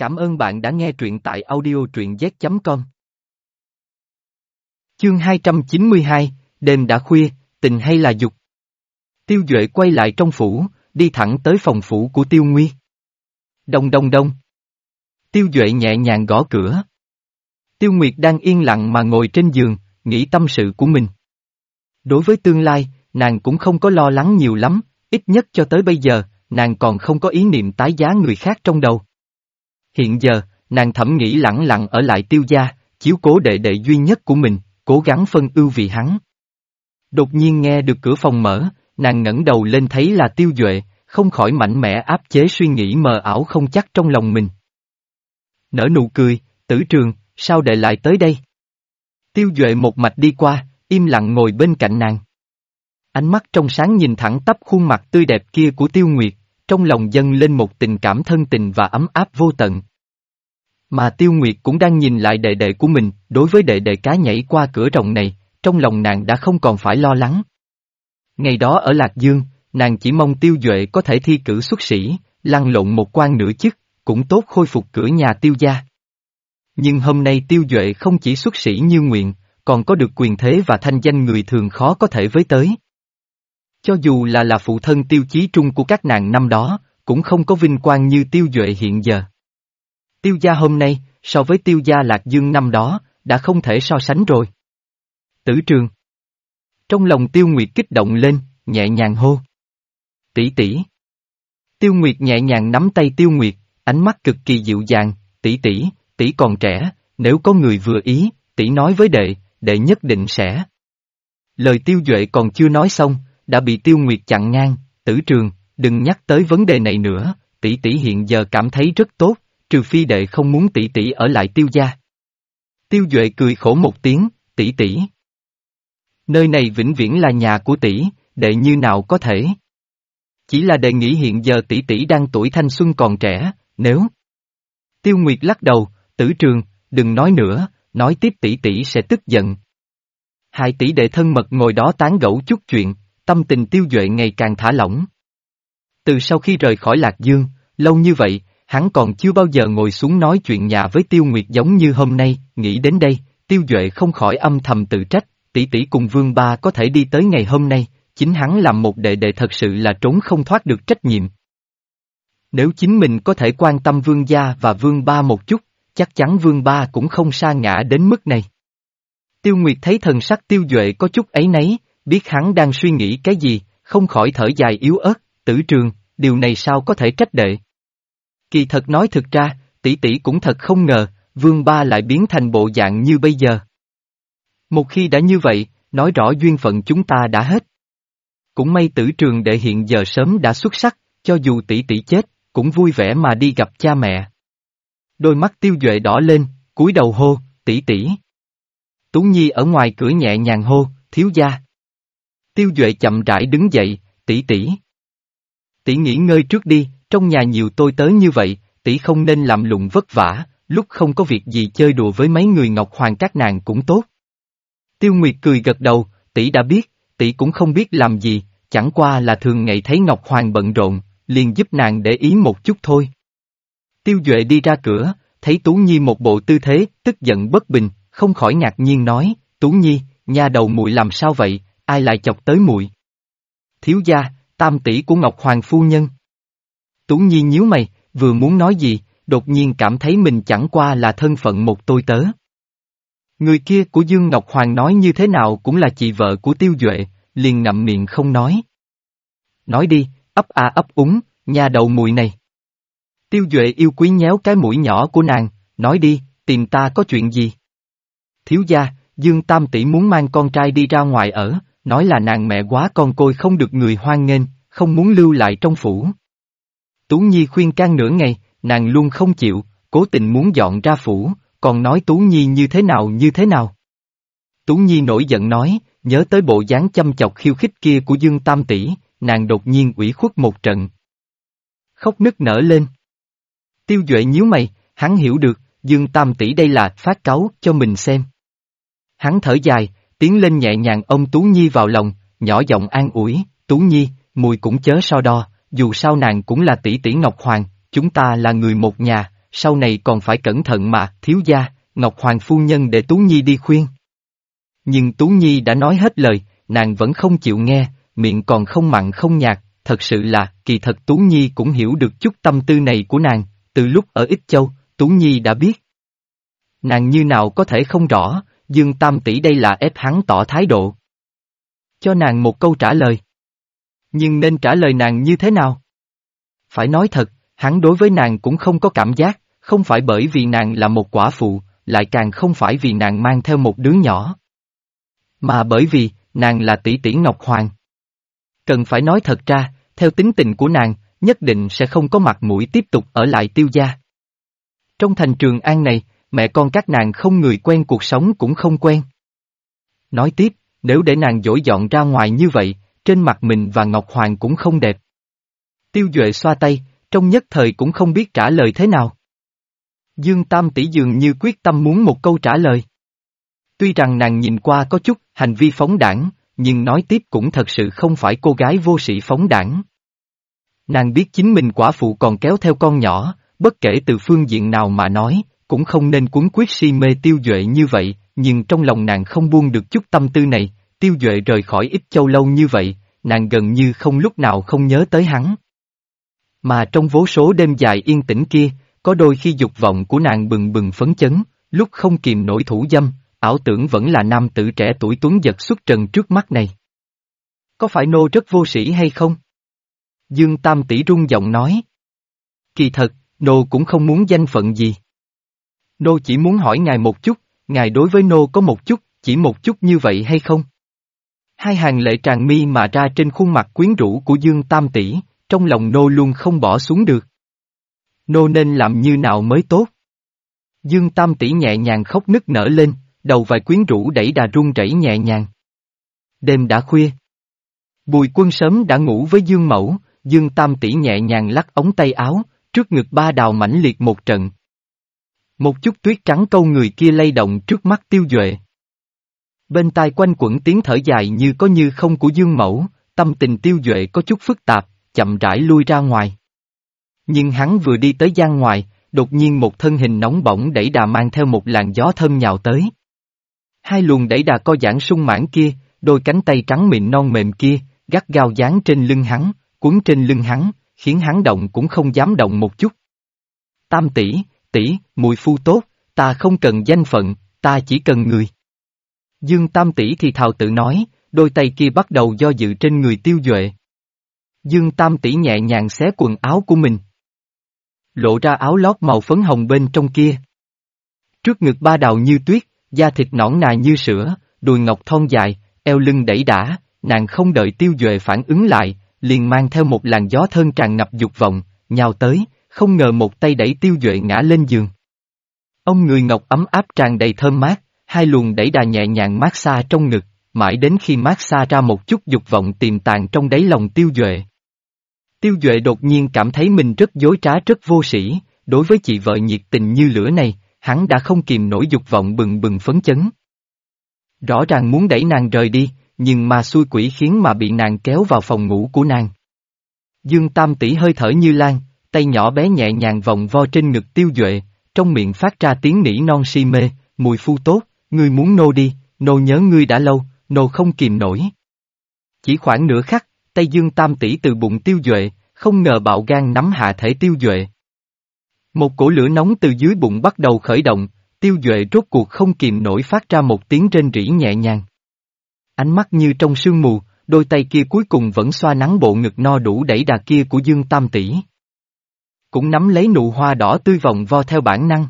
Cảm ơn bạn đã nghe truyện tại audio truyện z.com. Chương 292, đêm đã khuya, tình hay là dục? Tiêu Duệ quay lại trong phủ, đi thẳng tới phòng phủ của Tiêu Nguy. Đông đông đông. Tiêu Duệ nhẹ nhàng gõ cửa. Tiêu Nguyệt đang yên lặng mà ngồi trên giường, nghĩ tâm sự của mình. Đối với tương lai, nàng cũng không có lo lắng nhiều lắm, ít nhất cho tới bây giờ, nàng còn không có ý niệm tái giá người khác trong đầu. Hiện giờ, nàng thẩm nghĩ lẳng lặng ở lại tiêu gia, chiếu cố đệ đệ duy nhất của mình, cố gắng phân ưu vì hắn. Đột nhiên nghe được cửa phòng mở, nàng ngẩng đầu lên thấy là tiêu duệ, không khỏi mạnh mẽ áp chế suy nghĩ mờ ảo không chắc trong lòng mình. Nở nụ cười, tử trường, sao đệ lại tới đây? Tiêu duệ một mạch đi qua, im lặng ngồi bên cạnh nàng. Ánh mắt trong sáng nhìn thẳng tắp khuôn mặt tươi đẹp kia của tiêu nguyệt, trong lòng dâng lên một tình cảm thân tình và ấm áp vô tận. Mà Tiêu Nguyệt cũng đang nhìn lại đệ đệ của mình, đối với đệ đệ cá nhảy qua cửa rồng này, trong lòng nàng đã không còn phải lo lắng. Ngày đó ở Lạc Dương, nàng chỉ mong Tiêu Duệ có thể thi cử xuất sĩ, lăn lộn một quan nửa chức, cũng tốt khôi phục cửa nhà Tiêu gia. Nhưng hôm nay Tiêu Duệ không chỉ xuất sĩ như nguyện, còn có được quyền thế và thanh danh người thường khó có thể với tới. Cho dù là là phụ thân tiêu chí trung của các nàng năm đó, cũng không có vinh quang như tiêu duệ hiện giờ. Tiêu gia hôm nay, so với tiêu gia lạc dương năm đó, đã không thể so sánh rồi. Tử trường. Trong lòng tiêu nguyệt kích động lên, nhẹ nhàng hô. Tỷ tỷ. Tiêu nguyệt nhẹ nhàng nắm tay tiêu nguyệt, ánh mắt cực kỳ dịu dàng, tỷ tỷ, tỷ còn trẻ, nếu có người vừa ý, tỷ nói với đệ, đệ nhất định sẽ. Lời tiêu duệ còn chưa nói xong, đã bị tiêu nguyệt chặn ngang, tử trường, đừng nhắc tới vấn đề này nữa, tỷ tỷ hiện giờ cảm thấy rất tốt, trừ phi đệ không muốn tỷ tỷ ở lại tiêu gia. Tiêu Duệ cười khổ một tiếng, tỷ tỷ. Nơi này vĩnh viễn là nhà của tỷ, đệ như nào có thể. Chỉ là đệ nghĩ hiện giờ tỷ tỷ đang tuổi thanh xuân còn trẻ, nếu... Tiêu Nguyệt lắc đầu, tử trường, đừng nói nữa, nói tiếp tỷ tỷ sẽ tức giận. Hai tỷ đệ thân mật ngồi đó tán gẫu chút chuyện, tâm tình tiêu duệ ngày càng thả lỏng. Từ sau khi rời khỏi Lạc Dương, lâu như vậy, hắn còn chưa bao giờ ngồi xuống nói chuyện nhà với Tiêu Nguyệt giống như hôm nay, nghĩ đến đây, Tiêu Duệ không khỏi âm thầm tự trách, tỷ tỷ cùng Vương Ba có thể đi tới ngày hôm nay, chính hắn làm một đệ đệ thật sự là trốn không thoát được trách nhiệm. Nếu chính mình có thể quan tâm Vương Gia và Vương Ba một chút, chắc chắn Vương Ba cũng không sa ngã đến mức này. Tiêu Nguyệt thấy thần sắc Tiêu Duệ có chút ấy nấy, biết hắn đang suy nghĩ cái gì, không khỏi thở dài yếu ớt, tử trường, điều này sao có thể trách đệ. Kỳ thật nói thực ra, tỷ tỷ cũng thật không ngờ, vương ba lại biến thành bộ dạng như bây giờ. Một khi đã như vậy, nói rõ duyên phận chúng ta đã hết. Cũng may tử trường đệ hiện giờ sớm đã xuất sắc, cho dù tỷ tỷ chết, cũng vui vẻ mà đi gặp cha mẹ. Đôi mắt tiêu duệ đỏ lên, cúi đầu hô, tỷ tỷ. Tú Nhi ở ngoài cửa nhẹ nhàng hô, thiếu gia. Tiêu Duệ chậm rãi đứng dậy, tỷ tỷ. Tỷ nghỉ ngơi trước đi, trong nhà nhiều tôi tới như vậy, tỷ không nên làm lụng vất vả, lúc không có việc gì chơi đùa với mấy người Ngọc Hoàng các nàng cũng tốt. Tiêu Nguyệt cười gật đầu, tỷ đã biết, tỷ cũng không biết làm gì, chẳng qua là thường ngày thấy Ngọc Hoàng bận rộn, liền giúp nàng để ý một chút thôi. Tiêu Duệ đi ra cửa, thấy Tú Nhi một bộ tư thế, tức giận bất bình, không khỏi ngạc nhiên nói, Tú Nhi, nhà đầu muội làm sao vậy, ai lại chọc tới muội? Thiếu gia, tam tỷ của Ngọc Hoàng phu nhân. Tú Nhi nhíu mày, vừa muốn nói gì, đột nhiên cảm thấy mình chẳng qua là thân phận một tôi tớ. Người kia của Dương Ngọc Hoàng nói như thế nào cũng là chị vợ của Tiêu Duệ, liền ngậm miệng không nói. Nói đi, ấp a ấp úng, nhà đầu mùi này. Tiêu Duệ yêu quý nhéo cái mũi nhỏ của nàng, nói đi, tìm ta có chuyện gì? Thiếu gia, Dương Tam tỷ muốn mang con trai đi ra ngoài ở, nói là nàng mẹ quá con côi không được người hoan nghênh, không muốn lưu lại trong phủ. Tú Nhi khuyên can nửa ngày, nàng luôn không chịu, cố tình muốn dọn ra phủ, còn nói Tú Nhi như thế nào như thế nào. Tú Nhi nổi giận nói, nhớ tới bộ dáng chăm chọc khiêu khích kia của Dương Tam Tỷ, nàng đột nhiên ủy khuất một trận. Khóc nức nở lên. Tiêu Duệ nhíu mày, hắn hiểu được, Dương Tam Tỷ đây là phát cáu cho mình xem. Hắn thở dài, tiến lên nhẹ nhàng ông Tú Nhi vào lòng, nhỏ giọng an ủi, Tú Nhi, mùi cũng chớ so đo, dù sao nàng cũng là tỷ tỷ Ngọc Hoàng, chúng ta là người một nhà, sau này còn phải cẩn thận mà, thiếu gia, Ngọc Hoàng phu nhân để Tú Nhi đi khuyên. Nhưng Tú Nhi đã nói hết lời, nàng vẫn không chịu nghe, miệng còn không mặn không nhạt, thật sự là, kỳ thật Tú Nhi cũng hiểu được chút tâm tư này của nàng, từ lúc ở Ích Châu, Tú Nhi đã biết. Nàng như nào có thể không rõ, Dương Tam tỷ đây là ép hắn tỏ thái độ. Cho nàng một câu trả lời. Nhưng nên trả lời nàng như thế nào? Phải nói thật, hắn đối với nàng cũng không có cảm giác, không phải bởi vì nàng là một quả phụ, lại càng không phải vì nàng mang theo một đứa nhỏ. Mà bởi vì, nàng là tỷ tỷ Ngọc Hoàng. Cần phải nói thật ra, theo tính tình của nàng, nhất định sẽ không có mặt mũi tiếp tục ở lại tiêu gia. Trong thành trường an này, mẹ con các nàng không người quen cuộc sống cũng không quen. Nói tiếp, nếu để nàng dỗi dọn ra ngoài như vậy, trên mặt mình và Ngọc Hoàng cũng không đẹp. Tiêu Duệ xoa tay, trong nhất thời cũng không biết trả lời thế nào. Dương Tam tỷ dường như quyết tâm muốn một câu trả lời. Tuy rằng nàng nhìn qua có chút hành vi phóng đảng, nhưng nói tiếp cũng thật sự không phải cô gái vô sĩ phóng đảng. Nàng biết chính mình quả phụ còn kéo theo con nhỏ, bất kể từ phương diện nào mà nói, cũng không nên cuốn quyết si mê tiêu duệ như vậy, nhưng trong lòng nàng không buông được chút tâm tư này, tiêu duệ rời khỏi ít châu lâu như vậy, nàng gần như không lúc nào không nhớ tới hắn. Mà trong vô số đêm dài yên tĩnh kia, có đôi khi dục vọng của nàng bừng bừng phấn chấn, lúc không kìm nổi thủ dâm, ảo tưởng vẫn là nam tử trẻ tuổi tuấn giật xuất trần trước mắt này. Có phải nô rất vô sĩ hay không? Dương Tam tỷ rung giọng nói. Kỳ thật, nô cũng không muốn danh phận gì. Nô chỉ muốn hỏi ngài một chút, ngài đối với nô có một chút, chỉ một chút như vậy hay không? Hai hàng lệ tràn mi mà ra trên khuôn mặt quyến rũ của Dương Tam tỷ, trong lòng nô luôn không bỏ xuống được. Nô nên làm như nào mới tốt? Dương Tam tỷ nhẹ nhàng khóc nức nở lên, đầu vài quyến rũ đẩy đà run rẩy nhẹ nhàng. Đêm đã khuya. Bùi quân sớm đã ngủ với Dương Mẫu, Dương Tam tỷ nhẹ nhàng lắc ống tay áo, trước ngực ba đào mãnh liệt một trận. Một chút tuyết trắng câu người kia lay động trước mắt tiêu duệ. Bên tai quanh quẩn tiếng thở dài như có như không của Dương Mẫu, tâm tình tiêu duệ có chút phức tạp, chậm rãi lui ra ngoài. Nhưng hắn vừa đi tới gian ngoài, đột nhiên một thân hình nóng bỏng đẩy đà mang theo một làn gió thơm nhào tới. Hai luồng đẩy đà co giãn sung mãn kia, đôi cánh tay trắng mịn non mềm kia, gắt gao dán trên lưng hắn, cuốn trên lưng hắn, khiến hắn động cũng không dám động một chút. Tam tỷ, tỷ, mùi phu tốt, ta không cần danh phận, ta chỉ cần người. Dương Tam tỷ thì thào tự nói, đôi tay kia bắt đầu do dự trên người tiêu duệ. Dương Tam tỷ nhẹ nhàng xé quần áo của mình. Lộ ra áo lót màu phấn hồng bên trong kia. Trước ngực ba đào như tuyết, da thịt nõn nà như sữa, đùi ngọc thon dài, eo lưng đẩy đả, nàng không đợi tiêu duệ phản ứng lại, liền mang theo một làn gió thơm tràn ngập dục vọng, nhào tới, không ngờ một tay đẩy tiêu duệ ngã lên giường. Ông người ngọc ấm áp tràn đầy thơm mát, hai luồng đẩy đà nhẹ nhàng mát xa trong ngực, mãi đến khi mát xa ra một chút dục vọng tiềm tàng trong đáy lòng tiêu duệ. Tiêu duệ đột nhiên cảm thấy mình rất dối trá rất vô sĩ, đối với chị vợ nhiệt tình như lửa này, hắn đã không kìm nổi dục vọng bừng bừng phấn chấn. Rõ ràng muốn đẩy nàng rời đi, nhưng mà xui quỷ khiến mà bị nàng kéo vào phòng ngủ của nàng. Dương Tam tỷ hơi thở như lan, tay nhỏ bé nhẹ nhàng vòng vo trên ngực tiêu duệ, trong miệng phát ra tiếng nỉ non si mê, mùi phu tốt, ngươi muốn nô đi, nô nhớ ngươi đã lâu, nô không kìm nổi. Chỉ khoảng nửa khắc, tay dương tam tỷ từ bụng tiêu duệ, không ngờ bạo gan nắm hạ thể tiêu duệ. Một cổ lửa nóng từ dưới bụng bắt đầu khởi động, tiêu duệ rốt cuộc không kìm nổi phát ra một tiếng rên rỉ nhẹ nhàng. Ánh mắt như trong sương mù, đôi tay kia cuối cùng vẫn xoa nắng bộ ngực no đủ đẩy đà kia của Dương Tam Tỷ. Cũng nắm lấy nụ hoa đỏ tươi vòng vo theo bản năng.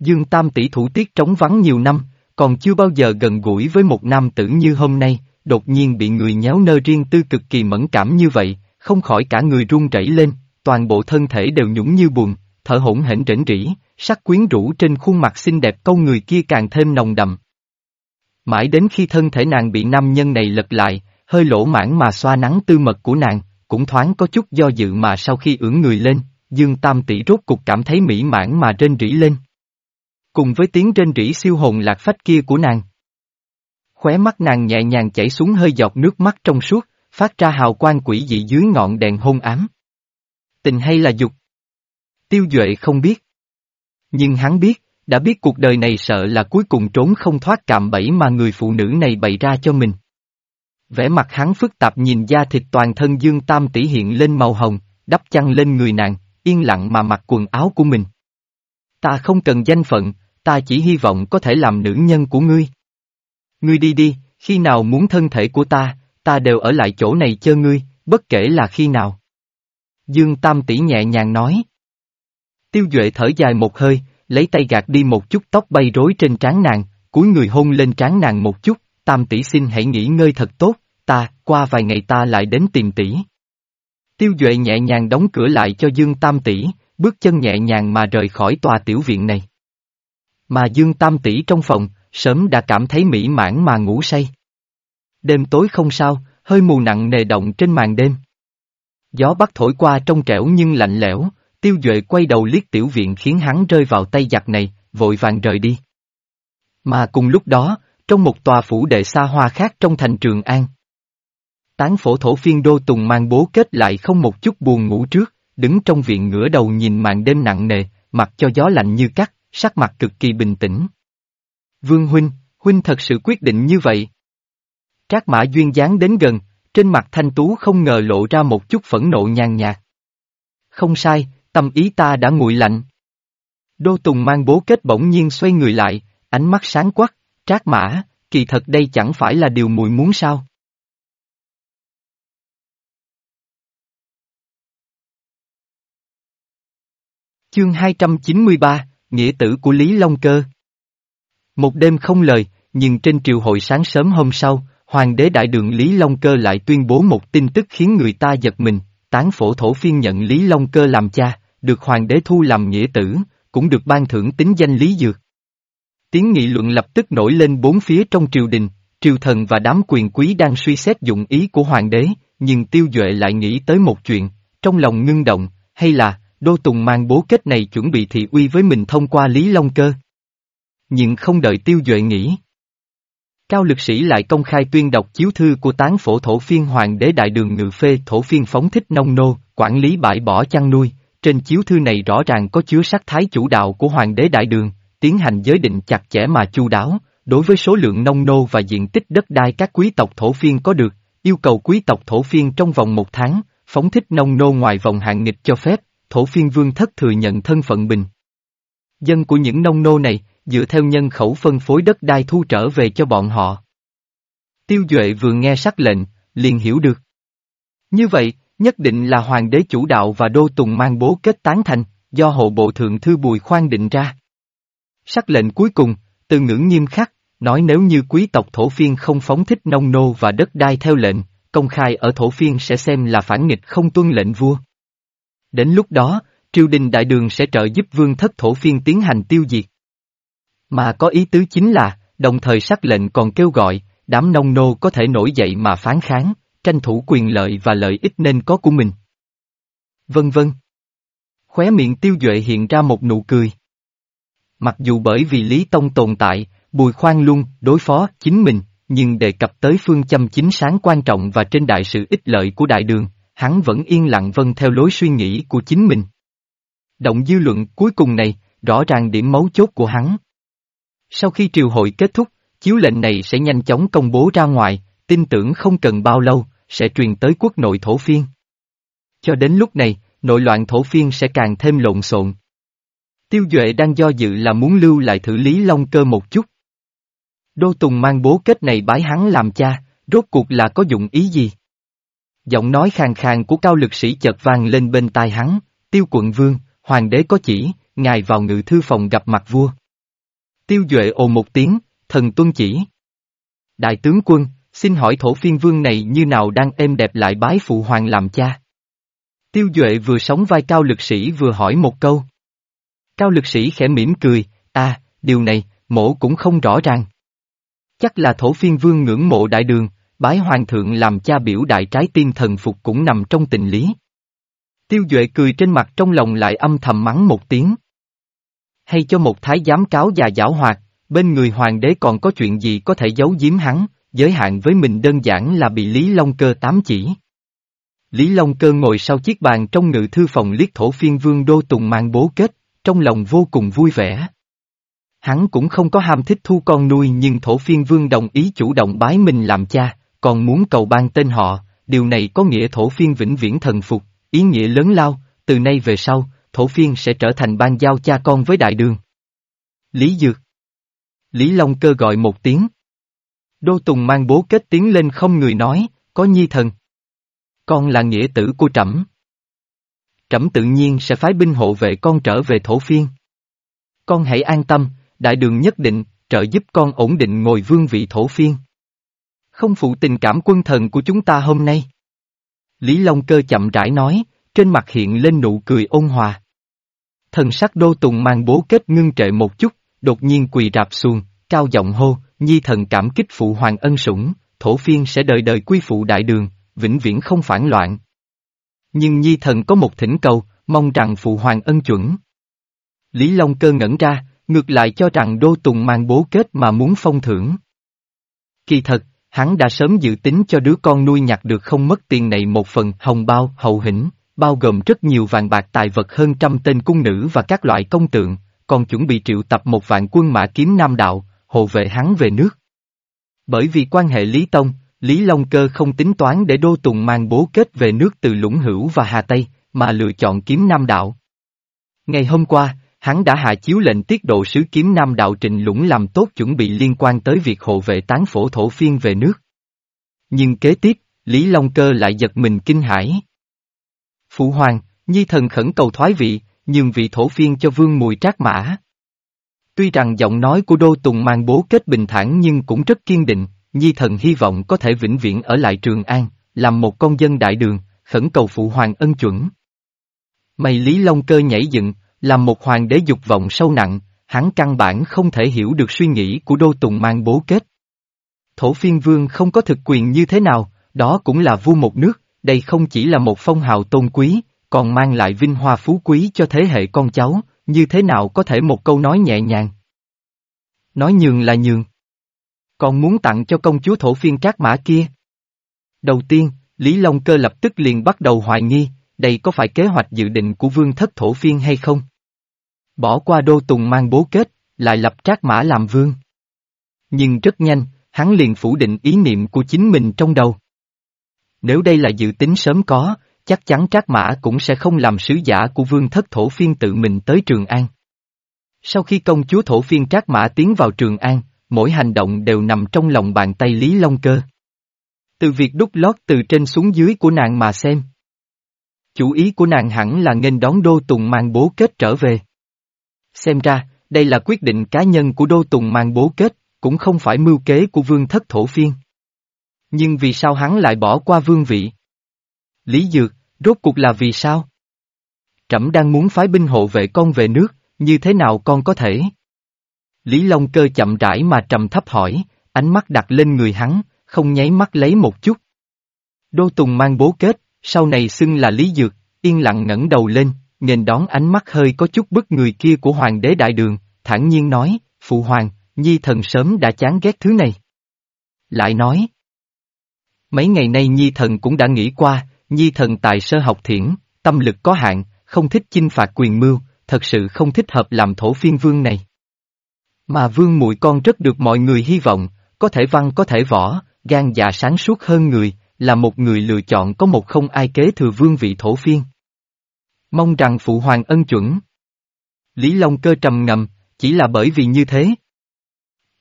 Dương Tam Tỷ thủ tiết trống vắng nhiều năm, còn chưa bao giờ gần gũi với một nam tử như hôm nay, đột nhiên bị người nhéo nơ riêng tư cực kỳ mẫn cảm như vậy, không khỏi cả người run rẩy lên, toàn bộ thân thể đều nhũng như buồn, thở hổn hển rỉnh rỉ, sắc quyến rũ trên khuôn mặt xinh đẹp câu người kia càng thêm nồng đậm. Mãi đến khi thân thể nàng bị nam nhân này lật lại, hơi lỗ mãn mà xoa nắng tư mật của nàng, cũng thoáng có chút do dự mà sau khi ưỡn người lên, Dương Tam tỷ rốt cục cảm thấy mỹ mãn mà rên rỉ lên. Cùng với tiếng rên rỉ siêu hồn lạc phách kia của nàng. Khóe mắt nàng nhẹ nhàng chảy xuống hơi giọt nước mắt trong suốt, phát ra hào quang quỷ dị dưới ngọn đèn hôn ám. Tình hay là dục? Tiêu Duệ không biết. Nhưng hắn biết, đã biết cuộc đời này sợ là cuối cùng trốn không thoát cạm bẫy mà người phụ nữ này bày ra cho mình. Vẻ mặt hắn phức tạp nhìn da thịt toàn thân Dương Tam tỷ hiện lên màu hồng, đắp chăn lên người nàng, yên lặng mà mặc quần áo của mình. Ta không cần danh phận, ta chỉ hy vọng có thể làm nữ nhân của ngươi. Ngươi đi đi, khi nào muốn thân thể của ta, ta đều ở lại chỗ này chờ ngươi, bất kể là khi nào. Dương Tam tỷ nhẹ nhàng nói. Tiêu Duệ thở dài một hơi, lấy tay gạt đi một chút tóc bay rối trên trán nàng, cúi người hôn lên trán nàng một chút, Tam tỷ xin hãy nghỉ ngơi thật tốt, ta, qua vài ngày ta lại đến tìm tỷ. Tiêu Duệ nhẹ nhàng đóng cửa lại cho Dương Tam tỷ, bước chân nhẹ nhàng mà rời khỏi tòa tiểu viện này. Mà Dương Tam tỷ trong phòng, sớm đã cảm thấy mỹ mãn mà ngủ say. Đêm tối không sao, hơi mù nặng nề động trên màn đêm. Gió bắc thổi qua trong trẻo nhưng lạnh lẽo, tiêu duệ quay đầu liếc tiểu viện khiến hắn rơi vào tay giặc này, vội vàng rời đi. Mà cùng lúc đó, trong một tòa phủ đệ xa hoa khác trong thành Trường An. Tán phổ thổ phiên đô tùng mang bố kết lại không một chút buồn ngủ trước, đứng trong viện ngửa đầu nhìn màn đêm nặng nề, mặc cho gió lạnh như cắt, sắc mặt cực kỳ bình tĩnh. Vương Huynh, Huynh thật sự quyết định như vậy. Trác Mã Duyên dáng đến gần, trên mặt thanh tú không ngờ lộ ra một chút phẫn nộ nhàn nhạt. Không sai, tâm ý ta đã nguội lạnh. Đô Tùng mang bố kết bỗng nhiên xoay người lại, ánh mắt sáng quắc, Trác Mã, kỳ thật đây chẳng phải là điều muội muốn sao. Chương 293, Nghĩa tử của Lý Long Cơ. Một đêm không lời, nhưng trên triều hội sáng sớm hôm sau, Hoàng đế đại đường Lý Long Cơ lại tuyên bố một tin tức khiến người ta giật mình, tán phổ thổ phiên nhận Lý Long Cơ làm cha, được Hoàng đế thu làm nghĩa tử, cũng được ban thưởng tính danh Lý Dược. Tiếng nghị luận lập tức nổi lên bốn phía trong triều đình, triều thần và đám quyền quý đang suy xét dụng ý của Hoàng đế, nhưng Tiêu Duệ lại nghĩ tới một chuyện, trong lòng ngưng động, hay là, Đô Tùng mang bố kết này chuẩn bị thị uy với mình thông qua Lý Long Cơ. Nhưng không đợi Tiêu Duệ nghĩ. Cao lực sĩ lại công khai tuyên đọc chiếu thư của tán phổ thổ phiên hoàng đế đại đường ngự phê thổ phiên phóng thích nông nô, quản lý bãi bỏ chăn nuôi. Trên chiếu thư này rõ ràng có chứa sắc thái chủ đạo của hoàng đế đại đường, tiến hành giới định chặt chẽ mà chu đáo, đối với số lượng nông nô và diện tích đất đai các quý tộc thổ phiên có được, yêu cầu quý tộc thổ phiên trong vòng một tháng, phóng thích nông nô ngoài vòng hạn nghịch cho phép, thổ phiên vương thất thừa nhận thân phận bình. Dân của những nông nô này, dựa theo nhân khẩu phân phối đất đai thu trở về cho bọn họ. Tiêu Duệ vừa nghe sắc lệnh, liền hiểu được. Như vậy, nhất định là hoàng đế chủ đạo và đô tùng mang bố kết tán thành, do hộ bộ thượng thư Bùi Khoan định ra. Sắc lệnh cuối cùng, từ ngưỡng nghiêm khắc, nói nếu như quý tộc thổ phiên không phóng thích nông nô và đất đai theo lệnh, công khai ở thổ phiên sẽ xem là phản nghịch không tuân lệnh vua. Đến lúc đó, triều đình đại đường sẽ trợ giúp vương thất thổ phiên tiến hành tiêu diệt. Mà có ý tứ chính là, đồng thời sắc lệnh còn kêu gọi, đám nông nô có thể nổi dậy mà phán kháng, tranh thủ quyền lợi và lợi ích nên có của mình. Vân vân. Khóe miệng tiêu duệ hiện ra một nụ cười. Mặc dù bởi vì Lý Tông tồn tại, Bùi Khoan luôn đối phó chính mình, nhưng đề cập tới phương châm chính sáng quan trọng và trên đại sự ích lợi của đại đường, hắn vẫn yên lặng vâng theo lối suy nghĩ của chính mình. Động dư luận cuối cùng này, rõ ràng điểm mấu chốt của hắn. Sau khi triều hội kết thúc, chiếu lệnh này sẽ nhanh chóng công bố ra ngoài, tin tưởng không cần bao lâu, sẽ truyền tới quốc nội thổ phiên. Cho đến lúc này, nội loạn thổ phiên sẽ càng thêm lộn xộn. Tiêu Duệ đang do dự là muốn lưu lại thử Lý Long Cơ một chút. Đô Tùng mang bố kết này bái hắn làm cha, rốt cuộc là có dụng ý gì? Giọng nói khàn khàn của cao lực sĩ chợt vang lên bên tai hắn, tiêu quận vương, hoàng đế có chỉ, ngài vào ngự thư phòng gặp mặt vua. Tiêu Duệ ồ một tiếng, thần tuân chỉ. Đại tướng quân, xin hỏi thổ phiên vương này như nào đang êm đẹp lại bái phụ hoàng làm cha. Tiêu Duệ vừa sống vai cao lực sĩ vừa hỏi một câu. Cao lực sĩ khẽ mỉm cười, à, điều này, mổ cũng không rõ ràng. Chắc là thổ phiên vương ngưỡng mộ đại đường, bái hoàng thượng làm cha biểu đại trái tim thần phục cũng nằm trong tình lý. Tiêu Duệ cười trên mặt trong lòng lại âm thầm mắng một tiếng. Hay cho một thái giám cáo già giảo hoạt, bên người hoàng đế còn có chuyện gì có thể giấu giếm hắn, giới hạn với mình đơn giản là bị Lý Long Cơ tám chỉ. Lý Long Cơ ngồi sau chiếc bàn trong ngự thư phòng liếc thổ phiên vương đô tùng mang bố kết, trong lòng vô cùng vui vẻ. Hắn cũng không có ham thích thu con nuôi nhưng thổ phiên vương đồng ý chủ động bái mình làm cha, còn muốn cầu ban tên họ, điều này có nghĩa thổ phiên vĩnh viễn thần phục, ý nghĩa lớn lao, từ nay về sau, thổ phiên sẽ trở thành ban giao cha con với đại đường. Lý Dược Lý Long cơ gọi một tiếng. Đô Tùng mang bố kết tiếng lên không người nói, có nhi thần. Con là nghĩa tử của trẫm. Trẫm tự nhiên sẽ phái binh hộ vệ con trở về thổ phiên. Con hãy an tâm, đại đường nhất định, trợ giúp con ổn định ngồi vương vị thổ phiên. Không phụ tình cảm quân thần của chúng ta hôm nay. Lý Long Cơ chậm rãi nói, trên mặt hiện lên nụ cười ôn hòa. Thần sắc đô tùng mang bố kết ngưng trệ một chút, đột nhiên quỳ rạp xuồng, cao giọng hô, nhi thần cảm kích phụ hoàng ân sủng, thổ phiên sẽ đời đời quy phụ đại đường, vĩnh viễn không phản loạn. Nhưng nhi thần có một thỉnh cầu, mong rằng phụ hoàng ân chuẩn. Lý Long Cơ ngẩn ra, ngược lại cho rằng Đô Tùng mang bố kết mà muốn phong thưởng. Kỳ thật, hắn đã sớm dự tính cho đứa con nuôi nhặt được không mất tiền này một phần hồng bao hậu hĩnh, bao gồm rất nhiều vàng bạc tài vật hơn trăm tên cung nữ và các loại công tượng, còn chuẩn bị triệu tập một vạn quân mã kiếm nam đạo, hộ vệ hắn về nước. Bởi vì quan hệ Lý Tông, Lý Long Cơ không tính toán để Đô Tùng mang bố kết về nước từ Lũng Hữu và Hà Tây, mà lựa chọn kiếm nam đạo. Ngày hôm qua, hắn đã hạ chiếu lệnh tiết độ sứ kiếm nam đạo trịnh lũng làm tốt chuẩn bị liên quan tới việc hộ vệ tán phổ thổ phiên về nước. Nhưng kế tiếp, Lý Long Cơ lại giật mình kinh hãi. Phụ hoàng, nhi thần khẩn cầu thoái vị, nhường vị thổ phiên cho vương mùi trác mã. Tuy rằng giọng nói của Đô Tùng mang bố kết bình thản nhưng cũng rất kiên định, nhi thần hy vọng có thể vĩnh viễn ở lại Trường An, làm một con dân đại đường, khẩn cầu phụ hoàng ân chuẩn. Mày Lý Long Cơ nhảy dựng, làm một hoàng đế dục vọng sâu nặng, hắn căn bản không thể hiểu được suy nghĩ của Đô Tùng mang bố kết. Thổ phiên vương không có thực quyền như thế nào, đó cũng là vua một nước, đây không chỉ là một phong hào tôn quý, còn mang lại vinh hoa phú quý cho thế hệ con cháu, như thế nào có thể một câu nói nhẹ nhàng. Nói nhường là nhường. Còn muốn tặng cho công chúa thổ phiên trác mã kia. Đầu tiên, Lý Long Cơ lập tức liền bắt đầu hoài nghi, đây có phải kế hoạch dự định của vương thất thổ phiên hay không? Bỏ qua đô tùng mang bố kết, lại lập trác mã làm vương. Nhưng rất nhanh, hắn liền phủ định ý niệm của chính mình trong đầu. Nếu đây là dự tính sớm có, chắc chắn trác mã cũng sẽ không làm sứ giả của vương thất thổ phiên tự mình tới Trường An. Sau khi công chúa thổ phiên trác mã tiến vào Trường An, mỗi hành động đều nằm trong lòng bàn tay Lý Long Cơ. Từ việc đúc lót từ trên xuống dưới của nàng mà xem. Chủ ý của nàng hẳn là nghênh đón Đô Tùng mang bố kết trở về. Xem ra, đây là quyết định cá nhân của Đô Tùng mang bố kết, cũng không phải mưu kế của vương thất thổ phiên. Nhưng vì sao hắn lại bỏ qua vương vị? Lý Dược, rốt cuộc là vì sao? Trẫm đang muốn phái binh hộ vệ con về nước, như thế nào con có thể? Lý Long Cơ chậm rãi mà trầm thấp hỏi, ánh mắt đặt lên người hắn, không nháy mắt lấy một chút. Đô Tùng mang bố kết, sau này xưng là Lý Dược, yên lặng ngẩng đầu lên, nhìn đón ánh mắt hơi có chút bức người kia của Hoàng đế Đại Đường, thản nhiên nói, Phụ Hoàng, Nhi thần sớm đã chán ghét thứ này. Lại nói, mấy ngày nay Nhi thần cũng đã nghĩ qua, Nhi thần tài sơ học thiển, tâm lực có hạn, không thích chinh phạt quyền mưu, thật sự không thích hợp làm thổ phiên vương này. Mà vương muội con rất được mọi người hy vọng, có thể văn có thể võ, gan dạ sáng suốt hơn người, là một người lựa chọn có một không ai kế thừa vương vị thổ phiên. Mong rằng phụ hoàng ân chuẩn. Lý Long cơ trầm ngầm, chỉ là bởi vì như thế.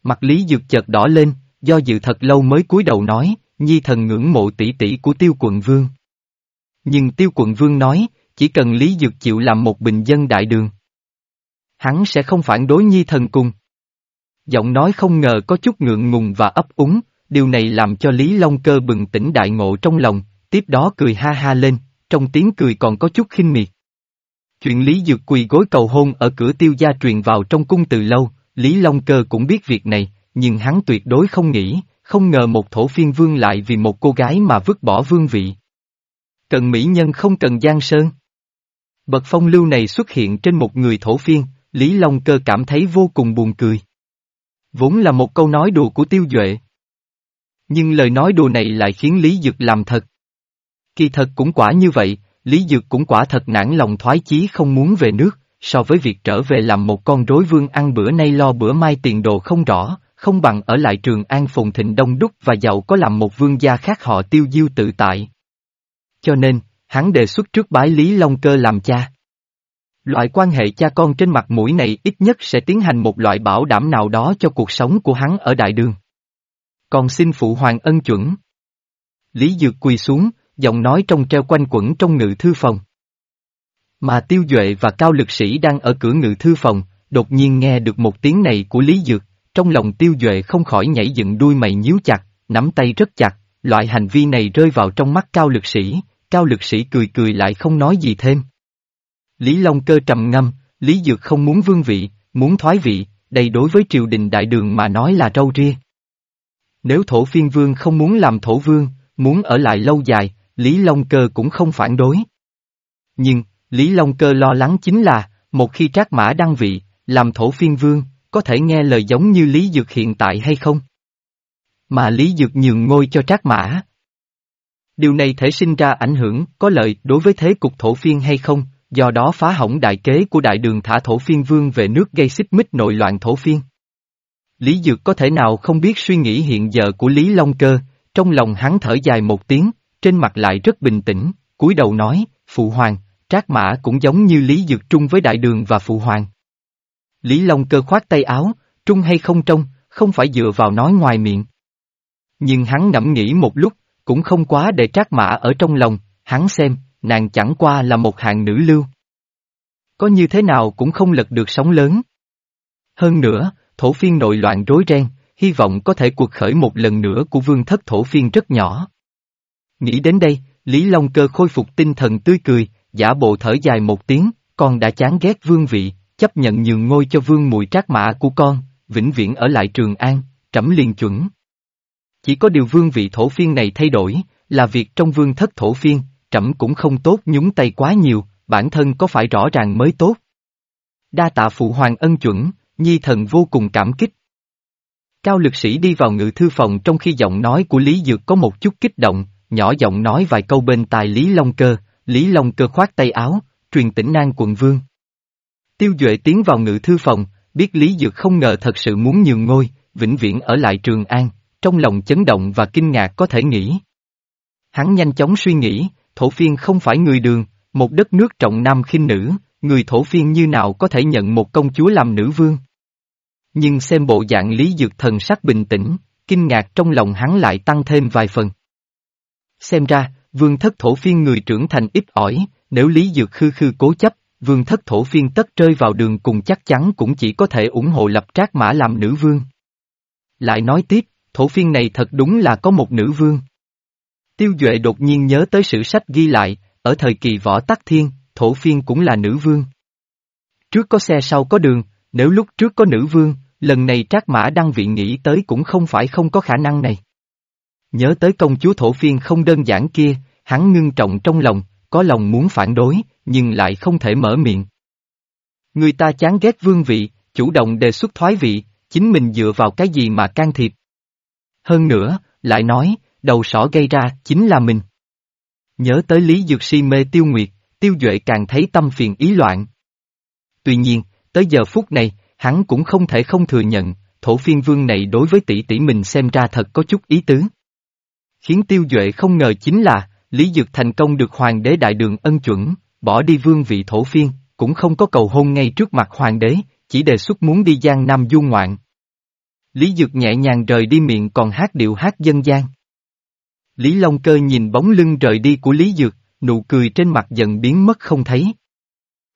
Mặt Lý Dược chợt đỏ lên, do dự thật lâu mới cúi đầu nói, nhi thần ngưỡng mộ tỷ tỷ của tiêu quận vương. Nhưng tiêu quận vương nói, chỉ cần Lý Dược chịu làm một bình dân đại đường. Hắn sẽ không phản đối nhi thần cùng. Giọng nói không ngờ có chút ngượng ngùng và ấp úng, điều này làm cho Lý Long Cơ bừng tỉnh đại ngộ trong lòng, tiếp đó cười ha ha lên, trong tiếng cười còn có chút khinh miệt. Chuyện Lý Dược quỳ gối cầu hôn ở cửa tiêu gia truyền vào trong cung từ lâu, Lý Long Cơ cũng biết việc này, nhưng hắn tuyệt đối không nghĩ, không ngờ một thổ phiên vương lại vì một cô gái mà vứt bỏ vương vị. Cần mỹ nhân không cần giang sơn. Bậc phong lưu này xuất hiện trên một người thổ phiên, Lý Long Cơ cảm thấy vô cùng buồn cười. Vốn là một câu nói đùa của tiêu duệ. Nhưng lời nói đùa này lại khiến Lý Dực làm thật. Kỳ thật cũng quả như vậy, Lý Dực cũng quả thật nản lòng thoái chí không muốn về nước, so với việc trở về làm một con rối vương ăn bữa nay lo bữa mai tiền đồ không rõ, không bằng ở lại trường an phồn thịnh đông đúc và giàu có làm một vương gia khác họ tiêu diêu tự tại. Cho nên, hắn đề xuất trước bái Lý Long Cơ làm cha. Loại quan hệ cha con trên mặt mũi này ít nhất sẽ tiến hành một loại bảo đảm nào đó cho cuộc sống của hắn ở đại đường. Còn xin phụ hoàng ân chuẩn. Lý Dược quỳ xuống, giọng nói trong treo quanh quẩn trong ngự thư phòng. Mà Tiêu Duệ và Cao Lực Sĩ đang ở cửa ngự thư phòng, đột nhiên nghe được một tiếng này của Lý Dược, trong lòng Tiêu Duệ không khỏi nhảy dựng đuôi mày nhíu chặt, nắm tay rất chặt, loại hành vi này rơi vào trong mắt Cao Lực Sĩ, Cao Lực Sĩ cười cười lại không nói gì thêm. Lý Long Cơ trầm ngâm, Lý Dược không muốn vương vị, muốn thoái vị, đây đối với triều đình đại đường mà nói là râu ria. Nếu thổ phiên vương không muốn làm thổ vương, muốn ở lại lâu dài, Lý Long Cơ cũng không phản đối. Nhưng, Lý Long Cơ lo lắng chính là, một khi trác mã đăng vị, làm thổ phiên vương, có thể nghe lời giống như Lý Dược hiện tại hay không? Mà Lý Dược nhường ngôi cho trác mã. Điều này thể sinh ra ảnh hưởng, có lợi đối với thế cục thổ phiên hay không, do đó phá hỏng đại kế của đại đường thả thổ phiên vương về nước gây xích mích nội loạn thổ phiên. Lý Dược có thể nào không biết suy nghĩ hiện giờ của Lý Long Cơ, trong lòng hắn thở dài một tiếng, trên mặt lại rất bình tĩnh, cúi đầu nói, Phụ Hoàng, Trác Mã cũng giống như Lý Dược trung với Đại Đường và Phụ Hoàng. Lý Long Cơ khoát tay áo, trung hay không trong, không phải dựa vào nói ngoài miệng. Nhưng hắn ngẫm nghĩ một lúc, cũng không quá để Trác Mã ở trong lòng, hắn xem, nàng chẳng qua là một hạng nữ lưu. Có như thế nào cũng không lật được sóng lớn. Hơn nữa, thổ phiên nội loạn rối ren, hy vọng có thể cuộc khởi một lần nữa của vương thất thổ phiên rất nhỏ. Nghĩ đến đây, Lý Long Cơ khôi phục tinh thần tươi cười, giả bộ thở dài một tiếng, con đã chán ghét vương vị, chấp nhận nhường ngôi cho vương mùi trác mã của con, vĩnh viễn ở lại Trường An, trẫm liền chuẩn. Chỉ có điều vương vị thổ phiên này thay đổi, là việc trong vương thất thổ phiên, trẫm cũng không tốt nhúng tay quá nhiều, bản thân có phải rõ ràng mới tốt. Đa tạ phụ hoàng ân chuẩn, nhi thần vô cùng cảm kích. Cao lực sĩ đi vào ngự thư phòng trong khi giọng nói của Lý Dược có một chút kích động, nhỏ giọng nói vài câu bên tai Lý Long Cơ, Lý Long Cơ khoát tay áo, truyền tỉnh nang quận vương. Tiêu Duệ tiến vào ngự thư phòng, biết Lý Dược không ngờ thật sự muốn nhường ngôi, vĩnh viễn ở lại Trường An, trong lòng chấn động và kinh ngạc có thể nghĩ. Hắn nhanh chóng suy nghĩ, thổ phiên không phải người đường, một đất nước trọng nam khinh nữ, người thổ phiên như nào có thể nhận một công chúa làm nữ vương. Nhưng xem bộ dạng Lý Dược thần sắc bình tĩnh, kinh ngạc trong lòng hắn lại tăng thêm vài phần. Xem ra, vương thất thổ phiên người trưởng thành ít ỏi, nếu Lý Dược khư khư cố chấp, vương thất thổ phiên tất rơi vào đường cùng chắc chắn cũng chỉ có thể ủng hộ lập trác mã làm nữ vương. Lại nói tiếp, thổ phiên này thật đúng là có một nữ vương. Tiêu Duệ đột nhiên nhớ tới sử sách ghi lại, ở thời kỳ võ tắc thiên, thổ phiên cũng là nữ vương. Trước có xe sau có đường, nếu lúc trước có nữ vương, lần này trác mã đăng vị nghĩ tới cũng không phải không có khả năng này. Nhớ tới công chúa thổ phiên không đơn giản kia, hắn ngưng trọng trong lòng, có lòng muốn phản đối, nhưng lại không thể mở miệng. Người ta chán ghét vương vị, chủ động đề xuất thoái vị, chính mình dựa vào cái gì mà can thiệp. Hơn nữa, lại nói, đầu sỏ gây ra chính là mình. Nhớ tới Lý Dược Si mê tiêu nguyệt, tiêu duệ càng thấy tâm phiền ý loạn. Tuy nhiên, tới giờ phút này, hắn cũng không thể không thừa nhận, thổ phiên vương này đối với tỷ tỷ mình xem ra thật có chút ý tứ. Khiến tiêu duệ không ngờ chính là, Lý Dược thành công được hoàng đế đại đường ân chuẩn, bỏ đi vương vị thổ phiên, cũng không có cầu hôn ngay trước mặt hoàng đế, chỉ đề xuất muốn đi Giang Nam du ngoạn. Lý Dược nhẹ nhàng rời đi miệng còn hát điệu hát dân gian. Lý Long Cơ nhìn bóng lưng rời đi của Lý Dược, nụ cười trên mặt dần biến mất không thấy.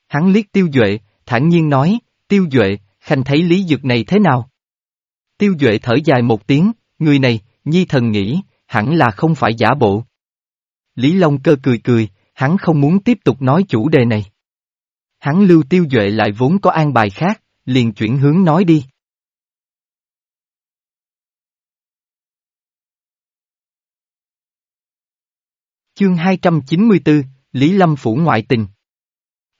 Hắn liếc Tiêu Duệ, thản nhiên nói, Tiêu Duệ, Khanh thấy Lý Dược này thế nào? Tiêu Duệ thở dài một tiếng, người này, nhi thần nghĩ, hẳn là không phải giả bộ. Lý Long Cơ cười cười, hắn không muốn tiếp tục nói chủ đề này. Hắn lưu Tiêu Duệ lại vốn có an bài khác, liền chuyển hướng nói đi. Chương 294, Lý Lâm Phủ ngoại tình.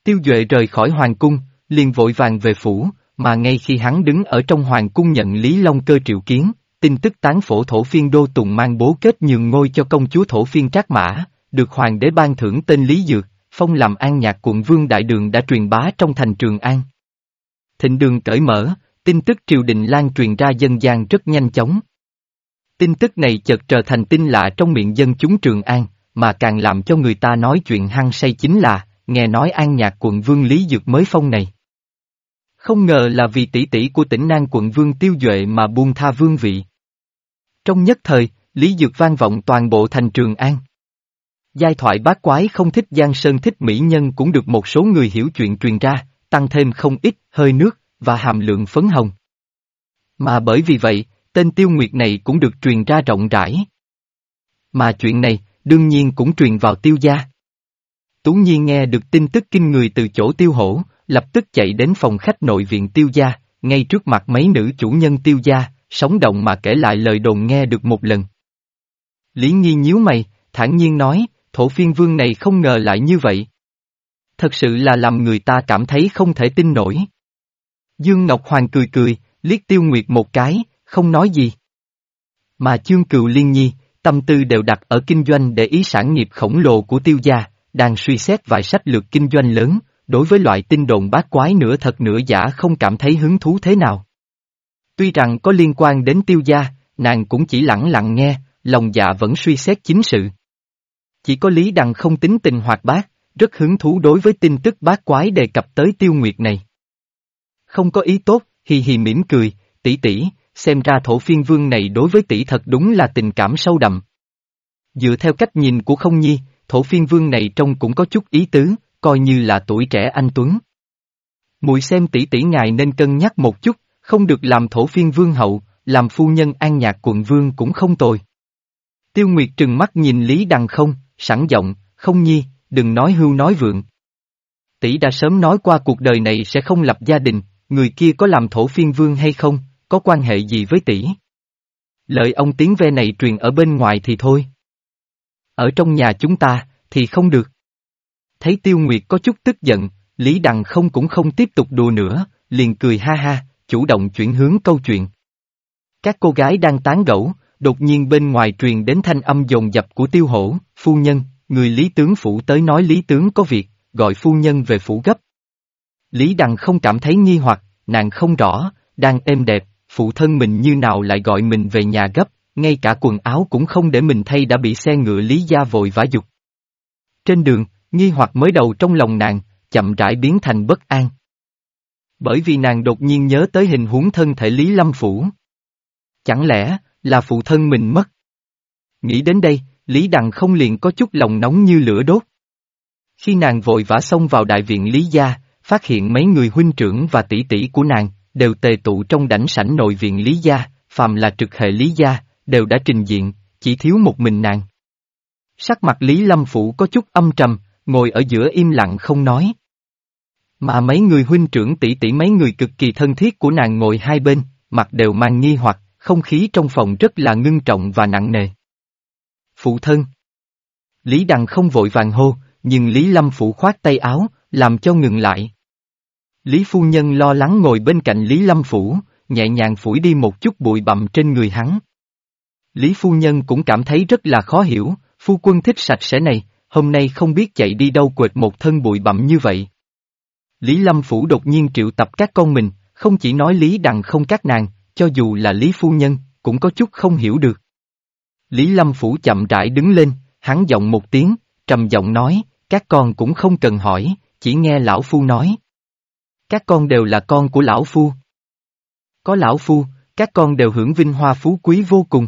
Tiêu Duệ rời khỏi Hoàng Cung, liền vội vàng về phủ, mà ngay khi hắn đứng ở trong Hoàng Cung nhận Lý Long cơ triệu kiến, tin tức tán phổ thổ phiên đô tùng mang bố kết nhường ngôi cho công chúa thổ phiên trác mã, được Hoàng đế ban thưởng tên Lý Dược, phong làm an nhạc quận vương đại đường đã truyền bá trong thành Trường An. Thịnh đường cởi mở, tin tức triều đình lan truyền ra dân gian rất nhanh chóng. Tin tức này chợt trở thành tin lạ trong miệng dân chúng Trường An, mà càng làm cho người ta nói chuyện hăng say chính là, nghe nói an nhạc quận vương Lý Dược mới phong này. Không ngờ là vì tỷ tỷ của tỉnh Nang quận vương tiêu duệ mà buông tha vương vị. Trong nhất thời, Lý Dược vang vọng toàn bộ thành Trường An. Giai thoại bát quái không thích Giang Sơn thích mỹ nhân cũng được một số người hiểu chuyện truyền ra, tăng thêm không ít hơi nước và hàm lượng phấn hồng. Mà bởi vì vậy, tên tiêu nguyệt này cũng được truyền ra rộng rãi. Mà chuyện này, đương nhiên cũng truyền vào tiêu gia. Tú Nhiên nghe được tin tức kinh người từ chỗ tiêu hổ, lập tức chạy đến phòng khách nội viện tiêu gia, ngay trước mặt mấy nữ chủ nhân tiêu gia, sống động mà kể lại lời đồn nghe được một lần. Lý Nhi nhíu mày, thản nhiên nói, thổ phiên vương này không ngờ lại như vậy. Thật sự là làm người ta cảm thấy không thể tin nổi. Dương Ngọc Hoàng cười cười, liếc tiêu nguyệt một cái, không nói gì. Mà chương cựu liên nhi, tâm tư đều đặt ở kinh doanh để ý sản nghiệp khổng lồ của tiêu gia, đang suy xét vài sách lược kinh doanh lớn, đối với loại tin đồn bát quái nửa thật nửa giả không cảm thấy hứng thú thế nào. Tuy rằng có liên quan đến tiêu gia, nàng cũng chỉ lặng lặng nghe, lòng dạ vẫn suy xét chính sự. Chỉ có Lý Đằng không tính tình hoạt bát, rất hứng thú đối với tin tức bát quái đề cập tới tiêu nguyệt này. Không có ý tốt, hì hì mỉm cười, tỷ tỷ, xem ra thổ phiên vương này đối với tỷ thật đúng là tình cảm sâu đậm. Dựa theo cách nhìn của không nhi, thổ phiên vương này trông cũng có chút ý tứ, coi như là tuổi trẻ anh Tuấn. Mùi xem tỷ tỷ ngài nên cân nhắc một chút, không được làm thổ phiên vương hậu, làm phu nhân an nhạc quận vương cũng không tồi. Tiêu Nguyệt trừng mắt nhìn Lý Đằng không, sẵn giọng, không nhi, đừng nói hưu nói vượng. Tỷ đã sớm nói qua cuộc đời này sẽ không lập gia đình, người kia có làm thổ phiên vương hay không, có quan hệ gì với tỷ. Lợi ông tiếng ve này truyền ở bên ngoài thì thôi. Ở trong nhà chúng ta, thì không được. Thấy Tiêu Nguyệt có chút tức giận, Lý Đằng không cũng không tiếp tục đùa nữa, liền cười ha ha, chủ động chuyển hướng câu chuyện. Các cô gái đang tán gẫu, đột nhiên bên ngoài truyền đến thanh âm dồn dập của tiêu hổ, phu nhân, người lý tướng phủ tới nói lý tướng có việc, gọi phu nhân về phủ gấp. Lý Đằng không cảm thấy nghi hoặc, nàng không rõ, đang êm đẹp, phụ thân mình như nào lại gọi mình về nhà gấp, ngay cả quần áo cũng không để mình thay đã bị xe ngựa Lý Gia vội vã dục. Trên đường, nghi hoặc mới đầu trong lòng nàng, chậm rãi biến thành bất an. Bởi vì nàng đột nhiên nhớ tới hình huống thân thể Lý Lâm Phủ. Chẳng lẽ, là phụ thân mình mất? Nghĩ đến đây, Lý Đằng không liền có chút lòng nóng như lửa đốt. Khi nàng vội vã xông vào đại viện Lý Gia, phát hiện mấy người huynh trưởng và tỷ tỷ của nàng, đều tề tụ trong đảnh sảnh nội viện Lý Gia, phàm là trực hệ Lý Gia, đều đã trình diện, chỉ thiếu một mình nàng. Sắc mặt Lý Lâm Phủ có chút âm trầm, ngồi ở giữa im lặng không nói. Mà mấy người huynh trưởng tỷ tỷ mấy người cực kỳ thân thiết của nàng ngồi hai bên, mặt đều mang nghi hoặc, không khí trong phòng rất là ngưng trọng và nặng nề. Phụ thân Lý Đằng không vội vàng hô, nhưng Lý Lâm phụ khoát tay áo, làm cho ngừng lại. Lý Phu Nhân lo lắng ngồi bên cạnh Lý Lâm Phủ, nhẹ nhàng phủi đi một chút bụi bặm trên người hắn. Lý Phu Nhân cũng cảm thấy rất là khó hiểu, phu quân thích sạch sẽ này, hôm nay không biết chạy đi đâu quệt một thân bụi bặm như vậy. Lý Lâm Phủ đột nhiên triệu tập các con mình, không chỉ nói Lý Đằng không các nàng, cho dù là Lý Phu Nhân, cũng có chút không hiểu được. Lý Lâm Phủ chậm rãi đứng lên, hắn giọng một tiếng, trầm giọng nói, các con cũng không cần hỏi, chỉ nghe Lão Phu nói. Các con đều là con của Lão Phu. Có Lão Phu, các con đều hưởng vinh hoa phú quý vô cùng.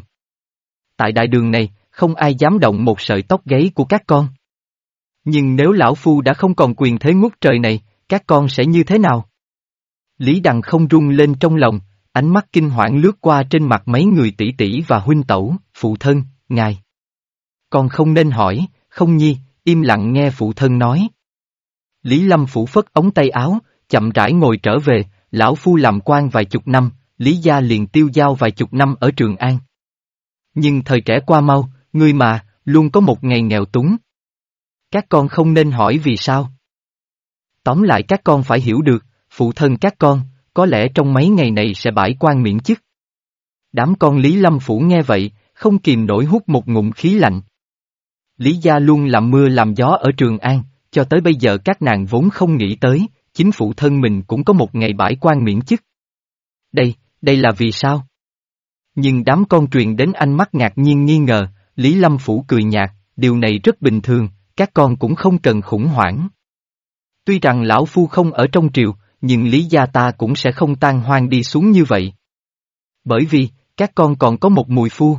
Tại đại đường này, không ai dám động một sợi tóc gáy của các con. Nhưng nếu Lão Phu đã không còn quyền thế ngút trời này, các con sẽ như thế nào? Lý Đằng không rung lên trong lòng, ánh mắt kinh hoảng lướt qua trên mặt mấy người tỷ tỷ và huynh tẩu, phụ thân, ngài. Con không nên hỏi, không nhi, im lặng nghe phụ thân nói. Lý Lâm phủ phất ống tay áo, chậm rãi ngồi trở về, lão phu làm quan vài chục năm, Lý gia liền tiêu giao vài chục năm ở Trường An. Nhưng thời trẻ qua mau, ngươi mà, luôn có một ngày nghèo túng. Các con không nên hỏi vì sao. Tóm lại các con phải hiểu được, phụ thân các con, có lẽ trong mấy ngày này sẽ bãi quan miễn chức. Đám con Lý Lâm Phủ nghe vậy, không kìm nổi hút một ngụm khí lạnh. Lý gia luôn làm mưa làm gió ở Trường An, cho tới bây giờ các nàng vốn không nghĩ tới, chính phụ thân mình cũng có một ngày bãi quan miễn chức. Đây, đây là vì sao? Nhưng đám con truyền đến ánh mắt ngạc nhiên nghi ngờ, Lý Lâm Phủ cười nhạt, điều này rất bình thường, các con cũng không cần khủng hoảng. Tuy rằng lão phu không ở trong triều, nhưng lý gia ta cũng sẽ không tan hoang đi xuống như vậy. Bởi vì, các con còn có một mùi phu.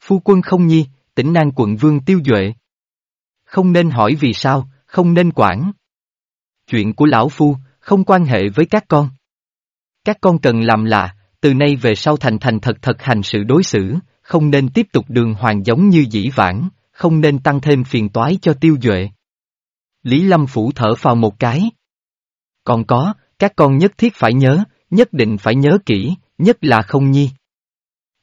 Phu quân không nhi, tỉnh Nan quận vương tiêu duệ. Không nên hỏi vì sao, không nên quản. Chuyện của lão phu, không quan hệ với các con. Các con cần làm là, từ nay về sau thành thành thật thật hành sự đối xử, không nên tiếp tục đường hoàng giống như dĩ vãng, không nên tăng thêm phiền toái cho tiêu duệ. Lý Lâm Phủ thở vào một cái. Còn có, các con nhất thiết phải nhớ, nhất định phải nhớ kỹ, nhất là không nhi.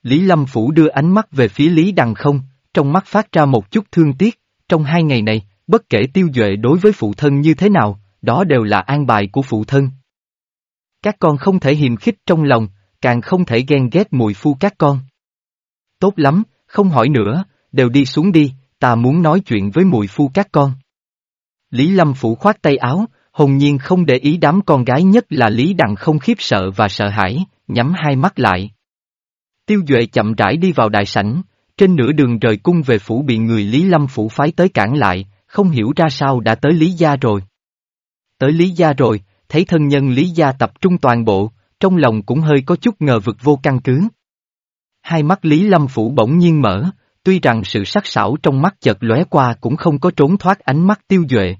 Lý Lâm Phủ đưa ánh mắt về phía Lý Đằng không, trong mắt phát ra một chút thương tiếc, trong hai ngày này, bất kể tiêu duệ đối với phụ thân như thế nào, đó đều là an bài của phụ thân. Các con không thể hiềm khích trong lòng, càng không thể ghen ghét mùi phu các con. Tốt lắm, không hỏi nữa, đều đi xuống đi, ta muốn nói chuyện với mùi phu các con. Lý Lâm Phủ khoát tay áo, hồn nhiên không để ý đám con gái nhất là Lý Đằng không khiếp sợ và sợ hãi, nhắm hai mắt lại. Tiêu Duệ chậm rãi đi vào đại sảnh, trên nửa đường rời cung về phủ bị người Lý Lâm Phủ phái tới cản lại, không hiểu ra sao đã tới Lý Gia rồi. Tới Lý Gia rồi, thấy thân nhân Lý Gia tập trung toàn bộ, trong lòng cũng hơi có chút ngờ vực vô căn cứ. Hai mắt Lý Lâm Phủ bỗng nhiên mở, tuy rằng sự sắc sảo trong mắt chợt lóe qua cũng không có trốn thoát ánh mắt tiêu duệ.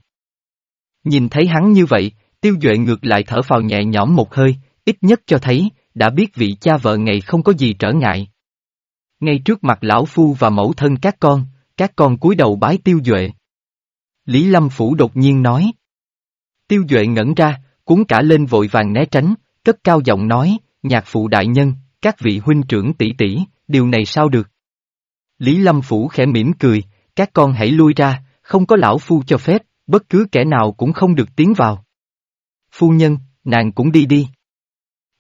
Nhìn thấy hắn như vậy, tiêu duệ ngược lại thở phào nhẹ nhõm một hơi, ít nhất cho thấy, đã biết vị cha vợ ngày không có gì trở ngại. Ngay trước mặt lão phu và mẫu thân các con, các con cúi đầu bái tiêu duệ. Lý Lâm Phủ đột nhiên nói. Tiêu duệ ngẩn ra, cuốn cả lên vội vàng né tránh, cất cao giọng nói, nhạc phụ đại nhân, các vị huynh trưởng tỷ tỷ, điều này sao được? Lý Lâm Phủ khẽ mỉm cười, các con hãy lui ra, không có lão phu cho phép, bất cứ kẻ nào cũng không được tiến vào. Phu nhân, nàng cũng đi đi.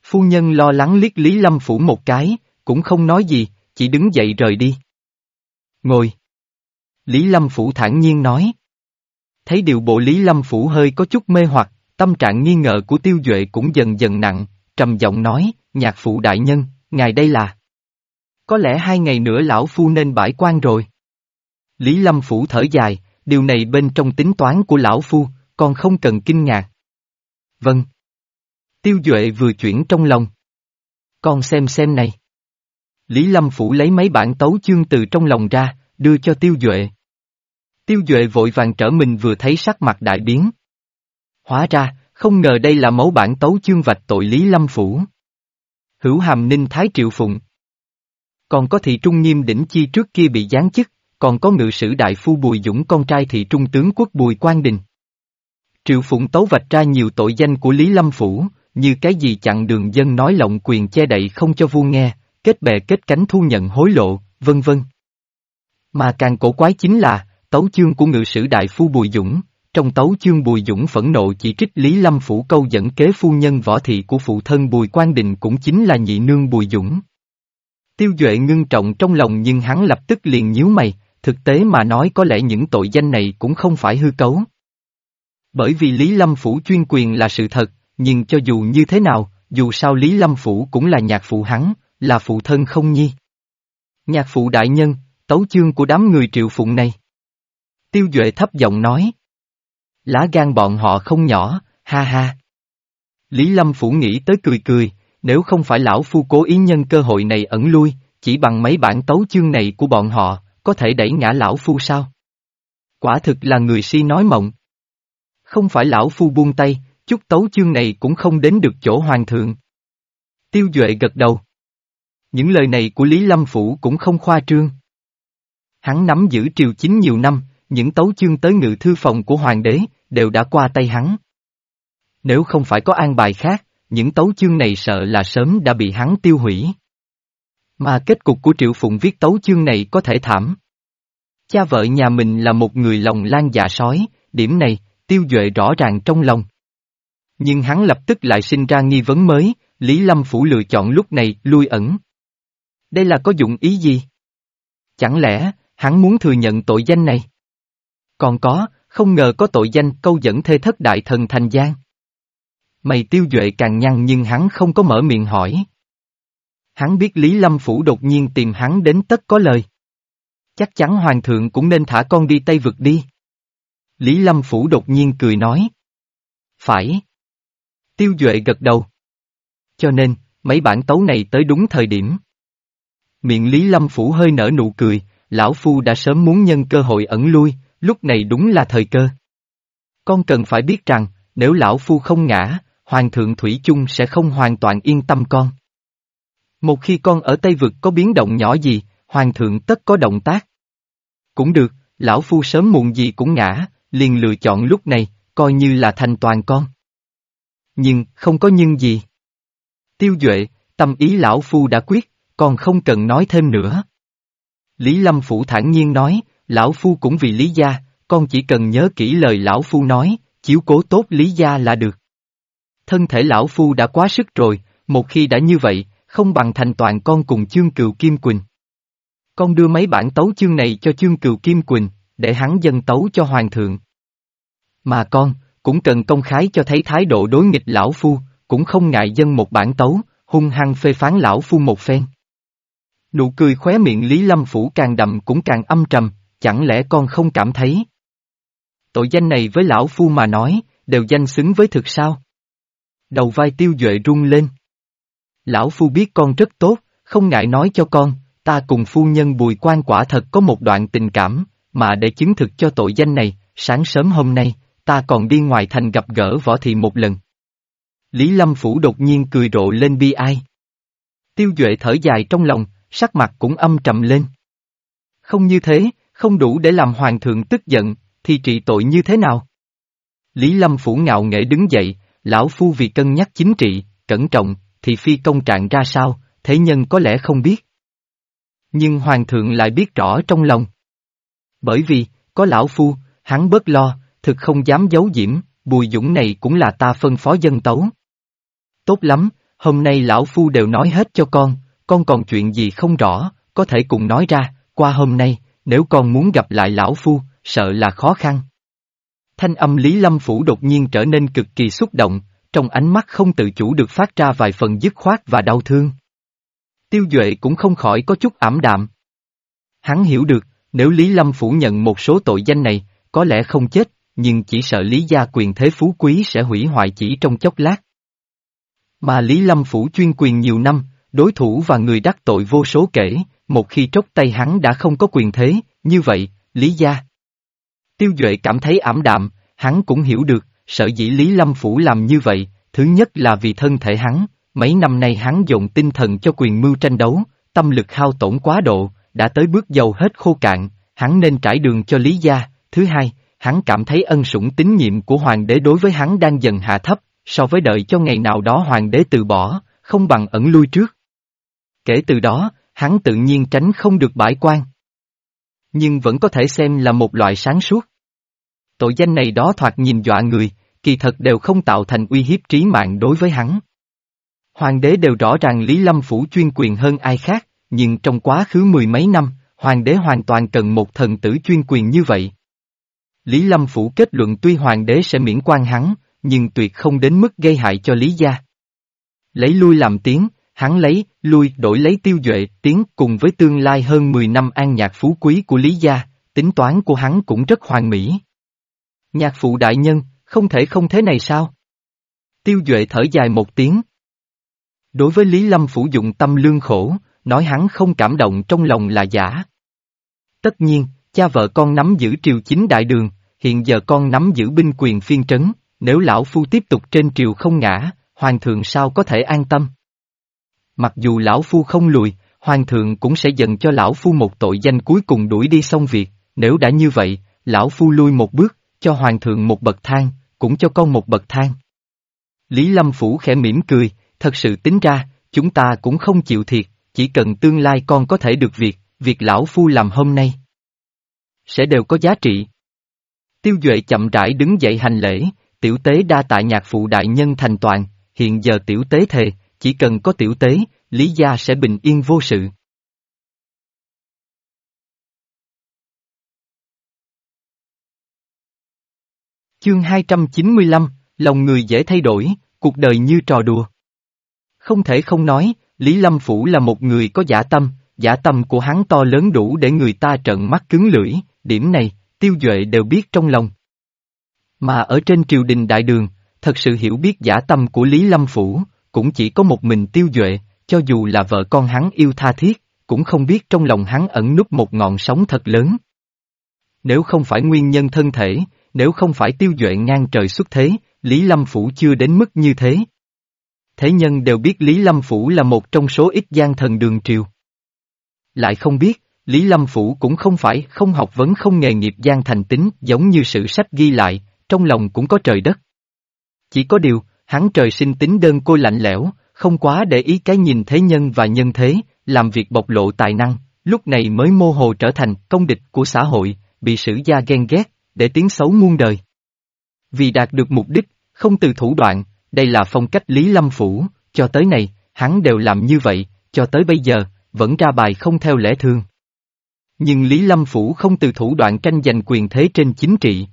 Phu nhân lo lắng liếc Lý Lâm Phủ một cái, cũng không nói gì, chỉ đứng dậy rời đi. Ngồi. Lý Lâm Phủ thản nhiên nói. Thấy điều bộ Lý Lâm Phủ hơi có chút mê hoặc, tâm trạng nghi ngờ của tiêu duệ cũng dần dần nặng, trầm giọng nói, nhạc phụ đại nhân, ngài đây là. Có lẽ hai ngày nữa lão phu nên bãi quan rồi. Lý Lâm Phủ thở dài, điều này bên trong tính toán của lão phu, còn không cần kinh ngạc. Vâng. Tiêu Duệ vừa chuyển trong lòng. Con xem xem này. Lý Lâm Phủ lấy mấy bản tấu chương từ trong lòng ra, đưa cho Tiêu Duệ. Tiêu Duệ vội vàng trở mình vừa thấy sắc mặt đại biến. Hóa ra, không ngờ đây là mẫu bản tấu chương vạch tội Lý Lâm Phủ. Hữu hàm ninh Thái Triệu Phụng. Còn có thị trung nghiêm đỉnh chi trước kia bị giáng chức, còn có ngự sử đại phu Bùi Dũng con trai thị trung tướng quốc Bùi Quang Đình. Triệu Phụng tấu vạch ra nhiều tội danh của Lý Lâm Phủ, như cái gì chặn đường dân nói lộng quyền che đậy không cho vua nghe, kết bè kết cánh thu nhận hối lộ, vân vân. Mà càng cổ quái chính là, tấu chương của ngự sử đại phu Bùi Dũng, trong tấu chương Bùi Dũng phẫn nộ chỉ trích Lý Lâm Phủ câu dẫn kế phu nhân võ thị của phụ thân Bùi Quang Đình cũng chính là nhị nương Bùi Dũng. Tiêu Duệ ngưng trọng trong lòng nhưng hắn lập tức liền nhíu mày, thực tế mà nói có lẽ những tội danh này cũng không phải hư cấu. Bởi vì Lý Lâm Phủ chuyên quyền là sự thật, nhưng cho dù như thế nào, dù sao Lý Lâm Phủ cũng là nhạc phụ hắn, là phụ thân không nhi. Nhạc phụ đại nhân, tấu chương của đám người triệu phụng này. Tiêu Duệ thấp giọng nói. Lá gan bọn họ không nhỏ, ha ha. Lý Lâm Phủ nghĩ tới cười cười, nếu không phải lão phu cố ý nhân cơ hội này ẩn lui, chỉ bằng mấy bản tấu chương này của bọn họ, có thể đẩy ngã lão phu sao? Quả thực là người si nói mộng. Không phải lão phu buông tay, chút tấu chương này cũng không đến được chỗ hoàng thượng. Tiêu Duệ gật đầu. Những lời này của Lý Lâm Phủ cũng không khoa trương. Hắn nắm giữ triều chính nhiều năm, những tấu chương tới ngự thư phòng của hoàng đế, đều đã qua tay hắn. Nếu không phải có an bài khác, những tấu chương này sợ là sớm đã bị hắn tiêu hủy. Mà kết cục của Triệu Phụng viết tấu chương này có thể thảm. Cha vợ nhà mình là một người lòng lan dạ sói, điểm này, tiêu duệ rõ ràng trong lòng. Nhưng hắn lập tức lại sinh ra nghi vấn mới, Lý Lâm Phủ lựa chọn lúc này lui ẩn. Đây là có dụng ý gì? Chẳng lẽ, hắn muốn thừa nhận tội danh này? Còn có, không ngờ có tội danh câu dẫn thê thất đại thần thành giang. Mày tiêu duệ càng nhăn nhưng hắn không có mở miệng hỏi. Hắn biết Lý Lâm Phủ đột nhiên tìm hắn đến tất có lời. Chắc chắn Hoàng thượng cũng nên thả con đi Tây vực đi. Lý Lâm Phủ đột nhiên cười nói. Phải. Tiêu Duệ gật đầu. Cho nên, mấy bản tấu này tới đúng thời điểm. Miệng Lý Lâm Phủ hơi nở nụ cười, lão phu đã sớm muốn nhân cơ hội ẩn lui, lúc này đúng là thời cơ. Con cần phải biết rằng, nếu lão phu không ngã, Hoàng thượng Thủy chung sẽ không hoàn toàn yên tâm con. Một khi con ở Tây Vực có biến động nhỏ gì, Hoàng thượng tất có động tác. Cũng được, lão phu sớm muộn gì cũng ngã, liền lựa chọn lúc này, coi như là thành toàn con. Nhưng, không có nhưng gì. Tiêu Duệ, tâm ý lão phu đã quyết, còn không cần nói thêm nữa. Lý Lâm Phủ thản nhiên nói, lão phu cũng vì lý gia, con chỉ cần nhớ kỹ lời lão phu nói, chiếu cố tốt lý gia là được. Thân thể lão phu đã quá sức rồi, một khi đã như vậy, không bằng thành toàn con cùng chương cừu Kim Quỳnh. Con đưa mấy bản tấu chương này cho chương cừu Kim Quỳnh, để hắn dân tấu cho hoàng thượng. Mà con, cũng cần công khái cho thấy thái độ đối nghịch lão phu, cũng không ngại dân một bản tấu, hung hăng phê phán lão phu một phen. Nụ cười khóe miệng Lý Lâm Phủ càng đậm cũng càng âm trầm, chẳng lẽ con không cảm thấy? Tội danh này với lão phu mà nói, đều danh xứng với thực sao? Đầu vai tiêu duệ rung lên. Lão phu biết con rất tốt, không ngại nói cho con, ta cùng phu nhân bùi quan quả thật có một đoạn tình cảm, mà để chứng thực cho tội danh này, sáng sớm hôm nay, ta còn đi ngoài thành gặp gỡ võ thị một lần. Lý Lâm Phủ đột nhiên cười rộ lên bi ai. Tiêu Duệ thở dài trong lòng, sắc mặt cũng âm trầm lên. Không như thế, không đủ để làm hoàng thượng tức giận, thì trị tội như thế nào? Lý Lâm Phủ ngạo nghệ đứng dậy, lão phu vì cân nhắc chính trị, cẩn trọng, thì phi công trạng ra sao, thế nhân có lẽ không biết. Nhưng hoàng thượng lại biết rõ trong lòng. Bởi vì, có lão phu, hắn bớt lo, thực không dám giấu diễm, bùi dũng này cũng là ta phân phó dân tấu. Tốt lắm, hôm nay lão phu đều nói hết cho con, con còn chuyện gì không rõ, có thể cùng nói ra, qua hôm nay, nếu con muốn gặp lại lão phu, sợ là khó khăn. Thanh âm Lý Lâm Phủ đột nhiên trở nên cực kỳ xúc động, trong ánh mắt không tự chủ được phát ra vài phần dứt khoát và đau thương. Tiêu Duệ cũng không khỏi có chút ảm đạm. Hắn hiểu được, nếu Lý Lâm phủ nhận một số tội danh này, có lẽ không chết, nhưng chỉ sợ Lý gia quyền thế phú quý sẽ hủy hoại chỉ trong chốc lát. Mà Lý Lâm phủ chuyên quyền nhiều năm, đối thủ và người đắc tội vô số kể, một khi tróc tay hắn đã không có quyền thế, như vậy, Lý gia. Tiêu Duệ cảm thấy ảm đạm, hắn cũng hiểu được, sở dĩ Lý Lâm phủ làm như vậy, thứ nhất là vì thân thể hắn, mấy năm nay hắn dồn tinh thần cho quyền mưu tranh đấu, tâm lực hao tổn quá độ, đã tới bước dầu hết khô cạn, hắn nên trải đường cho Lý gia. Thứ hai, hắn cảm thấy ân sủng tín nhiệm của hoàng đế đối với hắn đang dần hạ thấp, so với đợi cho ngày nào đó hoàng đế từ bỏ, không bằng ẩn lui trước. Kể từ đó, hắn tự nhiên tránh không được bãi quan. Nhưng vẫn có thể xem là một loại sáng suốt. Tội danh này đó thoạt nhìn dọa người, kỳ thật đều không tạo thành uy hiếp trí mạng đối với hắn. Hoàng đế đều rõ ràng Lý Lâm Phủ chuyên quyền hơn ai khác, nhưng trong quá khứ mười mấy năm, hoàng đế hoàn toàn cần một thần tử chuyên quyền như vậy. Lý Lâm Phủ kết luận tuy hoàng đế sẽ miễn quan hắn, nhưng tuyệt không đến mức gây hại cho Lý gia. Lấy lui làm tiếng, hắn lấy, lui đổi lấy tiêu duệ, tiếng cùng với tương lai hơn 10 năm an nhạc phú quý của Lý gia, tính toán của hắn cũng rất hoàn mỹ. Nhạc phụ đại nhân, không thể không thế này sao? Tiêu duệ thở dài một tiếng. Đối với Lý Lâm Phủ dụng tâm lương khổ, nói hắn không cảm động trong lòng là giả. Tất nhiên, cha vợ con nắm giữ triều chính đại đường, hiện giờ con nắm giữ binh quyền phiên trấn, nếu lão phu tiếp tục trên triều không ngã, hoàng thượng sao có thể an tâm. Mặc dù lão phu không lùi, hoàng thượng cũng sẽ dần cho lão phu một tội danh cuối cùng đuổi đi xong việc, nếu đã như vậy, lão phu lui một bước, cho hoàng thượng một bậc thang, cũng cho con một bậc thang. Lý Lâm Phủ khẽ mỉm cười, thật sự tính ra, chúng ta cũng không chịu thiệt, chỉ cần tương lai con có thể được việc, việc lão phu làm hôm nay sẽ đều có giá trị. Tiêu Duệ chậm rãi đứng dậy hành lễ, tiểu tế đa tại nhạc phụ đại nhân thành toàn, hiện giờ tiểu tế thề, chỉ cần có tiểu tế, Lý gia sẽ bình yên vô sự. Chương 295, lòng người dễ thay đổi, cuộc đời như trò đùa. Không thể không nói, Lý Lâm Phủ là một người có giả tâm, giả tâm của hắn to lớn đủ để người ta trợn mắt cứng lưỡi, điểm này, tiêu duệ đều biết trong lòng. Mà ở trên triều đình đại đường, thật sự hiểu biết giả tâm của Lý Lâm Phủ, cũng chỉ có một mình tiêu duệ, cho dù là vợ con hắn yêu tha thiết, cũng không biết trong lòng hắn ẩn núp một ngọn sóng thật lớn. Nếu không phải nguyên nhân thân thể, nếu không phải tiêu duệ ngang trời xuất thế, Lý Lâm Phủ chưa đến mức như thế. Thế nhân đều biết Lý Lâm Phủ là một trong số ít gian thần đường triều. Lại không biết, Lý Lâm Phủ cũng không phải không học vấn không nghề nghiệp gian thành tính giống như sự sách ghi lại, trong lòng cũng có trời đất. Chỉ có điều, hắn trời sinh tính đơn côi lạnh lẽo, không quá để ý cái nhìn thế nhân và nhân thế, làm việc bộc lộ tài năng, lúc này mới mô hồ trở thành công địch của xã hội, bị sử gia ghen ghét, để tiếng xấu muôn đời. Vì đạt được mục đích, không từ thủ đoạn, đây là phong cách Lý Lâm Phủ, cho tới này, hắn đều làm như vậy, cho tới bây giờ, vẫn ra bài không theo lẽ thường. Nhưng Lý Lâm Phủ không từ thủ đoạn tranh giành quyền thế trên chính trị.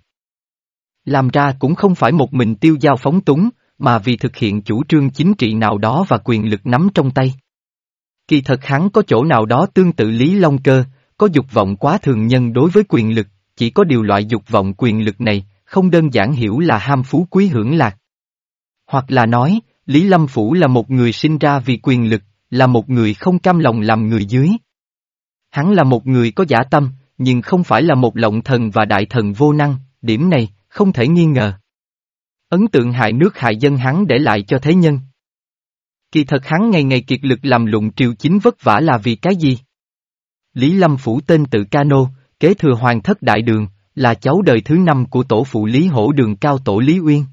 Làm ra cũng không phải một mình tiêu giao phóng túng, mà vì thực hiện chủ trương chính trị nào đó và quyền lực nắm trong tay. Kỳ thật hắn có chỗ nào đó tương tự Lý Long Cơ, có dục vọng quá thường nhân đối với quyền lực, chỉ có điều loại dục vọng quyền lực này, không đơn giản hiểu là ham phú quý hưởng lạc. Hoặc là nói, Lý Lâm Phủ là một người sinh ra vì quyền lực, là một người không cam lòng làm người dưới. Hắn là một người có giả tâm, nhưng không phải là một lộng thần và đại thần vô năng, điểm này, không thể nghi ngờ. Ấn tượng hại nước hại dân hắn để lại cho thế nhân. Kỳ thật hắn ngày ngày kiệt lực làm lụng triều chính vất vả là vì cái gì? Lý Lâm Phủ tên tự Cano, kế thừa hoàng thất đại đường, là cháu đời thứ năm của tổ phụ Lý Hổ đường cao tổ Lý Uyên.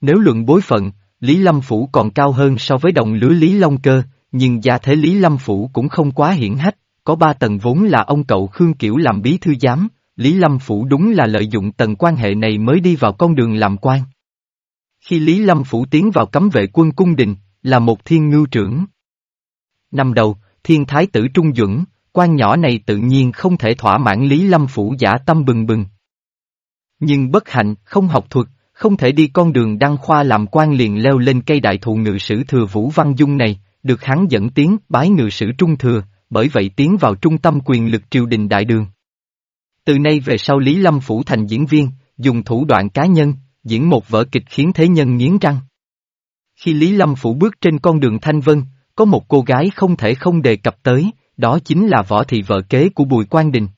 Nếu luận bối phận, Lý Lâm Phủ còn cao hơn so với đồng lứa Lý Long Cơ, nhưng gia thế Lý Lâm Phủ cũng không quá hiển hách, có ba tầng vốn là ông cậu Khương Kiểu làm bí thư giám, Lý Lâm Phủ đúng là lợi dụng tầng quan hệ này mới đi vào con đường làm quan. Khi Lý Lâm Phủ tiến vào cấm vệ quân cung đình, là một thiên ngưu trưởng. Năm đầu, thiên thái tử Trung Duẩn, quan nhỏ này tự nhiên không thể thỏa mãn Lý Lâm Phủ giả tâm bừng bừng. Nhưng bất hạnh, không học thuật, không thể đi con đường đăng khoa làm quan liền leo lên cây đại thụ ngự sử thừa Vũ Văn Dung này, được hắn dẫn tiến bái ngự sử trung thừa, bởi vậy tiến vào trung tâm quyền lực triều đình đại đường. Từ nay về sau Lý Lâm Phủ thành diễn viên, dùng thủ đoạn cá nhân, diễn một vở kịch khiến thế nhân nghiến răng. Khi Lý Lâm Phủ bước trên con đường Thanh Vân, có một cô gái không thể không đề cập tới, đó chính là Võ Thị vợ kế của Bùi Quang Đình.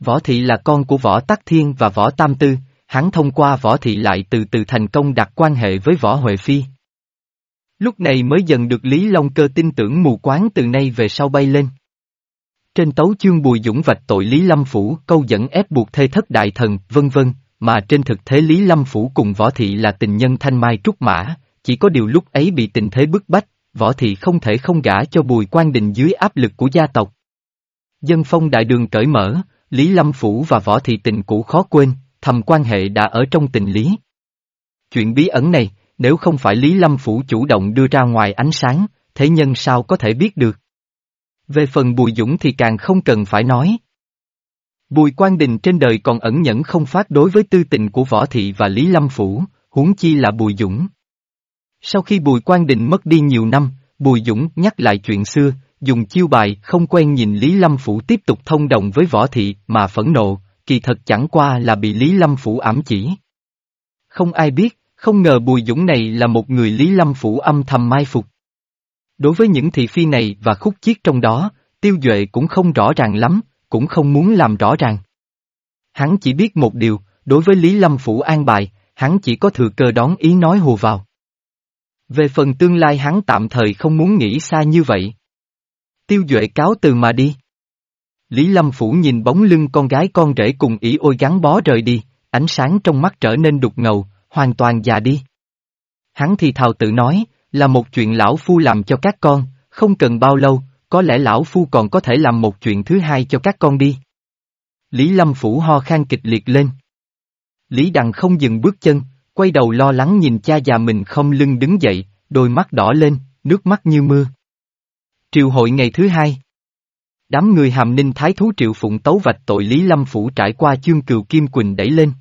Võ Thị là con của Võ Tắc Thiên và Võ Tam Tư, hắn thông qua Võ Thị lại từ từ thành công đặt quan hệ với Võ Huệ Phi. Lúc này mới dần được Lý Long Cơ tin tưởng mù quáng từ nay về sau bay lên. Trên tấu chương Bùi Dũng vạch tội Lý Lâm Phủ câu dẫn ép buộc thê thất đại thần, vân vân, mà trên thực thế Lý Lâm Phủ cùng Võ Thị là tình nhân thanh mai trúc mã, chỉ có điều lúc ấy bị tình thế bức bách, Võ Thị không thể không gả cho Bùi Quan Đình dưới áp lực của gia tộc. Dân phong đại đường cởi mở, Lý Lâm Phủ và Võ Thị tình cũ khó quên, thầm quan hệ đã ở trong tình lý. Chuyện bí ẩn này, nếu không phải Lý Lâm Phủ chủ động đưa ra ngoài ánh sáng, thế nhân sao có thể biết được. Về phần Bùi Dũng thì càng không cần phải nói. Bùi Quang Đình trên đời còn ẩn nhẫn không phát đối với tư tình của Võ Thị và Lý Lâm Phủ, huống chi là Bùi Dũng. Sau khi Bùi Quang Định mất đi nhiều năm, Bùi Dũng nhắc lại chuyện xưa, dùng chiêu bài không quen nhìn Lý Lâm Phủ tiếp tục thông đồng với Võ Thị mà phẫn nộ, kỳ thật chẳng qua là bị Lý Lâm Phủ ám chỉ. Không ai biết, không ngờ Bùi Dũng này là một người Lý Lâm Phủ âm thầm mai phục. Đối với những thị phi này và khúc chiết trong đó, Tiêu Duệ cũng không rõ ràng lắm, cũng không muốn làm rõ ràng. Hắn chỉ biết một điều, đối với Lý Lâm Phủ an bài, hắn chỉ có thừa cơ đón ý nói hùa vào. Về phần tương lai hắn tạm thời không muốn nghĩ xa như vậy. Tiêu Duệ cáo từ mà đi. Lý Lâm Phủ nhìn bóng lưng con gái con rể cùng ý ôi gắn bó rời đi, ánh sáng trong mắt trở nên đục ngầu, hoàn toàn già đi. Hắn thì thào tự nói, là một chuyện lão phu làm cho các con, không cần bao lâu, có lẽ lão phu còn có thể làm một chuyện thứ hai cho các con đi. Lý Lâm Phủ ho khan kịch liệt lên. Lý Đằng không dừng bước chân, quay đầu lo lắng nhìn cha già mình không lưng đứng dậy, đôi mắt đỏ lên, nước mắt như mưa. Triều hội ngày thứ hai. Đám người hàm ninh thái thú triệu phụng tấu vạch tội Lý Lâm Phủ trải qua chương cừu Kim Quỳnh đẩy lên.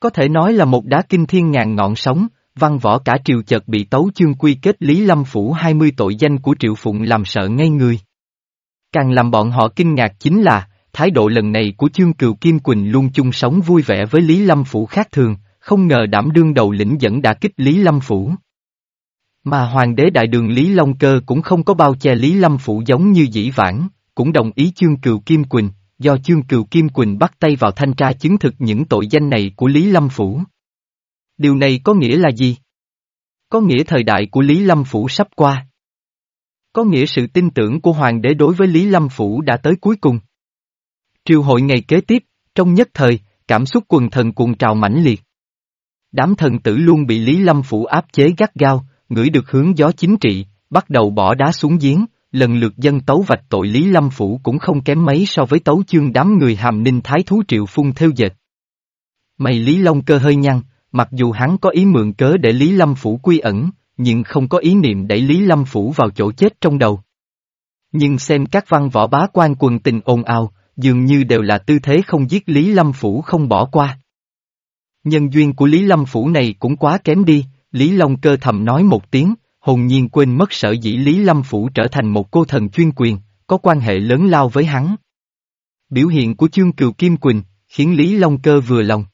Có thể nói là một đá kinh thiên ngàn ngọn sóng, văn võ cả triều chợt bị tấu chương quy kết Lý Lâm Phủ 20 tội danh của Triệu Phụng làm sợ ngay người. Càng làm bọn họ kinh ngạc chính là, thái độ lần này của chương cừu Kim Quỳnh luôn chung sống vui vẻ với Lý Lâm Phủ khác thường, không ngờ đảm đương đầu lĩnh dẫn đã kích Lý Lâm Phủ. Mà hoàng đế đại đường Lý Long Cơ cũng không có bao che Lý Lâm Phủ giống như dĩ vãng, cũng đồng ý chương cừu Kim Quỳnh, do chương cừu Kim Quỳnh bắt tay vào thanh tra chứng thực những tội danh này của Lý Lâm Phủ. Điều này có nghĩa là gì? Có nghĩa thời đại của Lý Lâm Phủ sắp qua. Có nghĩa sự tin tưởng của hoàng đế đối với Lý Lâm Phủ đã tới cuối cùng. Triều hội ngày kế tiếp, trong nhất thời, cảm xúc quần thần cuồng trào mãnh liệt. Đám thần tử luôn bị Lý Lâm Phủ áp chế gắt gao, ngửi được hướng gió chính trị, bắt đầu bỏ đá xuống giếng, lần lượt dân tấu vạch tội Lý Lâm Phủ cũng không kém mấy so với tấu chương đám người hàm ninh thái thú triệu phun theo dệt. Mày Lý Long cơ hơi nhăn, mặc dù hắn có ý mượn cớ để Lý Lâm Phủ quy ẩn, nhưng không có ý niệm đẩy Lý Lâm Phủ vào chỗ chết trong đầu. Nhưng xem các văn võ bá quan quần tình ồn ào, dường như đều là tư thế không giết Lý Lâm Phủ không bỏ qua. Nhân duyên của Lý Lâm Phủ này cũng quá kém đi, Lý Long cơ thầm nói một tiếng, hồn nhiên quên mất sở dĩ Lý Lâm Phủ trở thành một cô thần chuyên quyền, có quan hệ lớn lao với hắn. Biểu hiện của chương cừu Kim Quỳnh, khiến Lý Long cơ vừa lòng.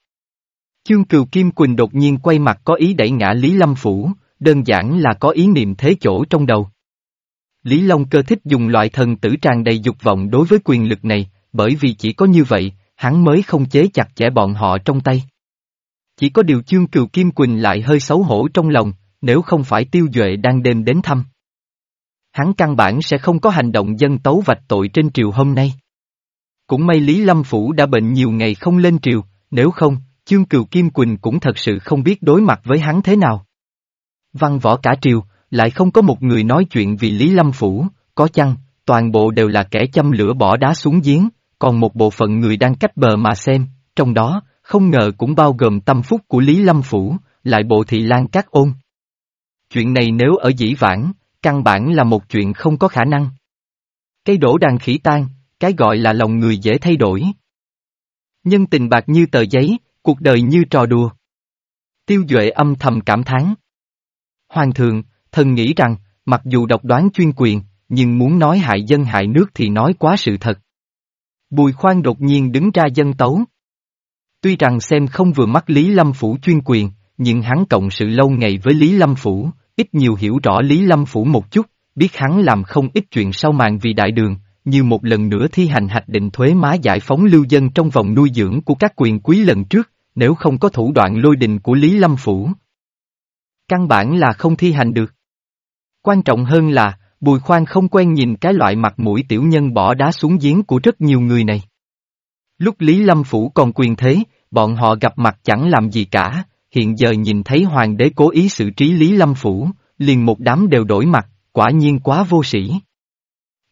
Chương cừu Kim Quỳnh đột nhiên quay mặt có ý đẩy ngã Lý Lâm Phủ, đơn giản là có ý niệm thế chỗ trong đầu. Lý Long cơ thích dùng loại thần tử tràn đầy dục vọng đối với quyền lực này, bởi vì chỉ có như vậy, hắn mới không chế chặt chẽ bọn họ trong tay. Chỉ có điều chương cừu Kim Quỳnh lại hơi xấu hổ trong lòng, nếu không phải tiêu duệ đang đêm đến thăm. Hắn căn bản sẽ không có hành động dân tấu vạch tội trên triều hôm nay. Cũng may Lý Lâm Phủ đã bệnh nhiều ngày không lên triều, nếu không, chương cừu Kim Quỳnh cũng thật sự không biết đối mặt với hắn thế nào. Văn võ cả triều, lại không có một người nói chuyện vì Lý Lâm Phủ, có chăng, toàn bộ đều là kẻ châm lửa bỏ đá xuống giếng, còn một bộ phận người đang cách bờ mà xem, trong đó, không ngờ cũng bao gồm tâm phúc của Lý Lâm Phủ, lại bộ thị lan các ôn. Chuyện này nếu ở dĩ vãng, căn bản là một chuyện không có khả năng. Cây đổ đàn khỉ tan, cái gọi là lòng người dễ thay đổi. Nhân tình bạc như tờ giấy, cuộc đời như trò đùa. Tiêu Duệ âm thầm cảm thán. Hoàng thượng, thần nghĩ rằng, mặc dù độc đoán chuyên quyền, nhưng muốn nói hại dân hại nước thì nói quá sự thật. Bùi khoan đột nhiên đứng ra dân tấu. Tuy rằng xem không vừa mắt Lý Lâm Phủ chuyên quyền, nhưng hắn cộng sự lâu ngày với Lý Lâm Phủ, ít nhiều hiểu rõ Lý Lâm Phủ một chút, biết hắn làm không ít chuyện sau màn vì đại đường, như một lần nữa thi hành hạch định thuế má giải phóng lưu dân trong vòng nuôi dưỡng của các quyền quý lần trước, nếu không có thủ đoạn lôi đình của Lý Lâm Phủ. Căn bản là không thi hành được. Quan trọng hơn là, Bùi Khoan không quen nhìn cái loại mặt mũi tiểu nhân bỏ đá xuống giếng của rất nhiều người này. Lúc Lý Lâm Phủ còn quyền thế, bọn họ gặp mặt chẳng làm gì cả, hiện giờ nhìn thấy hoàng đế cố ý xử trí Lý Lâm Phủ, liền một đám đều đổi mặt, quả nhiên quá vô sĩ.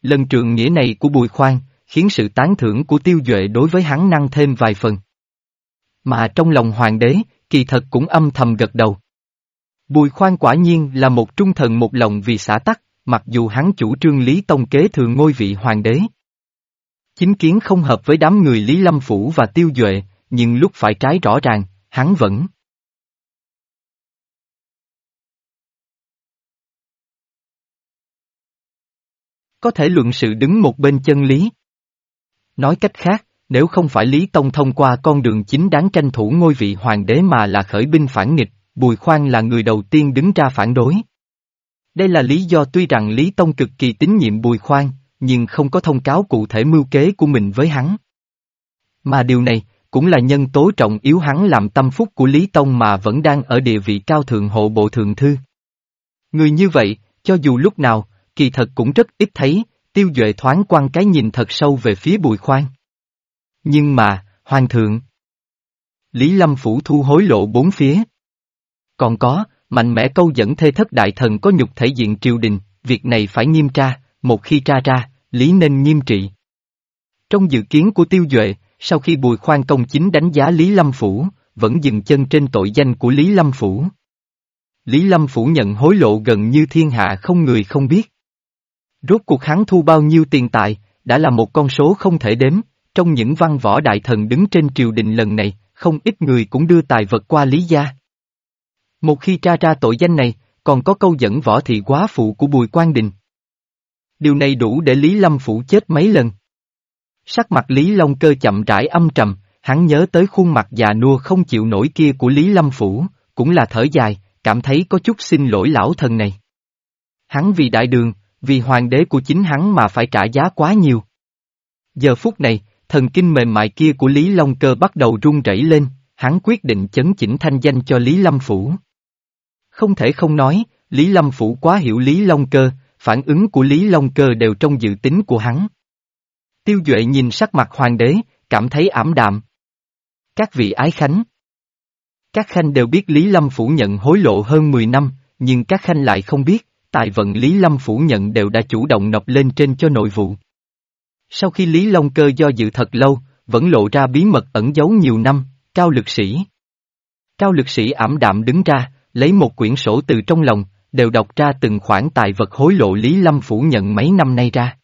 Lần trượng nghĩa này của Bùi Khoan, khiến sự tán thưởng của tiêu duệ đối với hắn năng thêm vài phần. Mà trong lòng hoàng đế, kỳ thật cũng âm thầm gật đầu. Bùi Khoan quả nhiên là một trung thần một lòng vì xã tắc, mặc dù hắn chủ trương Lý Tông kế thừa ngôi vị hoàng đế. Chính kiến không hợp với đám người Lý Lâm Phủ và Tiêu Duệ, nhưng lúc phải trái rõ ràng, hắn vẫn. Có thể luận sự đứng một bên chân lý. Nói cách khác, nếu không phải Lý Tông thông qua con đường chính đáng tranh thủ ngôi vị hoàng đế mà là khởi binh phản nghịch, Bùi Khoan là người đầu tiên đứng ra phản đối. Đây là lý do tuy rằng Lý Tông cực kỳ tín nhiệm Bùi Khoan, nhưng không có thông cáo cụ thể mưu kế của mình với hắn. Mà điều này, cũng là nhân tố trọng yếu hắn làm tâm phúc của Lý Tông mà vẫn đang ở địa vị cao thượng hộ bộ thượng thư. Người như vậy, cho dù lúc nào, kỳ thật cũng rất ít thấy, tiêu duệ thoáng quan cái nhìn thật sâu về phía bùi khoan. Nhưng mà, hoàng thượng. Lý Lâm Phủ thu hối lộ bốn phía. Còn có, mạnh mẽ câu dẫn thê thất đại thần có nhục thể diện triều đình, việc này phải nghiêm tra, một khi tra ra, lý nên nghiêm trị. Trong dự kiến của tiêu duệ, sau khi bùi khoan công chính đánh giá Lý Lâm Phủ, vẫn dừng chân trên tội danh của Lý Lâm Phủ. Lý Lâm Phủ nhận hối lộ gần như thiên hạ không người không biết. Rốt cuộc hắn thu bao nhiêu tiền tài, đã là một con số không thể đếm, trong những văn võ đại thần đứng trên triều đình lần này, không ít người cũng đưa tài vật qua Lý Gia. Một khi tra ra tội danh này, còn có câu dẫn võ thị quá phụ của Bùi Quang Đình. Điều này đủ để Lý Lâm Phủ chết mấy lần. Sắc mặt Lý Long Cơ chậm rãi âm trầm, hắn nhớ tới khuôn mặt già nua không chịu nổi kia của Lý Lâm Phủ, cũng là thở dài, cảm thấy có chút xin lỗi lão thần này. Hắn vì đại đường, vì hoàng đế của chính hắn mà phải trả giá quá nhiều. Giờ phút này, thần kinh mềm mại kia của Lý Long Cơ bắt đầu run rẩy lên, hắn quyết định chấn chỉnh thanh danh cho Lý Lâm Phủ. Không thể không nói, Lý Lâm Phủ quá hiểu Lý Long Cơ, phản ứng của Lý Long Cơ đều trong dự tính của hắn. Tiêu Duệ nhìn sắc mặt hoàng đế, cảm thấy ảm đạm. Các vị ái khánh. Các khanh đều biết Lý Lâm Phủ nhận hối lộ hơn 10 năm, nhưng các khanh lại không biết, tài vận Lý Lâm Phủ nhận đều đã chủ động nộp lên trên cho nội vụ. Sau khi Lý Long Cơ do dự thật lâu, vẫn lộ ra bí mật ẩn giấu nhiều năm, Cao Lực Sĩ. Cao Lực Sĩ ảm đạm đứng ra, lấy một quyển sổ từ trong lòng, đều đọc ra từng khoản tài vật hối lộ Lý Lâm Phủ nhận mấy năm nay ra.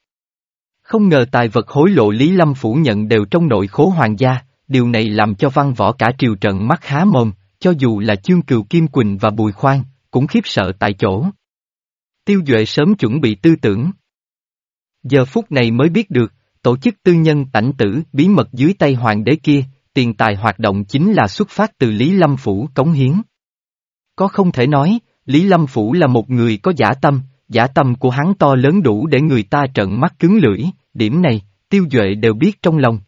Không ngờ tài vật hối lộ Lý Lâm Phủ nhận đều trong nội khố hoàng gia, điều này làm cho văn võ cả triều trận mắt há mồm, cho dù là chương cừu Kim Quỳnh và Bùi Khoan, cũng khiếp sợ tại chỗ. Tiêu Duệ sớm chuẩn bị tư tưởng. Giờ phút này mới biết được, tổ chức tư nhân tảnh tử bí mật dưới tay hoàng đế kia, tiền tài hoạt động chính là xuất phát từ Lý Lâm Phủ cống hiến. Có không thể nói, Lý Lâm Phủ là một người có giả tâm, giả tâm của hắn to lớn đủ để người ta trợn mắt cứng lưỡi, điểm này, tiêu duệ đều biết trong lòng.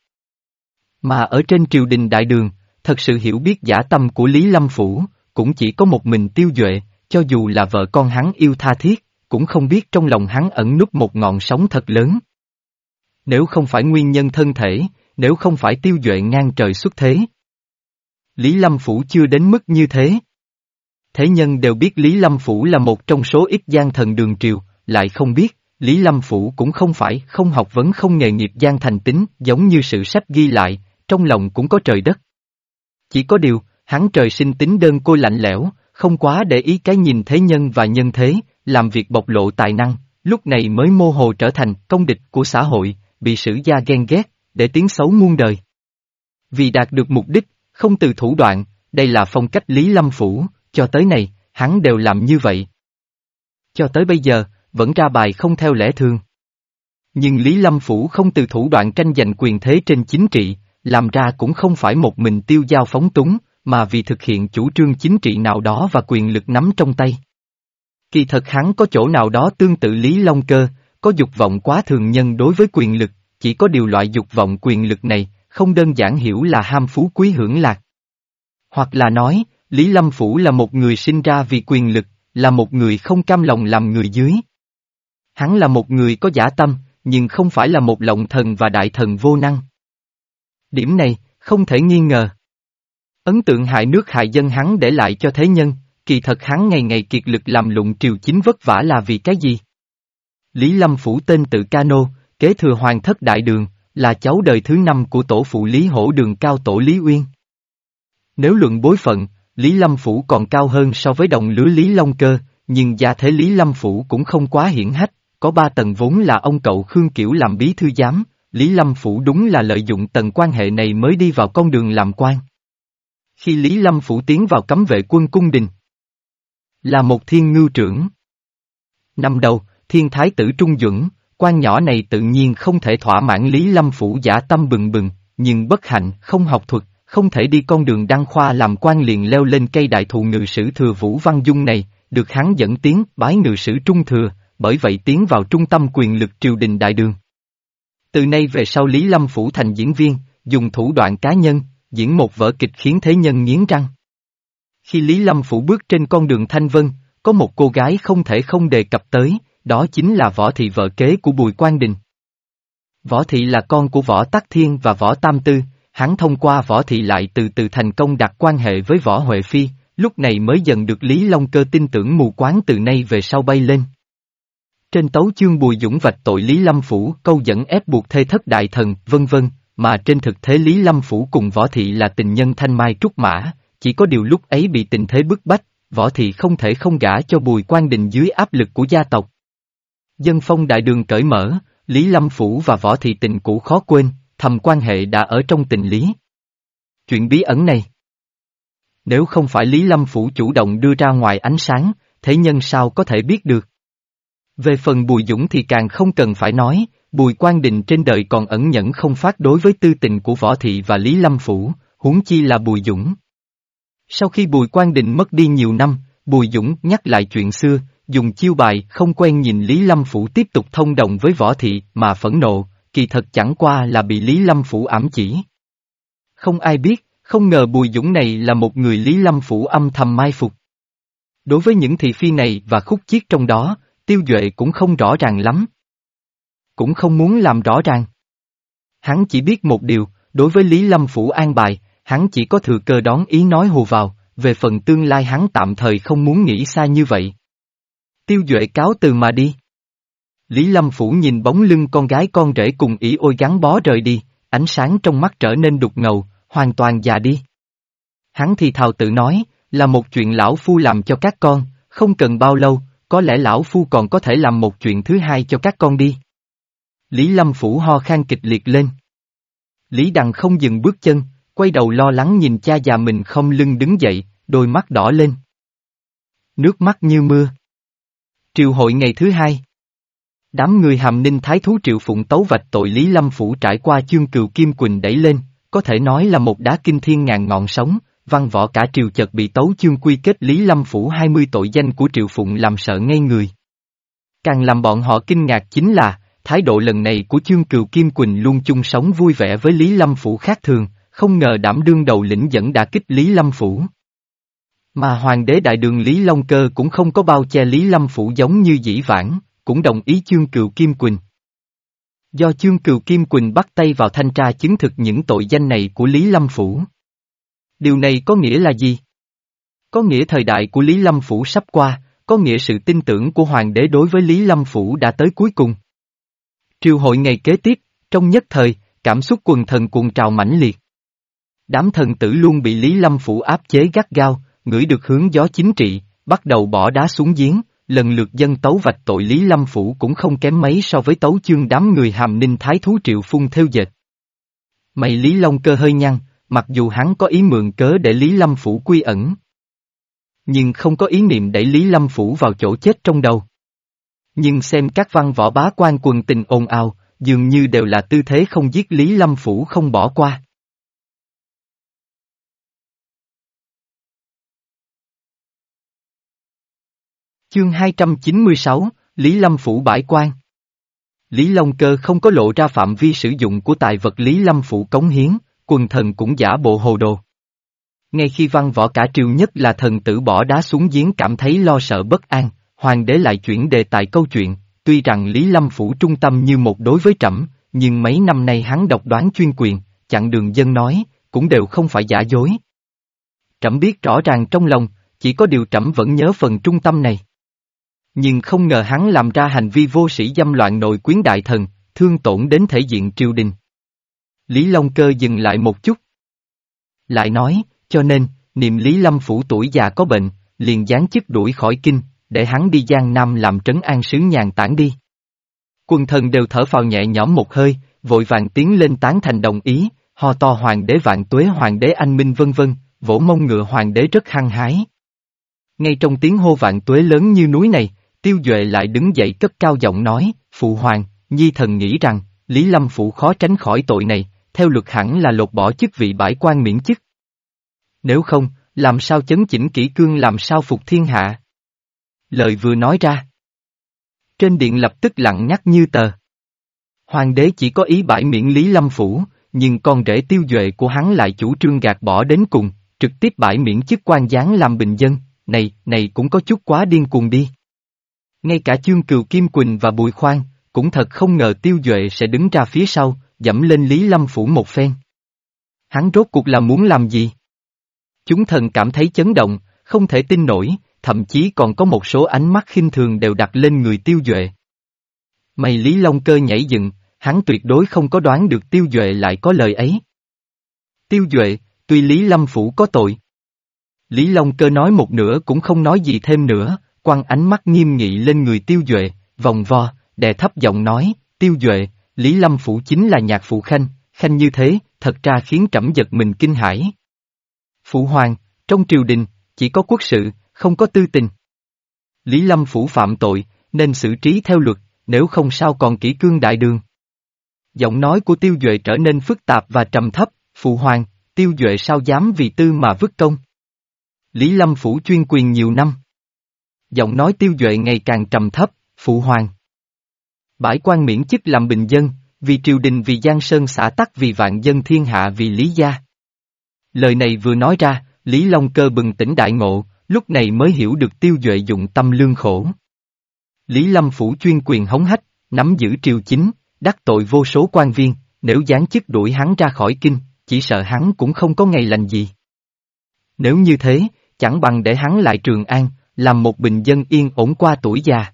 Mà ở trên triều đình đại đường, thật sự hiểu biết giả tâm của Lý Lâm Phủ, cũng chỉ có một mình tiêu duệ, cho dù là vợ con hắn yêu tha thiết, cũng không biết trong lòng hắn ẩn núp một ngọn sóng thật lớn. Nếu không phải nguyên nhân thân thể, nếu không phải tiêu duệ ngang trời xuất thế. Lý Lâm Phủ chưa đến mức như thế. Thế nhân đều biết Lý Lâm Phủ là một trong số ít gian thần đường triều, lại không biết, Lý Lâm Phủ cũng không phải không học vấn không nghề nghiệp gian thành tính giống như sự sách ghi lại, trong lòng cũng có trời đất. Chỉ có điều, hắn trời sinh tính đơn côi lạnh lẽo, không quá để ý cái nhìn thế nhân và nhân thế, làm việc bộc lộ tài năng, lúc này mới mô hồ trở thành công địch của xã hội, bị sử gia ghen ghét, để tiếng xấu muôn đời. Vì đạt được mục đích, không từ thủ đoạn, đây là phong cách Lý Lâm Phủ, cho tới này, hắn đều làm như vậy. Cho tới bây giờ, vẫn ra bài không theo lẽ thường. Nhưng Lý Lâm Phủ không từ thủ đoạn tranh giành quyền thế trên chính trị, làm ra cũng không phải một mình tiêu giao phóng túng, mà vì thực hiện chủ trương chính trị nào đó và quyền lực nắm trong tay. Kỳ thật hắn có chỗ nào đó tương tự Lý Long Cơ, có dục vọng quá thường nhân đối với quyền lực, chỉ có điều loại dục vọng quyền lực này, không đơn giản hiểu là ham phú quý hưởng lạc. Hoặc là nói, Lý Lâm Phủ là một người sinh ra vì quyền lực, là một người không cam lòng làm người dưới. Hắn là một người có giả tâm, nhưng không phải là một lộng thần và đại thần vô năng. Điểm này, không thể nghi ngờ. Ấn tượng hại nước hại dân hắn để lại cho thế nhân, kỳ thật hắn ngày ngày kiệt lực làm lụng triều chính vất vả là vì cái gì? Lý Lâm Phủ tên tự Cano, kế thừa hoàng thất đại đường, là cháu đời thứ năm của tổ phụ Lý Hổ đường cao tổ Lý Uyên. Nếu luận bối phận, Lý Lâm Phủ còn cao hơn so với đồng lứa Lý Long Cơ, nhưng gia thế Lý Lâm Phủ cũng không quá hiển hách, có ba tầng vốn là ông cậu Khương Kiểu làm bí thư giám, Lý Lâm Phủ đúng là lợi dụng tầng quan hệ này mới đi vào con đường làm quan. Khi Lý Lâm Phủ tiến vào cấm vệ quân cung đình, là một thiên ngưu trưởng. Năm đầu, thiên thái tử Trung Duẩn, quan nhỏ này tự nhiên không thể thỏa mãn Lý Lâm Phủ giả tâm bừng bừng, nhưng bất hạnh, không học thuật, không thể đi con đường đăng khoa làm quan liền leo lên cây đại thụ ngự sử thừa Vũ Văn Dung này, được hắn dẫn tiến bái ngự sử trung thừa, bởi vậy tiến vào trung tâm quyền lực triều đình đại đường. Từ nay về sau Lý Lâm Phủ thành diễn viên, dùng thủ đoạn cá nhân, diễn một vở kịch khiến thế nhân nghiến răng. Khi Lý Lâm Phủ bước trên con đường Thanh Vân, có một cô gái không thể không đề cập tới, đó chính là Võ Thị vợ kế của Bùi Quang Đình. Võ Thị là con của Võ Tắc Thiên và Võ Tam Tư, hắn thông qua Võ Thị lại từ từ thành công đặt quan hệ với Võ Huệ Phi, lúc này mới dần được Lý Long Cơ tin tưởng mù quáng từ nay về sau bay lên. Trên tấu chương Bùi Dũng vạch tội Lý Lâm Phủ câu dẫn ép buộc thê thất đại thần, vân vân, mà trên thực thế Lý Lâm Phủ cùng Võ Thị là tình nhân thanh mai trúc mã, chỉ có điều lúc ấy bị tình thế bức bách, Võ Thị không thể không gả cho Bùi Quan Đình dưới áp lực của gia tộc. Dân phong đại đường cởi mở, Lý Lâm Phủ và Võ Thị tình cũ khó quên, thầm quan hệ đã ở trong tình lý. chuyện bí ẩn này. Nếu không phải Lý Lâm Phủ chủ động đưa ra ngoài ánh sáng, thế nhân sao có thể biết được. Về phần Bùi Dũng thì càng không cần phải nói, Bùi Quang đình trên đời còn ẩn nhẫn không phát đối với tư tình của Võ Thị và Lý Lâm Phủ, huống chi là Bùi Dũng. Sau khi Bùi Quang Định mất đi nhiều năm, Bùi Dũng nhắc lại chuyện xưa, dùng chiêu bài không quen nhìn Lý Lâm Phủ tiếp tục thông đồng với Võ Thị mà phẫn nộ, kỳ thật chẳng qua là bị Lý Lâm Phủ ám chỉ. Không ai biết, không ngờ Bùi Dũng này là một người Lý Lâm Phủ âm thầm mai phục. Đối với những thị phi này và khúc chiết trong đó, Tiêu Duệ cũng không rõ ràng lắm. Cũng không muốn làm rõ ràng. Hắn chỉ biết một điều, đối với Lý Lâm Phủ an bài, hắn chỉ có thừa cơ đón ý nói hù vào, về phần tương lai hắn tạm thời không muốn nghĩ xa như vậy. Tiêu Duệ cáo từ mà đi. Lý Lâm Phủ nhìn bóng lưng con gái con rể cùng ý ôi gắn bó rời đi, ánh sáng trong mắt trở nên đục ngầu, hoàn toàn già đi. Hắn thì thào tự nói, là một chuyện lão phu làm cho các con, không cần bao lâu, có lẽ lão phu còn có thể làm một chuyện thứ hai cho các con đi. Lý Lâm Phủ ho khan kịch liệt lên. Lý Đằng không dừng bước chân, quay đầu lo lắng nhìn cha già mình không lưng đứng dậy, đôi mắt đỏ lên. Nước mắt như mưa. Triều hội ngày thứ hai. Đám người hàm ninh thái thú triệu phụng tấu vạch tội Lý Lâm Phủ trải qua chương cừu Kim Quỳnh đẩy lên, có thể nói là một đá kinh thiên ngàn ngọn sóng, văn võ cả triều chợt bị tấu chương quy kết Lý Lâm Phủ 20 tội danh của triệu phụng làm sợ ngay người. Càng làm bọn họ kinh ngạc chính là, thái độ lần này của chương cừu Kim Quỳnh luôn chung sống vui vẻ với Lý Lâm Phủ khác thường, không ngờ đảm đương đầu lĩnh dẫn đã kích Lý Lâm Phủ. Mà hoàng đế đại đường Lý Long Cơ cũng không có bao che Lý Lâm Phủ giống như dĩ vãng, cũng đồng ý chương Cựu Kim Quỳnh. Do chương Cựu Kim Quỳnh bắt tay vào thanh tra chứng thực những tội danh này của Lý Lâm Phủ. Điều này có nghĩa là gì? Có nghĩa thời đại của Lý Lâm Phủ sắp qua, có nghĩa sự tin tưởng của hoàng đế đối với Lý Lâm Phủ đã tới cuối cùng. Triều hội ngày kế tiếp, trong nhất thời, cảm xúc quần thần cuồng trào mãnh liệt. Đám thần tử luôn bị Lý Lâm Phủ áp chế gắt gao, ngửi được hướng gió chính trị, bắt đầu bỏ đá xuống giếng, lần lượt dân tấu vạch tội Lý Lâm Phủ cũng không kém mấy so với tấu chương đám người hàm ninh thái thú triệu phun theo dệt. Mày Lý Long cơ hơi nhăn, mặc dù hắn có ý mượn cớ để Lý Lâm Phủ quy ẩn. Nhưng không có ý niệm đẩy Lý Lâm Phủ vào chỗ chết trong đầu. Nhưng xem các văn võ bá quan quần tình ồn ào, dường như đều là tư thế không giết Lý Lâm Phủ không bỏ qua. Chương 296, Lý Lâm Phủ Bãi Quan Lý Long Cơ không có lộ ra phạm vi sử dụng của tài vật Lý Lâm Phủ cống hiến, quần thần cũng giả bộ hồ đồ. Ngay khi văn võ cả triều nhất là thần tử bỏ đá xuống giếng cảm thấy lo sợ bất an, hoàng đế lại chuyển đề tài câu chuyện, tuy rằng Lý Lâm Phủ trung tâm như một đối với trẫm, nhưng mấy năm nay hắn độc đoán chuyên quyền, chặn đường dân nói, cũng đều không phải giả dối. Trẫm biết rõ ràng trong lòng, chỉ có điều trẫm vẫn nhớ phần trung tâm này. Nhưng không ngờ hắn làm ra hành vi vô sĩ dâm loạn nội quyến đại thần, thương tổn đến thể diện triều đình. Lý Long Cơ dừng lại một chút. Lại nói, cho nên, niệm Lý Lâm Phủ tuổi già có bệnh, liền gián chức đuổi khỏi kinh, để hắn đi Giang Nam làm trấn an sứ nhàn tản đi. Quân thần đều thở phào nhẹ nhõm một hơi, vội vàng tiến lên tán thành đồng ý, ho to hoàng đế vạn tuế hoàng đế anh minh vân vân, vỗ mông ngựa hoàng đế rất hăng hái. Ngay trong tiếng hô vạn tuế lớn như núi này, tiêu duệ lại đứng dậy cất cao giọng nói, phụ hoàng, nhi thần nghĩ rằng, Lý Lâm Phụ khó tránh khỏi tội này, theo luật hẳn là lột bỏ chức vị bãi quan miễn chức. Nếu không, làm sao chấn chỉnh kỹ cương làm sao phục thiên hạ? Lời vừa nói ra. Trên điện lập tức lặng nhắc như tờ. Hoàng đế chỉ có ý bãi miễn Lý Lâm Phủ, nhưng con rể tiêu duệ của hắn lại chủ trương gạt bỏ đến cùng, trực tiếp bãi miễn chức quan gián làm bình dân, này, này cũng có chút quá điên cuồng đi. Ngay cả chương cừu Kim Quỳnh và Bùi Khoan, cũng thật không ngờ tiêu duệ sẽ đứng ra phía sau, dẫm lên Lý Lâm Phủ một phen. Hắn rốt cuộc là muốn làm gì? Chúng thần cảm thấy chấn động, không thể tin nổi, thậm chí còn có một số ánh mắt khinh thường đều đặt lên người tiêu duệ. Mày Lý Long Cơ nhảy dựng, hắn tuyệt đối không có đoán được tiêu duệ lại có lời ấy. Tiêu duệ, tuy Lý Lâm Phủ có tội. Lý Long Cơ nói một nửa cũng không nói gì thêm nữa, quăng ánh mắt nghiêm nghị lên người tiêu duệ, vòng vo, đè thấp giọng nói, tiêu duệ, Lý Lâm Phủ chính là nhạc phụ khanh, khanh như thế, thật ra khiến trẫm giật mình kinh hãi. Phụ hoàng, trong triều đình, chỉ có quốc sự, không có tư tình. Lý Lâm Phủ phạm tội, nên xử trí theo luật, nếu không sao còn kỹ cương đại đường. Giọng nói của tiêu duệ trở nên phức tạp và trầm thấp, phụ hoàng, tiêu duệ sao dám vì tư mà vứt công. Lý Lâm Phủ chuyên quyền nhiều năm. Giọng nói tiêu duệ ngày càng trầm thấp, phụ hoàng. Bãi quan miễn chức làm bình dân, vì triều đình vì Giang Sơn xã tắc vì vạn dân thiên hạ vì Lý gia. Lời này vừa nói ra, Lý Long Cơ bừng tỉnh đại ngộ, lúc này mới hiểu được tiêu duệ dụng tâm lương khổ. Lý Lâm Phủ chuyên quyền hống hách, nắm giữ triều chính, đắc tội vô số quan viên, nếu giáng chức đuổi hắn ra khỏi kinh, chỉ sợ hắn cũng không có ngày lành gì. Nếu như thế, chẳng bằng để hắn lại Trường An, làm một bình dân yên ổn qua tuổi già.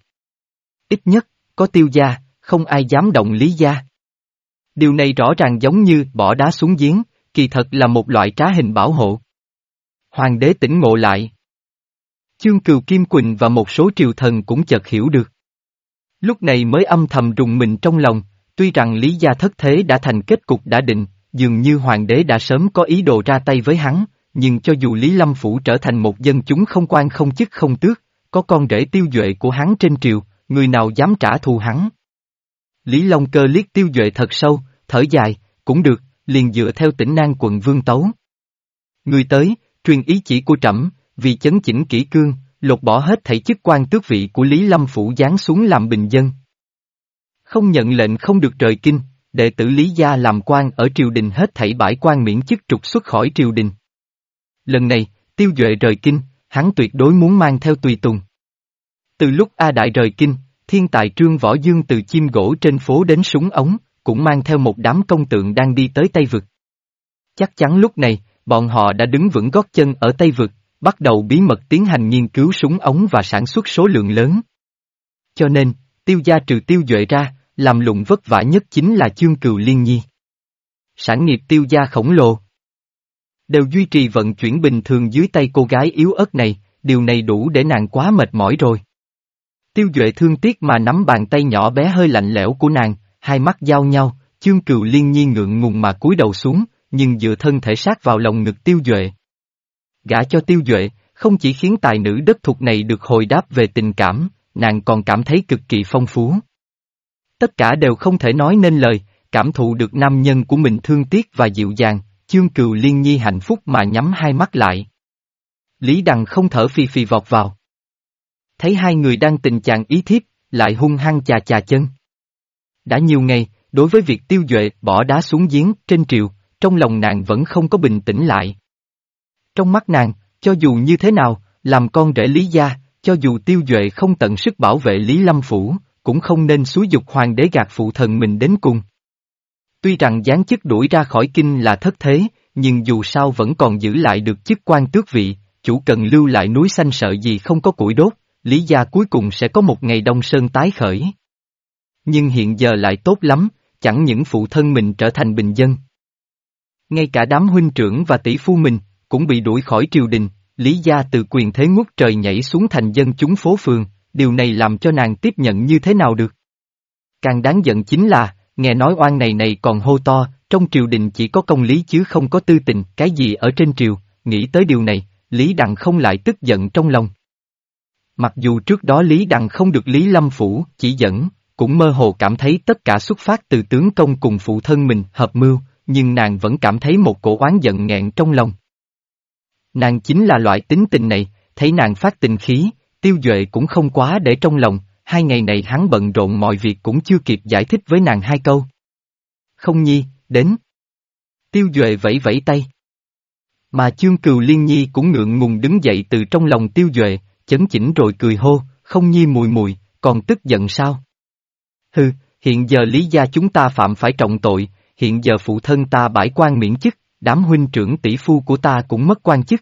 Ít nhất, có tiêu gia, không ai dám động lý gia. Điều này rõ ràng giống như bỏ đá xuống giếng, kỳ thật là một loại trá hình bảo hộ. Hoàng đế tỉnh ngộ lại. Chương Cừu Kim Quỳnh và một số triều thần cũng chợt hiểu được. Lúc này mới âm thầm rùng mình trong lòng, tuy rằng Lý Gia thất thế đã thành kết cục đã định, dường như hoàng đế đã sớm có ý đồ ra tay với hắn, nhưng cho dù Lý Lâm Phủ trở thành một dân chúng không quan không chức không tước, có con rể tiêu duệ của hắn trên triều, người nào dám trả thù hắn. Lý Long Cơ liếc tiêu duệ thật sâu, thở dài, cũng được, liền dựa theo tỉnh nang quận Vương Tấu. Người tới, truyền ý chỉ của trẫm, vì chấn chỉnh kỹ cương, lột bỏ hết thảy chức quan tước vị của Lý Lâm Phủ giáng xuống làm bình dân. Không nhận lệnh không được rời kinh, đệ tử Lý Gia làm quan ở triều đình hết thảy bãi quan miễn chức trục xuất khỏi triều đình. Lần này, tiêu duệ rời kinh, hắn tuyệt đối muốn mang theo tùy tùng. Từ lúc A Đại rời kinh, thiên tài trương võ dương từ chim gỗ trên phố đến súng ống, cũng mang theo một đám công tượng đang đi tới Tây Vực. Chắc chắn lúc này, bọn họ đã đứng vững gót chân ở Tây Vực, bắt đầu bí mật tiến hành nghiên cứu súng ống và sản xuất số lượng lớn. Cho nên, tiêu gia trừ tiêu duệ ra, làm lụng vất vả nhất chính là chương cừu liên nhi. Sản nghiệp tiêu gia khổng lồ. Đều duy trì vận chuyển bình thường dưới tay cô gái yếu ớt này, điều này đủ để nàng quá mệt mỏi rồi. Tiêu Duệ thương tiếc mà nắm bàn tay nhỏ bé hơi lạnh lẽo của nàng, hai mắt giao nhau, chương cừu liên nhi ngượng ngùng mà cúi đầu xuống, nhưng dựa thân thể sát vào lòng ngực Tiêu Duệ. Gả cho Tiêu Duệ, không chỉ khiến tài nữ đất thuộc này được hồi đáp về tình cảm, nàng còn cảm thấy cực kỳ phong phú. Tất cả đều không thể nói nên lời, cảm thụ được nam nhân của mình thương tiếc và dịu dàng, chương cừu liên nhi hạnh phúc mà nhắm hai mắt lại. Lý Đằng không thở phì phì vọt vào thấy hai người đang tình trạng ý thiếp, lại hung hăng chà chà chân. Đã nhiều ngày, đối với việc tiêu duệ bỏ đá xuống giếng trên triều, trong lòng nàng vẫn không có bình tĩnh lại. Trong mắt nàng, cho dù như thế nào, làm con rể Lý Gia, cho dù tiêu duệ không tận sức bảo vệ Lý Lâm Phủ, cũng không nên xúi dục hoàng đế gạt phụ thần mình đến cùng. Tuy rằng gián chức đuổi ra khỏi kinh là thất thế, nhưng dù sao vẫn còn giữ lại được chức quan tước vị, chủ cần lưu lại núi xanh sợ gì không có củi đốt, Lý gia cuối cùng sẽ có một ngày đông sơn tái khởi. Nhưng hiện giờ lại tốt lắm, chẳng những phụ thân mình trở thành bình dân. Ngay cả đám huynh trưởng và tỷ phu mình, cũng bị đuổi khỏi triều đình, Lý gia từ quyền thế ngút trời nhảy xuống thành dân chúng phố phường, điều này làm cho nàng tiếp nhận như thế nào được. Càng đáng giận chính là, nghe nói oan này này còn hô to, trong triều đình chỉ có công lý chứ không có tư tình, cái gì ở trên triều, nghĩ tới điều này, Lý Đặng không lại tức giận trong lòng. Mặc dù trước đó Lý Đằng không được Lý Lâm Phủ chỉ dẫn, cũng mơ hồ cảm thấy tất cả xuất phát từ tướng công cùng phụ thân mình hợp mưu, nhưng nàng vẫn cảm thấy một cổ oán giận nghẹn trong lòng. Nàng chính là loại tính tình này, thấy nàng phát tình khí, tiêu duệ cũng không quá để trong lòng, hai ngày này hắn bận rộn mọi việc cũng chưa kịp giải thích với nàng hai câu. Không nhi, đến. Tiêu duệ vẫy vẫy tay. Mà chương cừu liên nhi cũng ngượng ngùng đứng dậy từ trong lòng tiêu duệ, chấn chỉnh rồi cười hô, không nhi mùi mùi, còn tức giận sao? Hừ, hiện giờ lý gia chúng ta phạm phải trọng tội, hiện giờ phụ thân ta bãi quan miễn chức, đám huynh trưởng tỷ phu của ta cũng mất quan chức.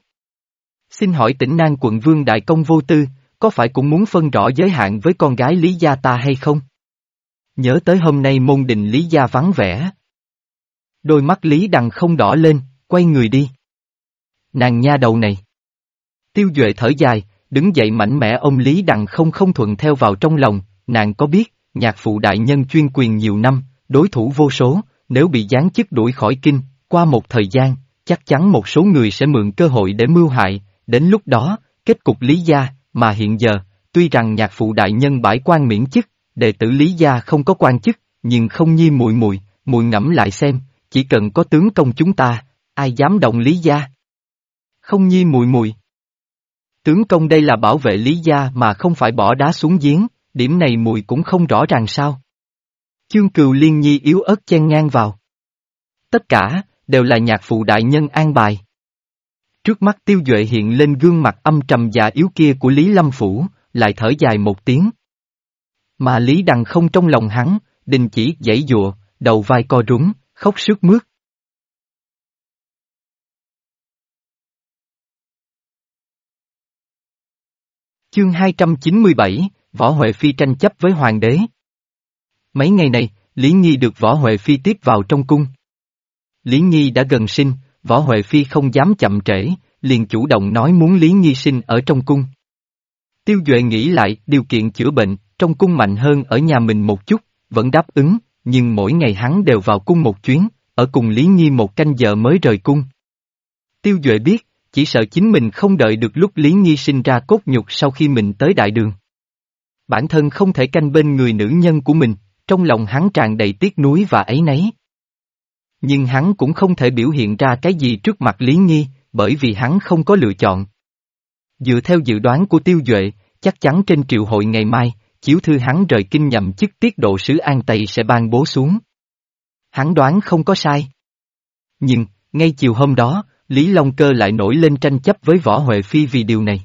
Xin hỏi tỉnh nang quận vương đại công vô tư, có phải cũng muốn phân rõ giới hạn với con gái lý gia ta hay không? Nhớ tới hôm nay môn đình lý gia vắng vẻ. Đôi mắt lý đằng không đỏ lên, quay người đi. Nàng nha đầu này. Tiêu Duệ thở dài, đứng dậy mạnh mẽ ông Lý Đằng không không thuận theo vào trong lòng, nàng có biết, nhạc phụ đại nhân chuyên quyền nhiều năm, đối thủ vô số, nếu bị giáng chức đuổi khỏi kinh, qua một thời gian, chắc chắn một số người sẽ mượn cơ hội để mưu hại, đến lúc đó, kết cục Lý Gia, mà hiện giờ, tuy rằng nhạc phụ đại nhân bãi quan miễn chức, đệ tử Lý Gia không có quan chức, nhưng không nhi mùi mùi, mùi ngẫm lại xem, chỉ cần có tướng công chúng ta, ai dám động Lý Gia? Không nhi mùi mùi. Tướng công đây là bảo vệ Lý Gia mà không phải bỏ đá xuống giếng, điểm này mùi cũng không rõ ràng sao. Chương cừu liên nhi yếu ớt chen ngang vào. Tất cả, đều là nhạc phụ đại nhân an bài. Trước mắt tiêu duệ hiện lên gương mặt âm trầm già yếu kia của Lý Lâm Phủ, lại thở dài một tiếng. Mà Lý Đằng không trong lòng hắn, đình chỉ dãy dụa, đầu vai co rúng, khóc sướt mướt. Chương 297, Võ Huệ Phi tranh chấp với Hoàng đế. Mấy ngày này, Lý Nhi được Võ Huệ Phi tiếp vào trong cung. Lý Nhi đã gần sinh, Võ Huệ Phi không dám chậm trễ, liền chủ động nói muốn Lý Nhi sinh ở trong cung. Tiêu Duệ nghĩ lại điều kiện chữa bệnh, trong cung mạnh hơn ở nhà mình một chút, vẫn đáp ứng, nhưng mỗi ngày hắn đều vào cung một chuyến, ở cùng Lý Nhi một canh giờ mới rời cung. Tiêu Duệ biết, chỉ sợ chính mình không đợi được lúc Lý Nhi sinh ra cốt nhục sau khi mình tới đại đường. Bản thân không thể canh bên người nữ nhân của mình, trong lòng hắn tràn đầy tiếc nuối và ấy nấy. Nhưng hắn cũng không thể biểu hiện ra cái gì trước mặt Lý Nhi, bởi vì hắn không có lựa chọn. Dựa theo dự đoán của Tiêu Duệ, chắc chắn trên triệu hội ngày mai, chiếu thư hắn rời kinh nhậm chức tiết độ sứ An Tây sẽ ban bố xuống. Hắn đoán không có sai. Nhưng, ngay chiều hôm đó, Lý Long Cơ lại nổi lên tranh chấp với Võ Huệ Phi vì điều này.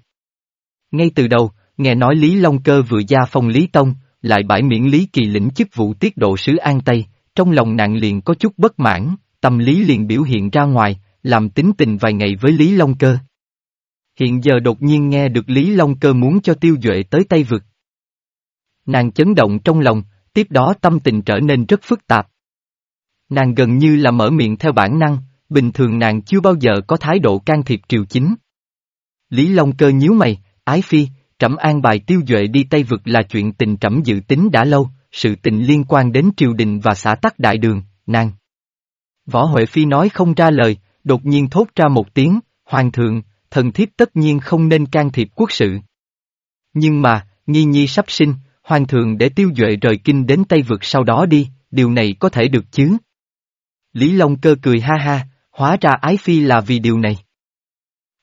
Ngay từ đầu, nghe nói Lý Long Cơ vừa gia phong Lý Tông, lại bãi miễn Lý Kỳ lĩnh chức vụ tiết độ sứ An Tây, trong lòng nàng liền có chút bất mãn, tâm lý liền biểu hiện ra ngoài, làm tính tình vài ngày với Lý Long Cơ. Hiện giờ đột nhiên nghe được Lý Long Cơ muốn cho tiêu duệ tới Tây Vực. Nàng chấn động trong lòng, tiếp đó tâm tình trở nên rất phức tạp. Nàng gần như là mở miệng theo bản năng, bình thường nàng chưa bao giờ có thái độ can thiệp triều chính. Lý Long Cơ nhíu mày, ái phi, trẫm an bài tiêu duệ đi Tây Vực là chuyện tình trẫm dự tính đã lâu, sự tình liên quan đến triều đình và xã tắc đại đường, nàng. Võ Huệ Phi nói không ra lời, đột nhiên thốt ra một tiếng, Hoàng thượng, thần thiếp tất nhiên không nên can thiệp quốc sự. Nhưng mà, nghi nhi sắp sinh, Hoàng thượng để tiêu duệ rời kinh đến Tây Vực sau đó đi, điều này có thể được chứ? Lý Long cơ cười ha ha, hóa ra ái phi là vì điều này.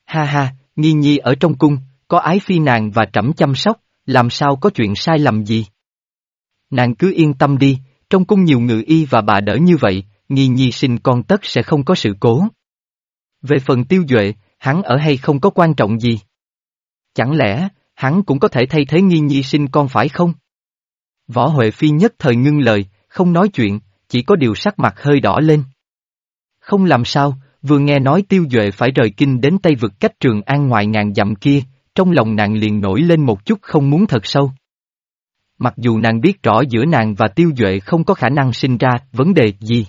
Ha ha, nghi nhi ở trong cung, có ái phi nàng và trẫm chăm sóc, làm sao có chuyện sai lầm gì? Nàng cứ yên tâm đi, trong cung nhiều ngự y và bà đỡ như vậy, nghi nhi sinh con tất sẽ không có sự cố. Về phần tiêu duệ, hắn ở hay không có quan trọng gì? Chẳng lẽ, hắn cũng có thể thay thế nghi nhi sinh con phải không? Võ Huệ Phi nhất thời ngưng lời, không nói chuyện, chỉ có điều sắc mặt hơi đỏ lên. Không làm sao, vừa nghe nói tiêu duệ phải rời kinh đến Tây vực cách trường an ngoài ngàn dặm kia, trong lòng nàng liền nổi lên một chút không muốn thật sâu. Mặc dù nàng biết rõ giữa nàng và tiêu duệ không có khả năng sinh ra vấn đề gì.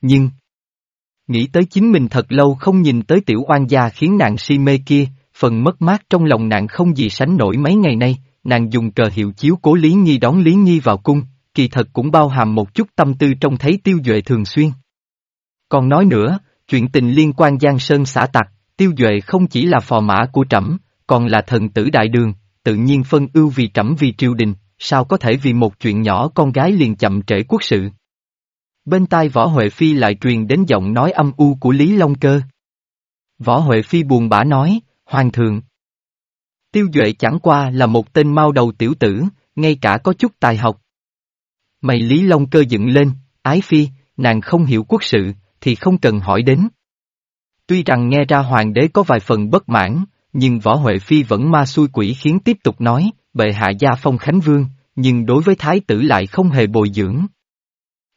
Nhưng, nghĩ tới chính mình thật lâu không nhìn tới tiểu oan gia khiến nàng si mê kia, phần mất mát trong lòng nàng không gì sánh nổi mấy ngày nay, nàng dùng cờ hiệu chiếu cố Lý Nhi đón Lý Nhi vào cung, kỳ thật cũng bao hàm một chút tâm tư trong thấy tiêu duệ thường xuyên. Còn nói nữa, chuyện tình liên quan Giang Sơn xã tặc, tiêu duệ không chỉ là phò mã của trẫm, còn là thần tử đại đường, tự nhiên phân ưu vì trẫm vì triều đình, sao có thể vì một chuyện nhỏ con gái liền chậm trễ quốc sự. Bên tai Võ Huệ Phi lại truyền đến giọng nói âm u của Lý Long Cơ. Võ Huệ Phi buồn bã nói, Hoàng thượng. Tiêu Duệ chẳng qua là một tên mau đầu tiểu tử, ngay cả có chút tài học. Mày Lý Long Cơ dựng lên, ái phi, nàng không hiểu quốc sự, thì không cần hỏi đến. Tuy rằng nghe ra hoàng đế có vài phần bất mãn, nhưng Võ Huệ Phi vẫn ma xui quỷ khiến tiếp tục nói, bệ hạ gia phong Khánh Vương, nhưng đối với thái tử lại không hề bồi dưỡng.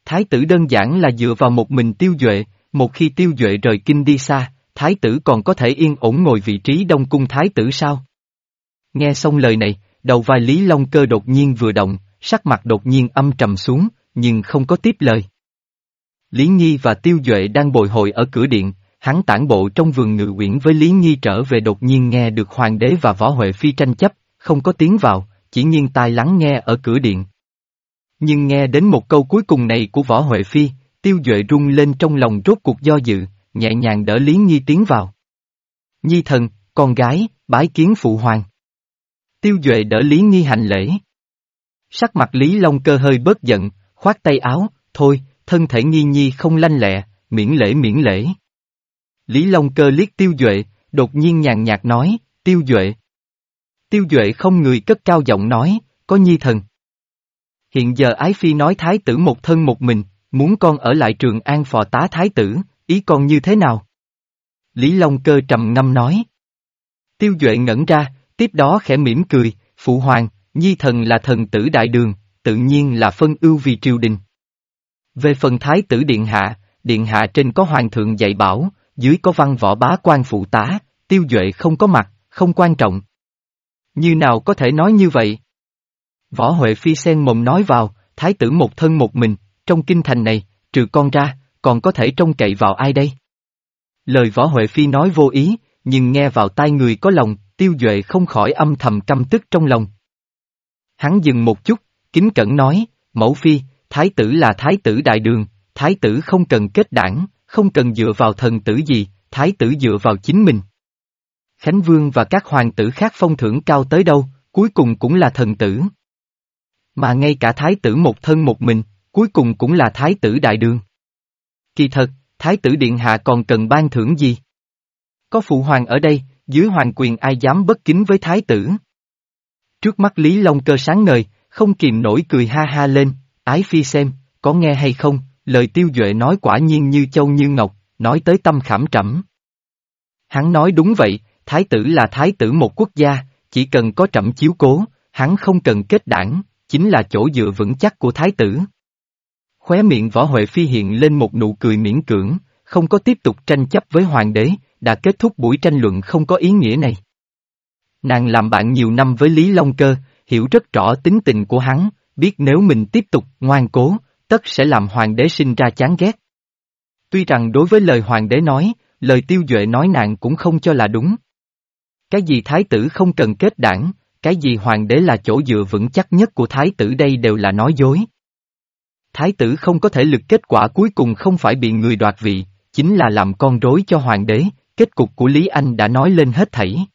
Thái tử đơn giản là dựa vào một mình tiêu duệ, một khi tiêu duệ rời kinh đi xa, thái tử còn có thể yên ổn ngồi vị trí đông cung thái tử sao? Nghe xong lời này, đầu vai Lý Long cơ đột nhiên vừa động, sắc mặt đột nhiên âm trầm xuống, nhưng không có tiếp lời. Lý Nhi và Tiêu Duệ đang bồi hồi ở cửa điện, hắn tản bộ trong vườn ngự uyển với Lý Nhi trở về đột nhiên nghe được hoàng đế và võ huệ phi tranh chấp, không có tiếng vào, chỉ nhiên tai lắng nghe ở cửa điện. Nhưng nghe đến một câu cuối cùng này của võ huệ phi, Tiêu Duệ rung lên trong lòng rốt cuộc do dự, nhẹ nhàng đỡ Lý Nhi tiến vào. Nhi thần, con gái, bái kiến phụ hoàng. Tiêu Duệ đỡ Lý Nhi hành lễ. Sắc mặt Lý Long cơ hơi bớt giận, khoát tay áo, thôi, thân thể Nhi Nhi không lanh lẹ, miễn lễ miễn lễ. Lý Long cơ liếc Tiêu Duệ, đột nhiên nhàn nhạt nói, Tiêu Duệ. Tiêu Duệ không người cất cao giọng nói, có Nhi thần. Hiện giờ Ái Phi nói Thái tử một thân một mình, muốn con ở lại trường an phò tá Thái tử, ý con như thế nào? Lý Long cơ trầm ngâm nói. Tiêu Duệ ngẩn ra, tiếp đó khẽ mỉm cười, Phụ Hoàng, Nhi thần là thần tử đại đường, tự nhiên là phân ưu vì triều đình. Về phần Thái tử Điện Hạ, Điện Hạ trên có Hoàng thượng dạy bảo, dưới có văn võ bá quan phụ tá, Tiêu Duệ không có mặt, không quan trọng. Như nào có thể nói như vậy? Võ Huệ Phi sen mồm nói vào, Thái tử một thân một mình, trong kinh thành này, trừ con ra, còn có thể trông cậy vào ai đây? Lời Võ Huệ Phi nói vô ý, nhưng nghe vào tai người có lòng, tiêu duệ không khỏi âm thầm căm tức trong lòng. Hắn dừng một chút, kính cẩn nói, mẫu phi, thái tử là thái tử đại đường, thái tử không cần kết đảng, không cần dựa vào thần tử gì, thái tử dựa vào chính mình. Khánh Vương và các hoàng tử khác phong thưởng cao tới đâu, cuối cùng cũng là thần tử. Mà ngay cả thái tử một thân một mình, cuối cùng cũng là thái tử đại đường. Kỳ thật, thái tử điện hạ còn cần ban thưởng gì? Có phụ hoàng ở đây, dưới hoàng quyền ai dám bất kính với thái tử? Trước mắt Lý Long cơ sáng ngời, không kìm nổi cười ha ha lên, ái phi xem, có nghe hay không, lời tiêu duệ nói quả nhiên như châu như ngọc, nói tới tâm khảm trẫm. Hắn nói đúng vậy, thái tử là thái tử một quốc gia, chỉ cần có trẫm chiếu cố, hắn không cần kết đảng, chính là chỗ dựa vững chắc của thái tử. Khóe miệng võ Huệ Phi hiện lên một nụ cười miễn cưỡng, không có tiếp tục tranh chấp với hoàng đế, đã kết thúc buổi tranh luận không có ý nghĩa này. Nàng làm bạn nhiều năm với Lý Long Cơ, hiểu rất rõ tính tình của hắn, biết nếu mình tiếp tục ngoan cố, tất sẽ làm hoàng đế sinh ra chán ghét. Tuy rằng đối với lời hoàng đế nói, lời tiêu duệ nói nàng cũng không cho là đúng. Cái gì thái tử không cần kết đảng, cái gì hoàng đế là chỗ dựa vững chắc nhất của thái tử đây đều là nói dối. Thái tử không có thể lực kết quả cuối cùng không phải bị người đoạt vị, chính là làm con rối cho hoàng đế, kết cục của Lý Anh đã nói lên hết thảy.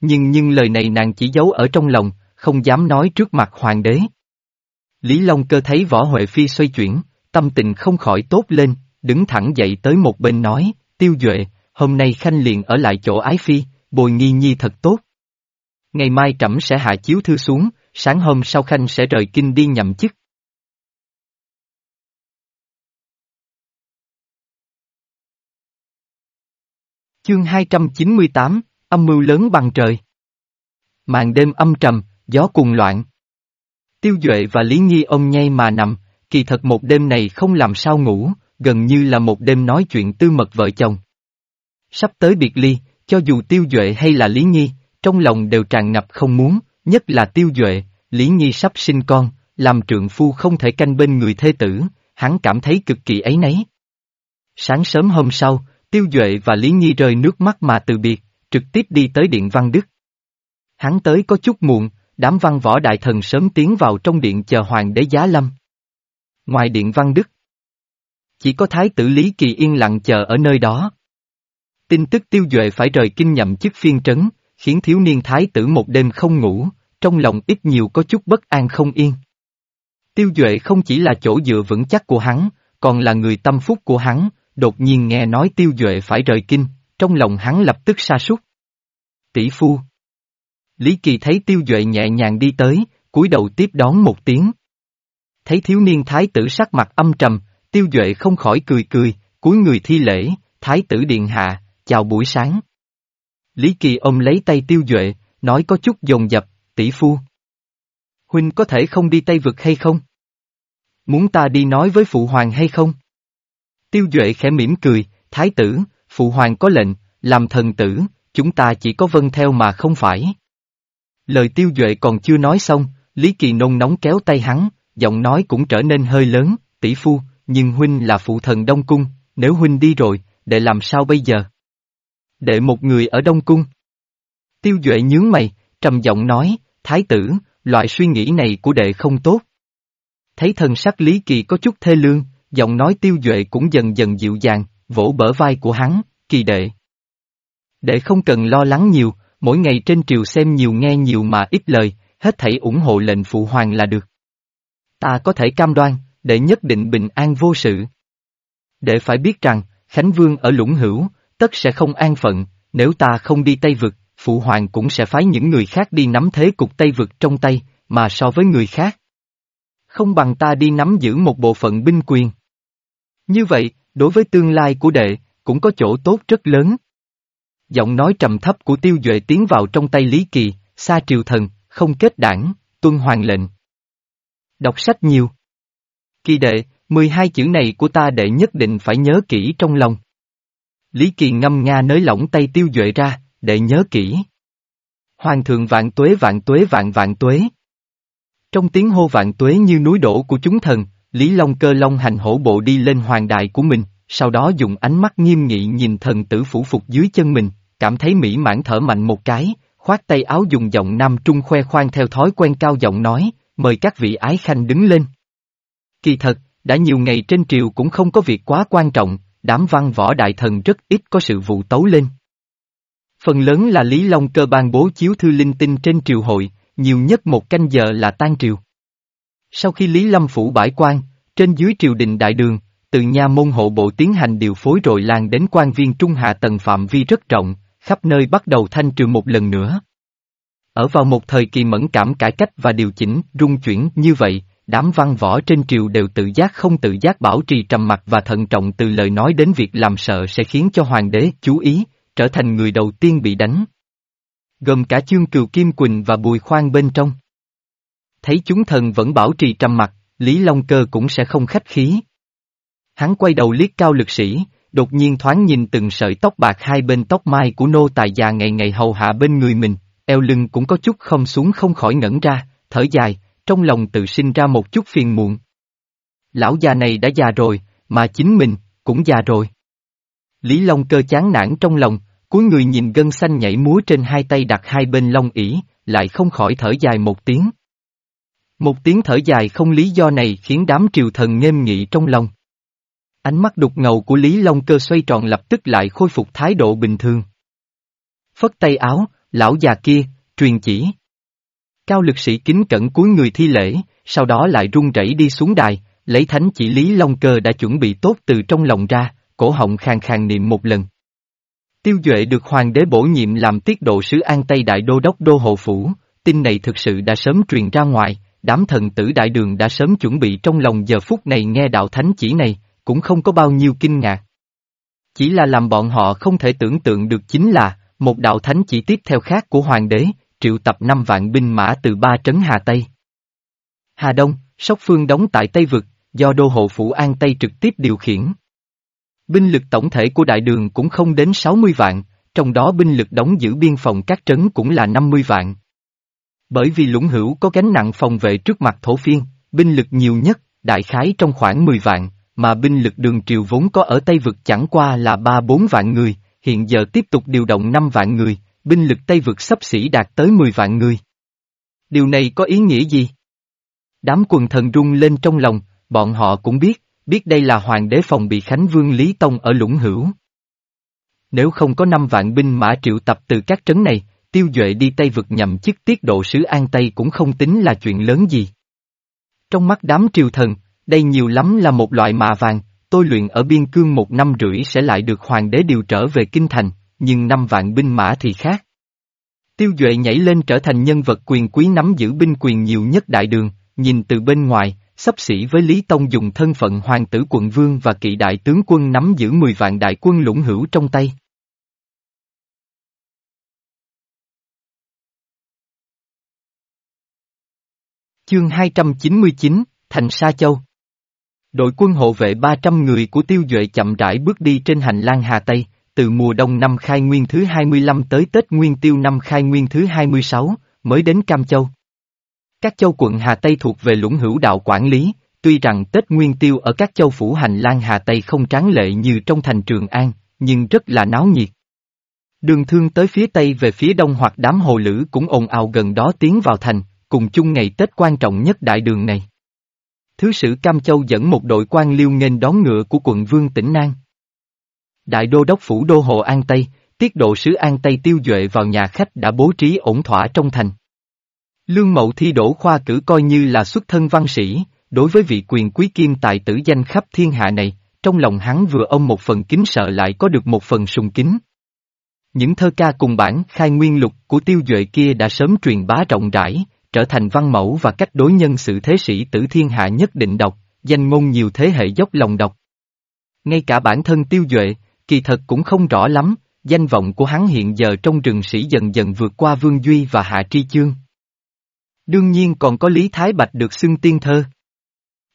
Nhưng nhưng lời này nàng chỉ giấu ở trong lòng, không dám nói trước mặt hoàng đế. Lý Long cơ thấy võ Huệ Phi xoay chuyển, tâm tình không khỏi tốt lên, đứng thẳng dậy tới một bên nói, tiêu duệ, hôm nay khanh liền ở lại chỗ ái phi, bồi nghi nhi thật tốt. Ngày mai trẫm sẽ hạ chiếu thư xuống, sáng hôm sau khanh sẽ rời kinh đi nhậm chức. Chương 298, âm mưu lớn bằng trời. Màn đêm âm trầm, gió cuồng loạn. Tiêu Duệ và Lý Nhi ôm nhay mà nằm, kỳ thật một đêm này không làm sao ngủ, gần như là một đêm nói chuyện tư mật vợ chồng. Sắp tới biệt ly, cho dù Tiêu Duệ hay là Lý Nhi, trong lòng đều tràn ngập không muốn, nhất là Tiêu Duệ, Lý Nhi sắp sinh con, làm trượng phu không thể canh bên người thê tử, hắn cảm thấy cực kỳ ấy nấy. Sáng sớm hôm sau, Tiêu Duệ và Lý Nhi rơi nước mắt mà từ biệt, trực tiếp đi tới Điện Văn Đức. Hắn tới có chút muộn, đám văn võ đại thần sớm tiến vào trong điện chờ hoàng đế giá lâm. Ngoài Điện Văn Đức, chỉ có Thái tử Lý Kỳ yên lặng chờ ở nơi đó. Tin tức Tiêu Duệ phải rời kinh nhậm chức phiên trấn, khiến thiếu niên Thái tử một đêm không ngủ, trong lòng ít nhiều có chút bất an không yên. Tiêu Duệ không chỉ là chỗ dựa vững chắc của hắn, còn là người tâm phúc của hắn, đột nhiên nghe nói tiêu duệ phải rời kinh, trong lòng hắn lập tức sa sút. Tỷ phu. Lý Kỳ thấy tiêu duệ nhẹ nhàng đi tới, cúi đầu tiếp đón một tiếng. Thấy thiếu niên thái tử sắc mặt âm trầm, tiêu duệ không khỏi cười cười, cúi người thi lễ, thái tử điện hạ, chào buổi sáng. Lý Kỳ ôm lấy tay tiêu duệ, nói có chút dồn dập, tỷ phu. Huynh có thể không đi Tây Vực hay không? Muốn ta đi nói với phụ hoàng hay không? Tiêu Duệ khẽ mỉm cười, thái tử, phụ hoàng có lệnh, làm thần tử, chúng ta chỉ có vâng theo mà không phải. Lời Tiêu Duệ còn chưa nói xong, Lý Kỳ nôn nóng kéo tay hắn, giọng nói cũng trở nên hơi lớn, tỷ phu, nhưng huynh là phụ thần Đông Cung, nếu huynh đi rồi, để làm sao bây giờ? Để một người ở Đông Cung. Tiêu Duệ nhướng mày, trầm giọng nói, thái tử, loại suy nghĩ này của đệ không tốt. Thấy thần sắc Lý Kỳ có chút thê lương, giọng nói tiêu duệ cũng dần dần dịu dàng, vỗ bờ vai của hắn, kỳ đệ. Đệ không cần lo lắng nhiều, mỗi ngày trên triều xem nhiều nghe nhiều mà ít lời, hết thảy ủng hộ lệnh phụ hoàng là được. Ta có thể cam đoan, để nhất định bình an vô sự. Để phải biết rằng, Khánh Vương ở lũng hữu, tất sẽ không an phận, nếu ta không đi Tây Vực, Phụ Hoàng cũng sẽ phái những người khác đi nắm thế cục Tây Vực trong tay, mà so với người khác. Không bằng ta đi nắm giữ một bộ phận binh quyền. Như vậy, đối với tương lai của đệ, cũng có chỗ tốt rất lớn. Giọng nói trầm thấp của tiêu duệ tiến vào trong tay Lý Kỳ, xa triều thần, không kết đảng, tuân hoàng lệnh. Đọc sách nhiều. Kỳ đệ, 12 chữ này của ta đệ nhất định phải nhớ kỹ trong lòng. Lý Kỳ ngâm nga nới lỏng tay tiêu duệ ra, đệ nhớ kỹ. Hoàng thượng vạn tuế vạn tuế vạn vạn tuế. Trong tiếng hô vạn tuế như núi đổ của chúng thần, Lý Long cơ long hành hổ bộ đi lên hoàng đại của mình, sau đó dùng ánh mắt nghiêm nghị nhìn thần tử phủ phục dưới chân mình, cảm thấy mỹ mãn thở mạnh một cái, khoát tay áo dùng giọng nam trung khoe khoang theo thói quen cao giọng nói, mời các vị ái khanh đứng lên. Kỳ thật, đã nhiều ngày trên triều cũng không có việc quá quan trọng, đám văn võ đại thần rất ít có sự vụ tấu lên. Phần lớn là Lý Long cơ ban bố chiếu thư linh tinh trên triều hội, nhiều nhất một canh giờ là tan triều. Sau khi Lý Lâm phủ bãi quan, trên dưới triều đình đại đường, từ nha môn hộ bộ tiến hành điều phối rồi lan đến quan viên trung hạ tầng phạm vi rất rộng, khắp nơi bắt đầu thanh trừ một lần nữa. Ở vào một thời kỳ mẫn cảm cải cách và điều chỉnh, rung chuyển như vậy, đám văn võ trên triều đều tự giác không tự giác bảo trì trầm mặc và thận trọng từ lời nói đến việc làm sợ sẽ khiến cho hoàng đế chú ý, trở thành người đầu tiên bị đánh. Gồm cả chương cừu Kim Quỳnh và Bùi Khoan bên trong. Thấy chúng thần vẫn bảo trì trầm mặc, Lý Long Cơ cũng sẽ không khách khí. Hắn quay đầu liếc cao lực sĩ, đột nhiên thoáng nhìn từng sợi tóc bạc hai bên tóc mai của nô tài già ngày ngày hầu hạ bên người mình, eo lưng cũng có chút không xuống không khỏi ngẩn ra, thở dài, trong lòng tự sinh ra một chút phiền muộn. Lão già này đã già rồi, mà chính mình, cũng già rồi. Lý Long cơ chán nản trong lòng, cuối người nhìn gân xanh nhảy múa trên hai tay đặt hai bên long ỉ, lại không khỏi thở dài một tiếng. Một tiếng thở dài không lý do này khiến đám triều thần nghiêm nghị trong lòng. Ánh mắt đục ngầu của Lý Long cơ xoay tròn lập tức lại khôi phục thái độ bình thường. Phất tay áo, lão già kia, truyền chỉ. Cao lực sĩ kính cẩn cúi người thi lễ, sau đó lại run rẩy đi xuống đài, lấy thánh chỉ Lý Long Cơ đã chuẩn bị tốt từ trong lòng ra, cổ họng khàn khàn niệm một lần. Tiêu Duệ được hoàng đế bổ nhiệm làm tiết độ sứ An Tây Đại Đô Đốc Đô Hộ Phủ, tin này thực sự đã sớm truyền ra ngoài, đám thần tử đại đường đã sớm chuẩn bị trong lòng giờ phút này nghe đạo thánh chỉ này, cũng không có bao nhiêu kinh ngạc. Chỉ là làm bọn họ không thể tưởng tượng được chính là, một đạo thánh chỉ tiếp theo khác của hoàng đế, triệu tập 5 vạn binh mã từ ba trấn Hà Tây. Hà Đông, Sóc Phương đóng tại Tây Vực, do đô hộ phủ An Tây trực tiếp điều khiển. Binh lực tổng thể của đại đường cũng không đến 60 vạn, trong đó binh lực đóng giữ biên phòng các trấn cũng là 50 vạn. Bởi vì lũng hữu có gánh nặng phòng vệ trước mặt thổ phiên, binh lực nhiều nhất, đại khái trong khoảng 10 vạn, mà binh lực đường triều vốn có ở Tây Vực chẳng qua là 3-4 vạn người, hiện giờ tiếp tục điều động 5 vạn người, binh lực Tây vực sắp xỉ đạt tới 10 vạn người. Điều này có ý nghĩa gì? Đám quần thần rung lên trong lòng, bọn họ cũng biết, biết đây là hoàng đế phòng bị Khánh Vương Lý Tông ở Lũng Hữu. Nếu không có 5 vạn binh mã triệu tập từ các trấn này, tiêu duệ đi Tây vực nhằm chức tiết độ sứ An Tây cũng không tính là chuyện lớn gì. Trong mắt đám triều thần, đây nhiều lắm là một loại mạ vàng, tôi luyện ở biên cương một năm rưỡi sẽ lại được hoàng đế điều trở về kinh thành, nhưng năm vạn binh mã thì khác. Tiêu Duệ nhảy lên trở thành nhân vật quyền quý nắm giữ binh quyền nhiều nhất đại đường, nhìn từ bên ngoài, sắp xỉ với Lý Tông dùng thân phận hoàng tử quận vương và kỵ đại tướng quân nắm giữ 10 vạn đại quân lũng hữu trong tay. Chương 299, Thành Sa Châu Đội quân hộ vệ 300 người của Tiêu Duệ chậm rãi bước đi trên hành lang Hà Tây, từ mùa đông năm khai nguyên thứ 25 tới Tết Nguyên Tiêu năm khai nguyên thứ 26, mới đến Cam Châu. Các châu quận Hà Tây thuộc về lũng hữu đạo quản lý, tuy rằng Tết Nguyên Tiêu ở các châu phủ hành lang Hà Tây không tráng lệ như trong thành Trường An, nhưng rất là náo nhiệt. Đường thương tới phía Tây về phía Đông hoặc đám hồ lữ cũng ồn ào gần đó tiến vào thành, cùng chung ngày Tết quan trọng nhất đại đường này. Thứ sử Cam Châu dẫn một đội quan liêu nghênh đón ngựa của quận Vương tỉnh nang Đại đô đốc phủ đô hộ An Tây, tiết độ sứ An Tây tiêu duệ vào nhà khách đã bố trí ổn thỏa trong thành. Lương Mậu thi đổ khoa cử coi như là xuất thân văn sĩ, đối với vị quyền quý kim tài tử danh khắp thiên hạ này, trong lòng hắn vừa ông một phần kính sợ lại có được một phần sùng kính. Những thơ ca cùng bản khai nguyên lục của tiêu duệ kia đã sớm truyền bá rộng rãi, trở thành văn mẫu và cách đối nhân sự thế sĩ tử thiên hạ nhất định đọc, danh ngôn nhiều thế hệ dốc lòng đọc. Ngay cả bản thân tiêu duệ, kỳ thật cũng không rõ lắm, danh vọng của hắn hiện giờ trong rừng sĩ dần dần vượt qua Vương Duy và Hạ Tri Chương. Đương nhiên còn có Lý Thái Bạch được xưng tiên thơ.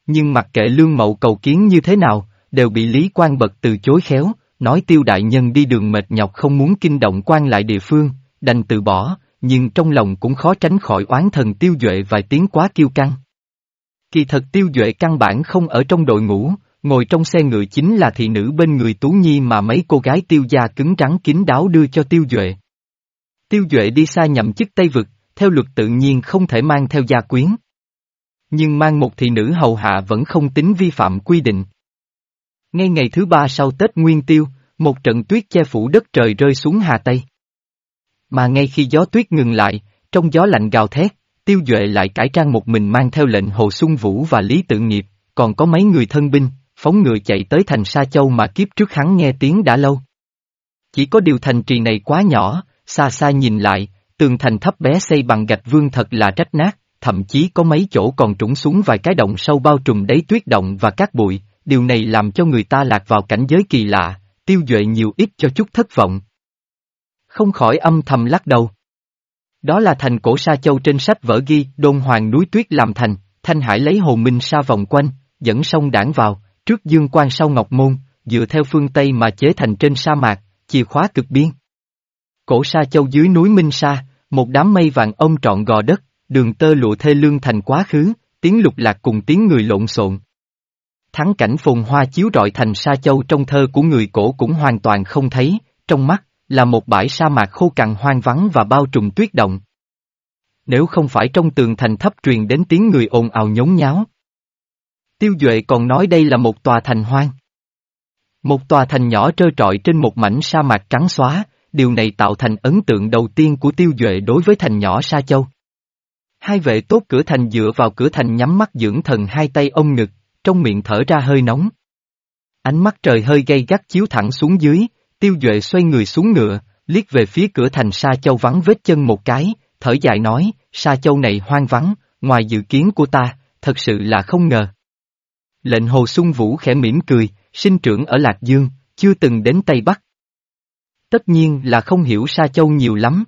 Nhưng mặc kệ lương mậu cầu kiến như thế nào, đều bị Lý Quang Bật từ chối khéo, nói tiêu đại nhân đi đường mệt nhọc không muốn kinh động quan lại địa phương, đành từ bỏ, nhưng trong lòng cũng khó tránh khỏi oán thần tiêu duệ vài tiếng quá kiêu căng. Kỳ thật tiêu duệ căn bản không ở trong đội ngũ, ngồi trong xe ngựa chính là thị nữ bên người Tú Nhi mà mấy cô gái tiêu gia cứng rắn kín đáo đưa cho tiêu duệ. Tiêu duệ đi xa nhậm chức Tây Vực, theo luật tự nhiên không thể mang theo gia quyến. Nhưng mang một thị nữ hầu hạ vẫn không tính vi phạm quy định. Ngay ngày thứ ba sau Tết Nguyên Tiêu, một trận tuyết che phủ đất trời rơi xuống Hà Tây. Mà ngay khi gió tuyết ngừng lại, trong gió lạnh gào thét, tiêu duệ lại cải trang một mình mang theo lệnh Hồ Xuân Vũ và Lý Tự Nghiệp, còn có mấy người thân binh, phóng ngựa chạy tới thành Sa Châu mà kiếp trước hắn nghe tiếng đã lâu. Chỉ có điều thành trì này quá nhỏ, xa xa nhìn lại, tường thành thấp bé xây bằng gạch vương thật là rách nát, thậm chí có mấy chỗ còn trũng xuống vài cái động sâu bao trùm đấy tuyết động và cát bụi, điều này làm cho người ta lạc vào cảnh giới kỳ lạ, tiêu duệ nhiều ít cho chút thất vọng. Không khỏi âm thầm lắc đầu. Đó là thành cổ Sa Châu trên sách vở ghi, đôn hoàng núi tuyết làm thành, Thanh Hải lấy hồ minh sa vòng quanh, dẫn sông đảng vào, trước dương quan sau ngọc môn, dựa theo phương Tây mà chế thành trên sa mạc, chìa khóa cực biên. Cổ Sa Châu dưới núi Minh Sa, một đám mây vàng ôm trọn gò đất, đường tơ lụa thê lương thành quá khứ, tiếng lục lạc cùng tiếng người lộn xộn. Thắng cảnh phồn hoa chiếu rọi thành Sa Châu trong thơ của người cổ cũng hoàn toàn không thấy, trong mắt, là một bãi sa mạc khô cằn hoang vắng và bao trùm tuyết động. Nếu không phải trong tường thành thấp truyền đến tiếng người ồn ào nhốn nháo. Tiêu Duệ còn nói đây là một tòa thành hoang. Một tòa thành nhỏ trơ trọi trên một mảnh sa mạc trắng xóa, điều này tạo thành ấn tượng đầu tiên của Tiêu Duệ đối với thành nhỏ Sa Châu. Hai vệ tốt cửa thành dựa vào cửa thành nhắm mắt dưỡng thần hai tay ôm ngực, trong miệng thở ra hơi nóng. Ánh mắt trời hơi gay gắt chiếu thẳng xuống dưới, Tiêu Duệ xoay người xuống ngựa, liếc về phía cửa thành Sa Châu vắng vết chân một cái, thở dài nói, Sa Châu này hoang vắng, ngoài dự kiến của ta, thật sự là không ngờ. Lệnh Hồ Xuân Vũ khẽ mỉm cười, sinh trưởng ở Lạc Dương, chưa từng đến Tây Bắc. Tất nhiên là không hiểu Sa Châu nhiều lắm.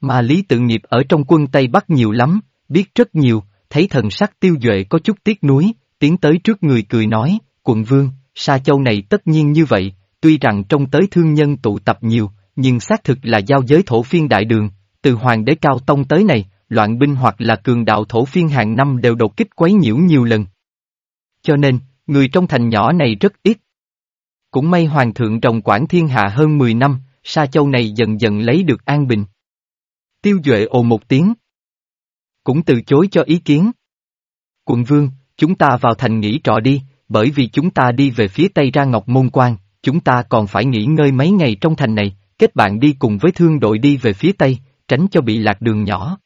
Mà Lý Tự Nghiệp ở trong quân Tây Bắc nhiều lắm, biết rất nhiều, thấy thần sắc tiêu duệ có chút tiếc nuối, tiến tới trước người cười nói, quận vương, Sa Châu này tất nhiên như vậy, tuy rằng trong tới thương nhân tụ tập nhiều, nhưng xác thực là giao giới thổ phiên đại đường, từ hoàng đế cao tông tới này, loạn binh hoặc là cường đạo thổ phiên hàng năm đều đột kích quấy nhiễu nhiều lần. Cho nên, người trong thành nhỏ này rất ít. Cũng may hoàng thượng trồng quản thiên hạ hơn 10 năm, Sa Châu này dần dần lấy được an bình. Tiêu Duệ ồ một tiếng. Cũng từ chối cho ý kiến. Quận vương, chúng ta vào thành nghỉ trọ đi, bởi vì chúng ta đi về phía tây ra Ngọc Môn Quan, chúng ta còn phải nghỉ ngơi mấy ngày trong thành này, kết bạn đi cùng với thương đội đi về phía tây, tránh cho bị lạc đường nhỏ.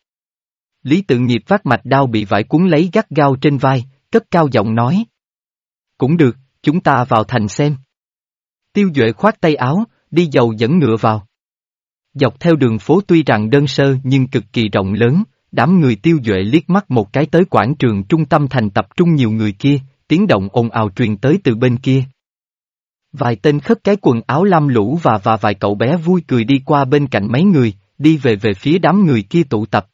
Lý tự nghiệp phát mạch đao bị vải cuốn lấy gắt gao trên vai, cất cao giọng nói. Cũng được, chúng ta vào thành xem. Tiêu Duệ khoát tay áo, đi dầu dẫn ngựa vào. Dọc theo đường phố tuy rằng đơn sơ nhưng cực kỳ rộng lớn, đám người tiêu duệ liếc mắt một cái tới quảng trường trung tâm thành tập trung nhiều người kia, tiếng động ồn ào truyền tới từ bên kia. Vài tên khất cái quần áo lam lũ và và vài cậu bé vui cười đi qua bên cạnh mấy người, đi về về phía đám người kia tụ tập.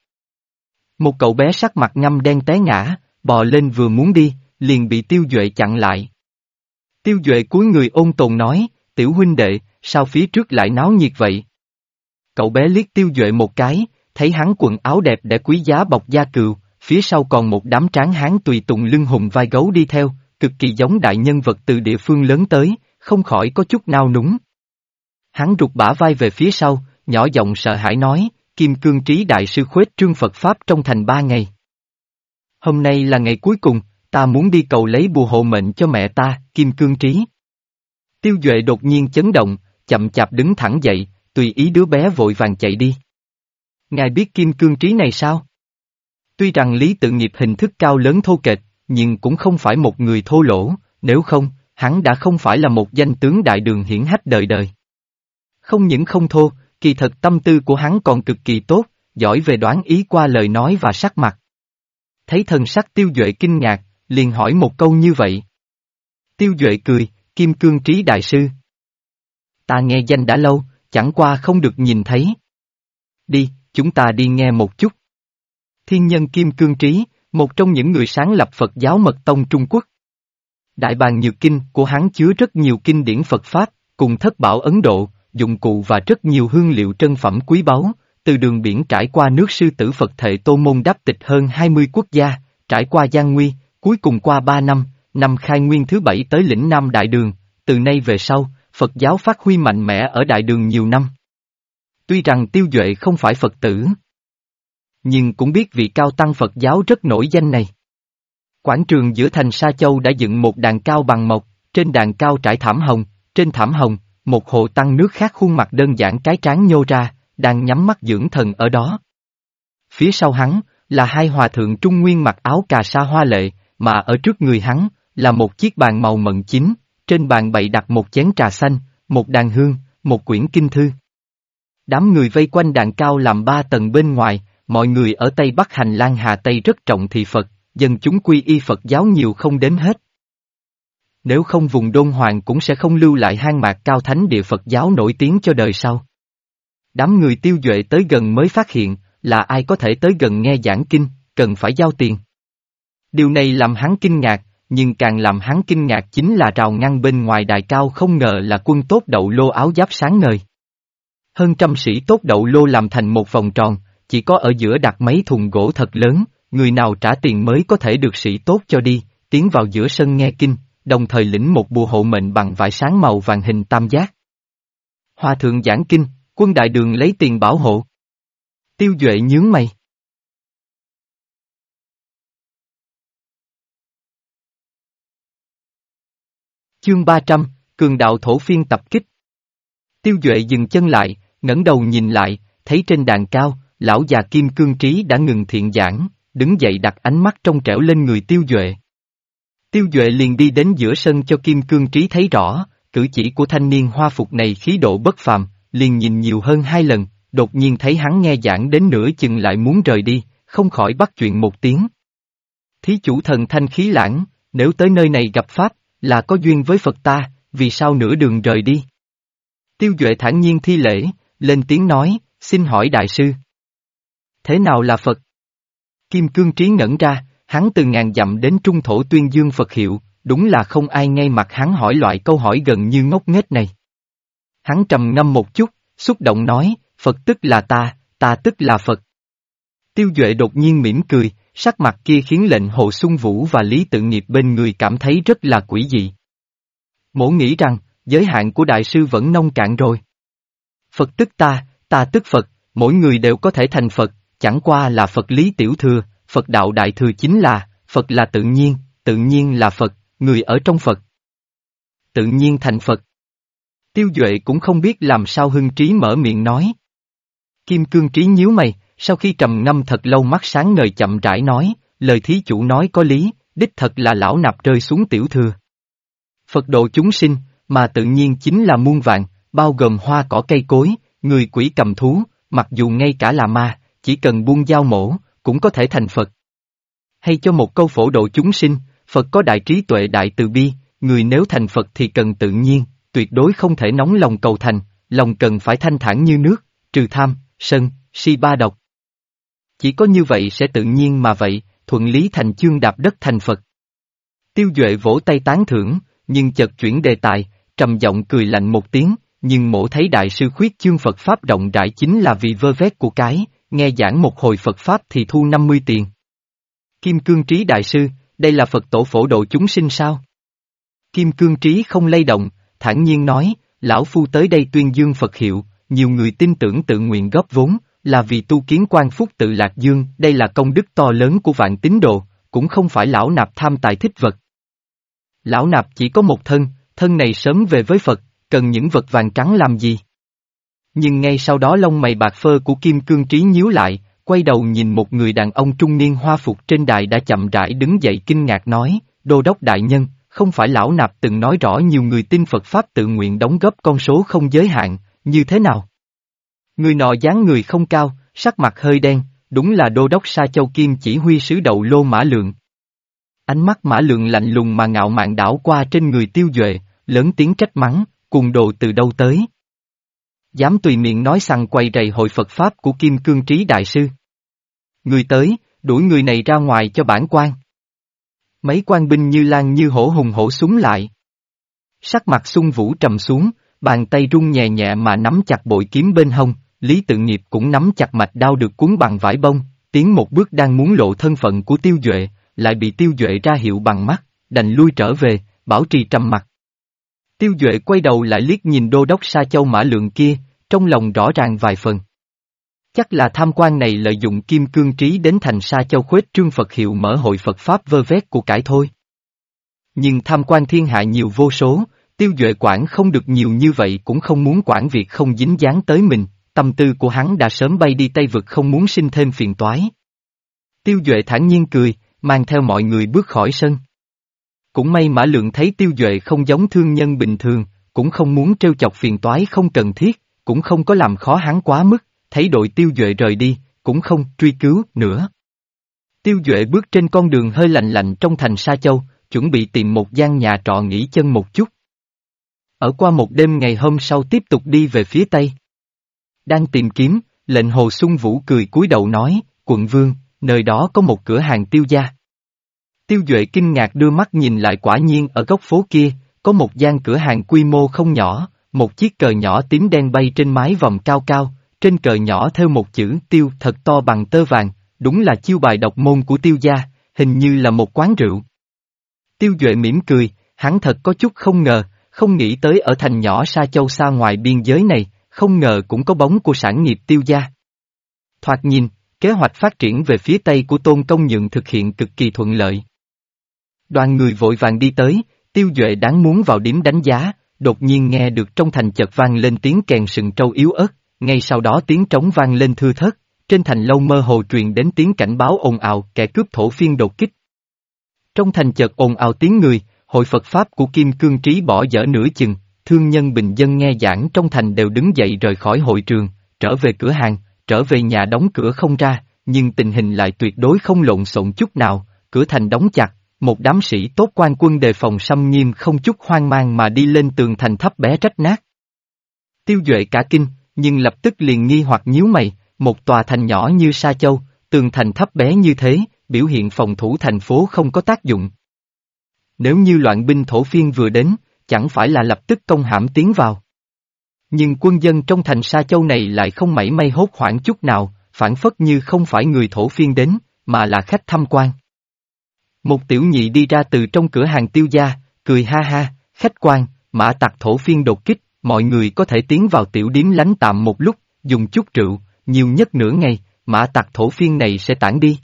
Một cậu bé sắc mặt ngâm đen té ngã, bò lên vừa muốn đi, liền bị tiêu duệ chặn lại. Tiêu duệ cúi người ôn tồn nói, tiểu huynh đệ, sao phía trước lại náo nhiệt vậy? Cậu bé liếc tiêu duệ một cái, thấy hắn quần áo đẹp để quý giá bọc da cừu, phía sau còn một đám tráng hán tùy tùng lưng hùng vai gấu đi theo, cực kỳ giống đại nhân vật từ địa phương lớn tới, không khỏi có chút nao núng. Hắn rụt bả vai về phía sau, nhỏ giọng sợ hãi nói, Kim Cương Trí Đại sư khuếch trương Phật Pháp trong thành ba ngày. Hôm nay là ngày cuối cùng, ta muốn đi cầu lấy bùa hộ mệnh cho mẹ ta, Kim Cương Trí. Tiêu Duệ đột nhiên chấn động, chậm chạp đứng thẳng dậy, tùy ý đứa bé vội vàng chạy đi. Ngài biết kim cương trí này sao? Tuy rằng Lý tự nghiệp hình thức cao lớn thô kệch, nhưng cũng không phải một người thô lỗ, nếu không, hắn đã không phải là một danh tướng đại đường hiển hách đời đời. Không những không thô, kỳ thật tâm tư của hắn còn cực kỳ tốt, giỏi về đoán ý qua lời nói và sắc mặt. Thấy thần sắc tiêu duệ kinh ngạc, liền hỏi một câu như vậy. Tiêu duệ cười, kim cương trí đại sư. Ta nghe danh đã lâu, chẳng qua không được nhìn thấy. Đi, chúng ta đi nghe một chút. Thiên nhân kim cương trí, một trong những người sáng lập Phật giáo mật tông Trung Quốc. Đại bàn Nhược Kinh của hắn chứa rất nhiều kinh điển Phật Pháp, cùng thất bảo Ấn Độ, dụng cụ và rất nhiều hương liệu trân phẩm quý báu, từ đường biển trải qua nước sư tử Phật Thệ Tô Môn đáp tịch hơn 20 quốc gia, trải qua gian nguy, cuối cùng qua 3 năm, năm khai nguyên thứ bảy tới lĩnh Nam Đại Đường, từ nay về sau, Phật giáo phát huy mạnh mẽ ở Đại Đường nhiều năm. Tuy rằng tiêu duệ không phải Phật tử, nhưng cũng biết vị cao tăng Phật giáo rất nổi danh này. Quảng trường giữa thành Sa Châu đã dựng một đàn cao bằng mộc, trên đàn cao trải thảm hồng, trên thảm hồng, một hộ tăng nước khác khuôn mặt đơn giản cái trán nhô ra, đang nhắm mắt dưỡng thần ở đó. Phía sau hắn, là hai hòa thượng trung nguyên mặc áo cà sa hoa lệ, mà ở trước người hắn, là một chiếc bàn màu mận chính, trên bàn bày đặt một chén trà xanh, một đàn hương, một quyển kinh thư. Đám người vây quanh đàn cao làm ba tầng bên ngoài, mọi người ở Tây Bắc hành lang Hà Tây rất trọng thị Phật, dân chúng quy y Phật giáo nhiều không đến hết. Nếu không vùng đôn hoàng cũng sẽ không lưu lại hang mạc cao thánh địa Phật giáo nổi tiếng cho đời sau. Đám người tiêu duệ tới gần mới phát hiện, là ai có thể tới gần nghe giảng kinh, cần phải giao tiền. Điều này làm hắn kinh ngạc, nhưng càng làm hắn kinh ngạc chính là rào ngăn bên ngoài đài cao không ngờ là quân tốt đậu lô áo giáp sáng ngời. Hơn trăm sĩ tốt đậu lô làm thành một vòng tròn, chỉ có ở giữa đặt mấy thùng gỗ thật lớn, người nào trả tiền mới có thể được sĩ tốt cho đi, tiến vào giữa sân nghe kinh, đồng thời lĩnh một bùa hộ mệnh bằng vải sáng màu vàng hình tam giác. Hòa thượng giảng kinh, quân đại đường lấy tiền bảo hộ. Tiêu Duệ nhướng mày. Chương 300, Cường đạo thổ phiên tập kích. Tiêu Duệ dừng chân lại, ngẩng đầu nhìn lại, thấy trên đàn cao, lão già Kim Cương Trí đã ngừng thiện giảng, đứng dậy đặt ánh mắt trong trẻo lên người Tiêu Duệ. Tiêu Duệ liền đi đến giữa sân cho Kim Cương Trí thấy rõ, cử chỉ của thanh niên hoa phục này khí độ bất phàm, liền nhìn nhiều hơn hai lần, đột nhiên thấy hắn nghe giảng đến nửa chừng lại muốn rời đi, không khỏi bắt chuyện một tiếng. Thí chủ thần thanh khí lãng, nếu tới nơi này gặp Pháp, là có duyên với Phật ta, vì sao nửa đường rời đi? Tiêu Duệ thản nhiên thi lễ, lên tiếng nói, xin hỏi đại sư. Thế nào là Phật? Kim Cương Trí ngẩn ra, hắn từ ngàn dặm đến trung thổ tuyên dương Phật hiệu, đúng là không ai ngay mặt hắn hỏi loại câu hỏi gần như ngốc nghếch này. Hắn trầm ngâm một chút, xúc động nói, Phật tức là ta, ta tức là Phật. Tiêu Duệ đột nhiên mỉm cười, sắc mặt kia khiến lệnh Hồ Xuân Vũ và Lý Tự Nghiệp bên người cảm thấy rất là quỷ dị. Mổ nghĩ rằng, giới hạn của đại sư vẫn nông cạn rồi. Phật tức ta, ta tức Phật, mỗi người đều có thể thành Phật, chẳng qua là Phật lý tiểu thừa, Phật đạo đại thừa chính là, Phật là tự nhiên, tự nhiên là Phật, người ở trong Phật. Tự nhiên thành Phật. Tiêu Duệ cũng không biết làm sao hưng trí mở miệng nói. Kim Cương Trí nhíu mày, sau khi trầm ngâm thật lâu mắt sáng ngời chậm rãi nói, lời thí chủ nói có lý, đích thật là lão nạp rơi xuống tiểu thừa. Phật độ chúng sinh, mà tự nhiên chính là muôn vạn, bao gồm hoa cỏ cây cối, người quỷ cầm thú, mặc dù ngay cả là ma, chỉ cần buông dao mổ, cũng có thể thành Phật. Hay cho một câu phổ độ chúng sinh, Phật có đại trí tuệ đại từ bi, người nếu thành Phật thì cần tự nhiên, tuyệt đối không thể nóng lòng cầu thành, lòng cần phải thanh thản như nước, trừ tham, sân, si ba độc. Chỉ có như vậy sẽ tự nhiên mà vậy, thuận lý thành chương đạp đất thành Phật. Tiêu Duệ vỗ tay tán thưởng, nhưng chợt chuyển đề tài, trầm giọng cười lạnh một tiếng, nhưng mổ thấy đại sư khuyết chương Phật Pháp rộng rãi chính là vì vơ vét của cái, nghe giảng một hồi Phật Pháp thì thu 50 tiền. Kim Cương Trí Đại Sư, đây là Phật tổ phổ độ chúng sinh sao? Kim Cương Trí không lay động, thản nhiên nói, lão phu tới đây tuyên dương Phật hiệu, nhiều người tin tưởng tự nguyện góp vốn, là vì tu kiến quan phúc tự lạc dương, đây là công đức to lớn của vạn tín đồ, cũng không phải lão nạp tham tài thích vật. Lão nạp chỉ có một thân, thân này sớm về với Phật, cần những vật vàng trắng làm gì? Nhưng ngay sau đó lông mày bạc phơ của Kim Cương Trí nhíu lại, quay đầu nhìn một người đàn ông trung niên hoa phục trên đài đã chậm rãi đứng dậy kinh ngạc nói, Đô đốc đại nhân, không phải lão nạp từng nói rõ nhiều người tin Phật Pháp tự nguyện đóng góp con số không giới hạn, như thế nào? Người nọ dáng người không cao, sắc mặt hơi đen, đúng là đô đốc Sa Châu Kim chỉ huy sứ đậu lô mã lượng. Ánh mắt mã lượng lạnh lùng mà ngạo mạn đảo qua trên người tiêu duệ, lớn tiếng trách mắng, cùng đồ từ đâu tới. Dám tùy miệng nói rằng quay rầy hội Phật Pháp của Kim Cương Trí Đại Sư. Người tới, đuổi người này ra ngoài cho bản quan. Mấy quan binh như lan như hổ hùng hổ súng lại. Sắc mặt sung vũ trầm xuống, bàn tay rung nhẹ nhẹ mà nắm chặt bội kiếm bên hông, Lý Tự Nghiệp cũng nắm chặt mạch đao được cuốn bằng vải bông, tiến một bước đang muốn lộ thân phận của Tiêu Duệ, lại bị Tiêu Duệ ra hiệu bằng mắt, đành lui trở về, bảo trì trầm mặt. Tiêu Duệ quay đầu lại liếc nhìn đô đốc Sa Châu Mã Lượng kia, trong lòng rõ ràng vài phần. Chắc là tham quan này lợi dụng kim cương trí đến thành Sa Châu khuếch trương Phật hiệu mở hội Phật Pháp vơ vét của cải thôi. Nhưng tham quan thiên hạ nhiều vô số, tiêu duệ quản không được nhiều như vậy cũng không muốn quản việc không dính dáng tới mình, tâm tư của hắn đã sớm bay đi Tây Vực không muốn sinh thêm phiền toái. Tiêu duệ thản nhiên cười, mang theo mọi người bước khỏi sân. Cũng may Mã Lượng thấy Tiêu Duệ không giống thương nhân bình thường, cũng không muốn trêu chọc phiền toái không cần thiết, cũng không có làm khó hắn quá mức, thấy đội Tiêu Duệ rời đi, cũng không truy cứu nữa. Tiêu Duệ bước trên con đường hơi lạnh lạnh trong thành Sa Châu, chuẩn bị tìm một gian nhà trọ nghỉ chân một chút. Ở qua một đêm ngày hôm sau tiếp tục đi về phía Tây. Đang tìm kiếm, lệnh Hồ Xuân Vũ cười cúi đầu nói, quận vương, nơi đó có một cửa hàng tiêu gia. Tiêu Duệ kinh ngạc đưa mắt nhìn lại quả nhiên ở góc phố kia, có một gian cửa hàng quy mô không nhỏ, một chiếc cờ nhỏ tím đen bay trên mái vòng cao cao, trên cờ nhỏ theo một chữ tiêu thật to bằng tơ vàng, đúng là chiêu bài độc môn của tiêu gia, hình như là một quán rượu. Tiêu Duệ mỉm cười, hắn thật có chút không ngờ, không nghĩ tới ở thành nhỏ Sa Châu xa ngoài biên giới này, không ngờ cũng có bóng của sản nghiệp tiêu gia. Thoạt nhìn, kế hoạch phát triển về phía Tây của Tôn Công Nhượng thực hiện cực kỳ thuận lợi. Đoàn người vội vàng đi tới, tiêu duệ đáng muốn vào điểm đánh giá, đột nhiên nghe được trong thành chợt vang lên tiếng kèn sừng trâu yếu ớt, ngay sau đó tiếng trống vang lên thưa thớt, trên thành lâu mơ hồ truyền đến tiếng cảnh báo ồn ào kẻ cướp thổ phiên đột kích. Trong thành chợt ồn ào tiếng người, hội Phật Pháp của Kim Cương Trí bỏ dở nửa chừng, thương nhân bình dân nghe giảng trong thành đều đứng dậy rời khỏi hội trường, trở về cửa hàng, trở về nhà đóng cửa không ra, nhưng tình hình lại tuyệt đối không lộn xộn chút nào, cửa thành đóng chặt, một đám sĩ tốt quan quân đề phòng xâm nghiêm không chút hoang mang mà đi lên tường thành thấp bé rách nát. Tiêu Duệ cả kinh, nhưng lập tức liền nghi hoặc nhíu mày, một tòa thành nhỏ như Sa Châu, tường thành thấp bé như thế, biểu hiện phòng thủ thành phố không có tác dụng. Nếu như loạn binh thổ phiên vừa đến, chẳng phải là lập tức công hãm tiến vào. Nhưng quân dân trong thành Sa Châu này lại không mảy may hốt hoảng chút nào, phản phất như không phải người thổ phiên đến, mà là khách tham quan. Một tiểu nhị đi ra từ trong cửa hàng tiêu gia, cười ha ha, khách quan, mã tặc thổ phiên đột kích, mọi người có thể tiến vào tiểu điếm lánh tạm một lúc, dùng chút rượu, nhiều nhất nửa ngày, mã tặc thổ phiên này sẽ tản đi.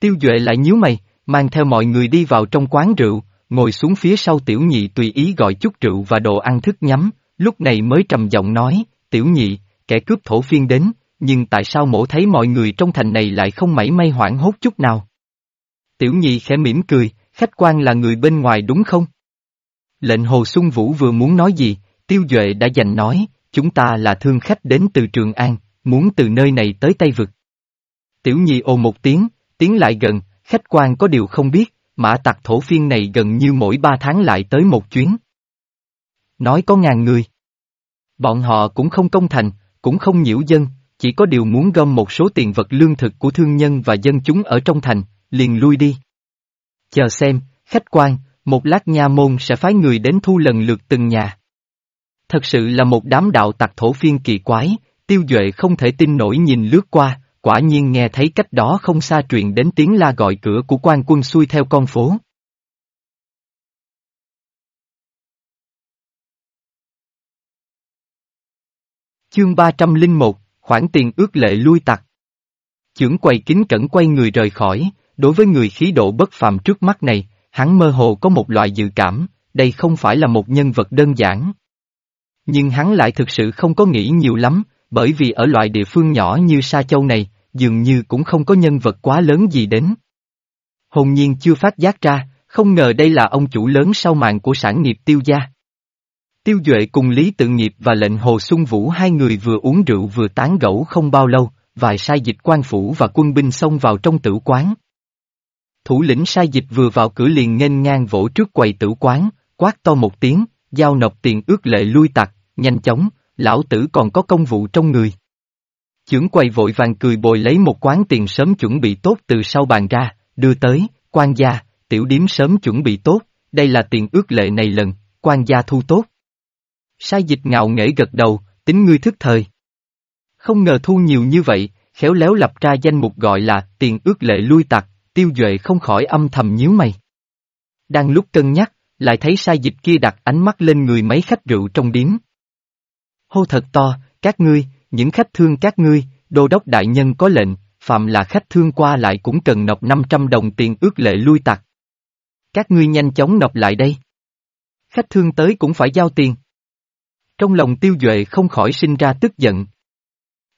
Tiêu Duệ lại nhíu mày, mang theo mọi người đi vào trong quán rượu, ngồi xuống phía sau tiểu nhị tùy ý gọi chút rượu và đồ ăn thức nhắm, lúc này mới trầm giọng nói, tiểu nhị, kẻ cướp thổ phiên đến, nhưng tại sao mổ thấy mọi người trong thành này lại không mảy may hoảng hốt chút nào? Tiểu nhị khẽ mỉm cười, khách quan là người bên ngoài đúng không? Lệnh Hồ Xuân Vũ vừa muốn nói gì, Tiêu Duệ đã dành nói, chúng ta là thương khách đến từ Trường An, muốn từ nơi này tới Tây Vực. Tiểu nhị ồ một tiếng, tiến lại gần, khách quan có điều không biết, mã tặc thổ phiên này gần như mỗi ba tháng lại tới một chuyến. Nói có ngàn người. Bọn họ cũng không công thành, cũng không nhiễu dân, chỉ có điều muốn gom một số tiền vật lương thực của thương nhân và dân chúng ở trong thành, liền lui đi. Chờ xem, khách quan, một lát nha môn sẽ phái người đến thu lần lượt từng nhà. Thật sự là một đám đạo tặc thổ phiên kỳ quái, tiêu duệ không thể tin nổi nhìn lướt qua, quả nhiên nghe thấy cách đó không xa truyền đến tiếng la gọi cửa của quan quân xuôi theo con phố. Chương 301, khoản tiền ước lệ lui tặc. Chưởng quầy kính cẩn quay người rời khỏi, đối với người khí độ bất phàm trước mắt này, hắn mơ hồ có một loại dự cảm, đây không phải là một nhân vật đơn giản. Nhưng hắn lại thực sự không có nghĩ nhiều lắm, bởi vì ở loại địa phương nhỏ như Sa Châu này, dường như cũng không có nhân vật quá lớn gì đến. Hồn nhiên chưa phát giác ra, không ngờ đây là ông chủ lớn sau màn của sản nghiệp tiêu gia. Tiêu Duệ cùng Lý Tự Nghiệp và lệnh Hồ Xuân Vũ hai người vừa uống rượu vừa tán gẫu không bao lâu, vài sai dịch quan phủ và quân binh xông vào trong tử quán. Thủ lĩnh sai dịch vừa vào cửa liền nghênh ngang vỗ trước quầy tử quán, quát to một tiếng, giao nộp tiền ước lệ lui tặc, nhanh chóng, lão tử còn có công vụ trong người. Chưởng quầy vội vàng cười bồi lấy một quán tiền sớm chuẩn bị tốt từ sau bàn ra, đưa tới, quan gia, tiểu điếm sớm chuẩn bị tốt, đây là tiền ước lệ này lần, quan gia thu tốt. Sai dịch ngạo nghễ gật đầu, tính ngươi thức thời. Không ngờ thu nhiều như vậy, khéo léo lập ra danh mục gọi là tiền ước lệ lui tặc, tiêu duệ không khỏi âm thầm nhíu mày. Đang lúc cân nhắc, lại thấy sai dịch kia đặt ánh mắt lên người mấy khách rượu trong điếm. Hô thật to, các ngươi, những khách thương các ngươi, đô đốc đại nhân có lệnh, phạm là khách thương qua lại cũng cần nộp 500 đồng tiền ước lệ lui tặc. Các ngươi nhanh chóng nộp lại đây. Khách thương tới cũng phải giao tiền. Trong lòng tiêu duệ không khỏi sinh ra tức giận.